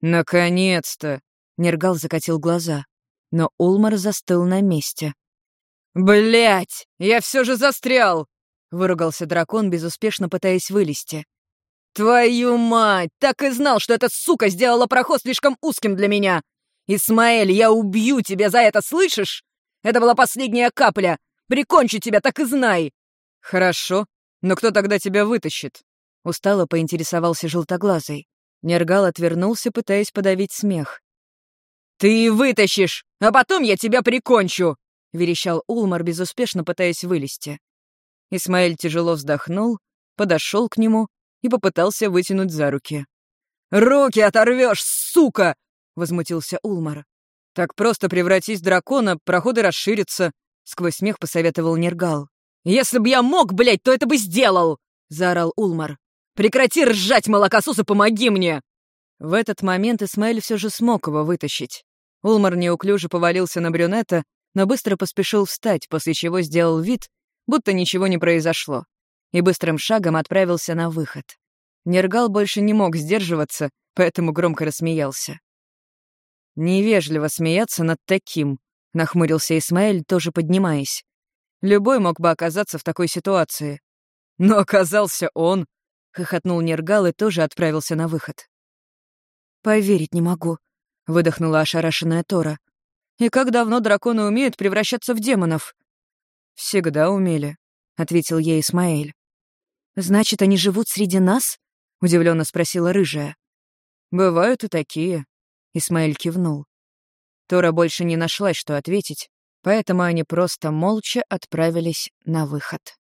«Наконец-то!» — Нергал закатил глаза, но Улмар застыл на месте. Блять, Я все же застрял!» — выругался дракон, безуспешно пытаясь вылезти. «Твою мать! Так и знал, что эта сука сделала проход слишком узким для меня! Исмаэль, я убью тебя за это, слышишь? Это была последняя капля! Прикончу тебя, так и знай!» «Хорошо, но кто тогда тебя вытащит?» Устало поинтересовался желтоглазый. Нергал отвернулся, пытаясь подавить смех. «Ты вытащишь, а потом я тебя прикончу!» — верещал Улмар, безуспешно пытаясь вылезти. Исмаэль тяжело вздохнул, подошел к нему и попытался вытянуть за руки. «Руки оторвешь, сука!» — возмутился Улмар. «Так просто превратись в дракона, проходы расширятся», — сквозь смех посоветовал Нергал. «Если бы я мог, блядь, то это бы сделал!» — заорал Улмар. «Прекрати ржать, молокосос, и помоги мне!» В этот момент Исмаэль все же смог его вытащить. Улмар неуклюже повалился на брюнета, но быстро поспешил встать, после чего сделал вид, будто ничего не произошло, и быстрым шагом отправился на выход. Нергал больше не мог сдерживаться, поэтому громко рассмеялся. «Невежливо смеяться над таким», — нахмурился Исмаэль, тоже поднимаясь. «Любой мог бы оказаться в такой ситуации». «Но оказался он», — хохотнул Нергал и тоже отправился на выход. «Поверить не могу», — выдохнула ошарашенная Тора. «И как давно драконы умеют превращаться в демонов?» «Всегда умели», — ответил ей Исмаэль. «Значит, они живут среди нас?» — удивленно спросила рыжая. «Бывают и такие», — Исмаэль кивнул. Тора больше не нашлась, что ответить, поэтому они просто молча отправились на выход.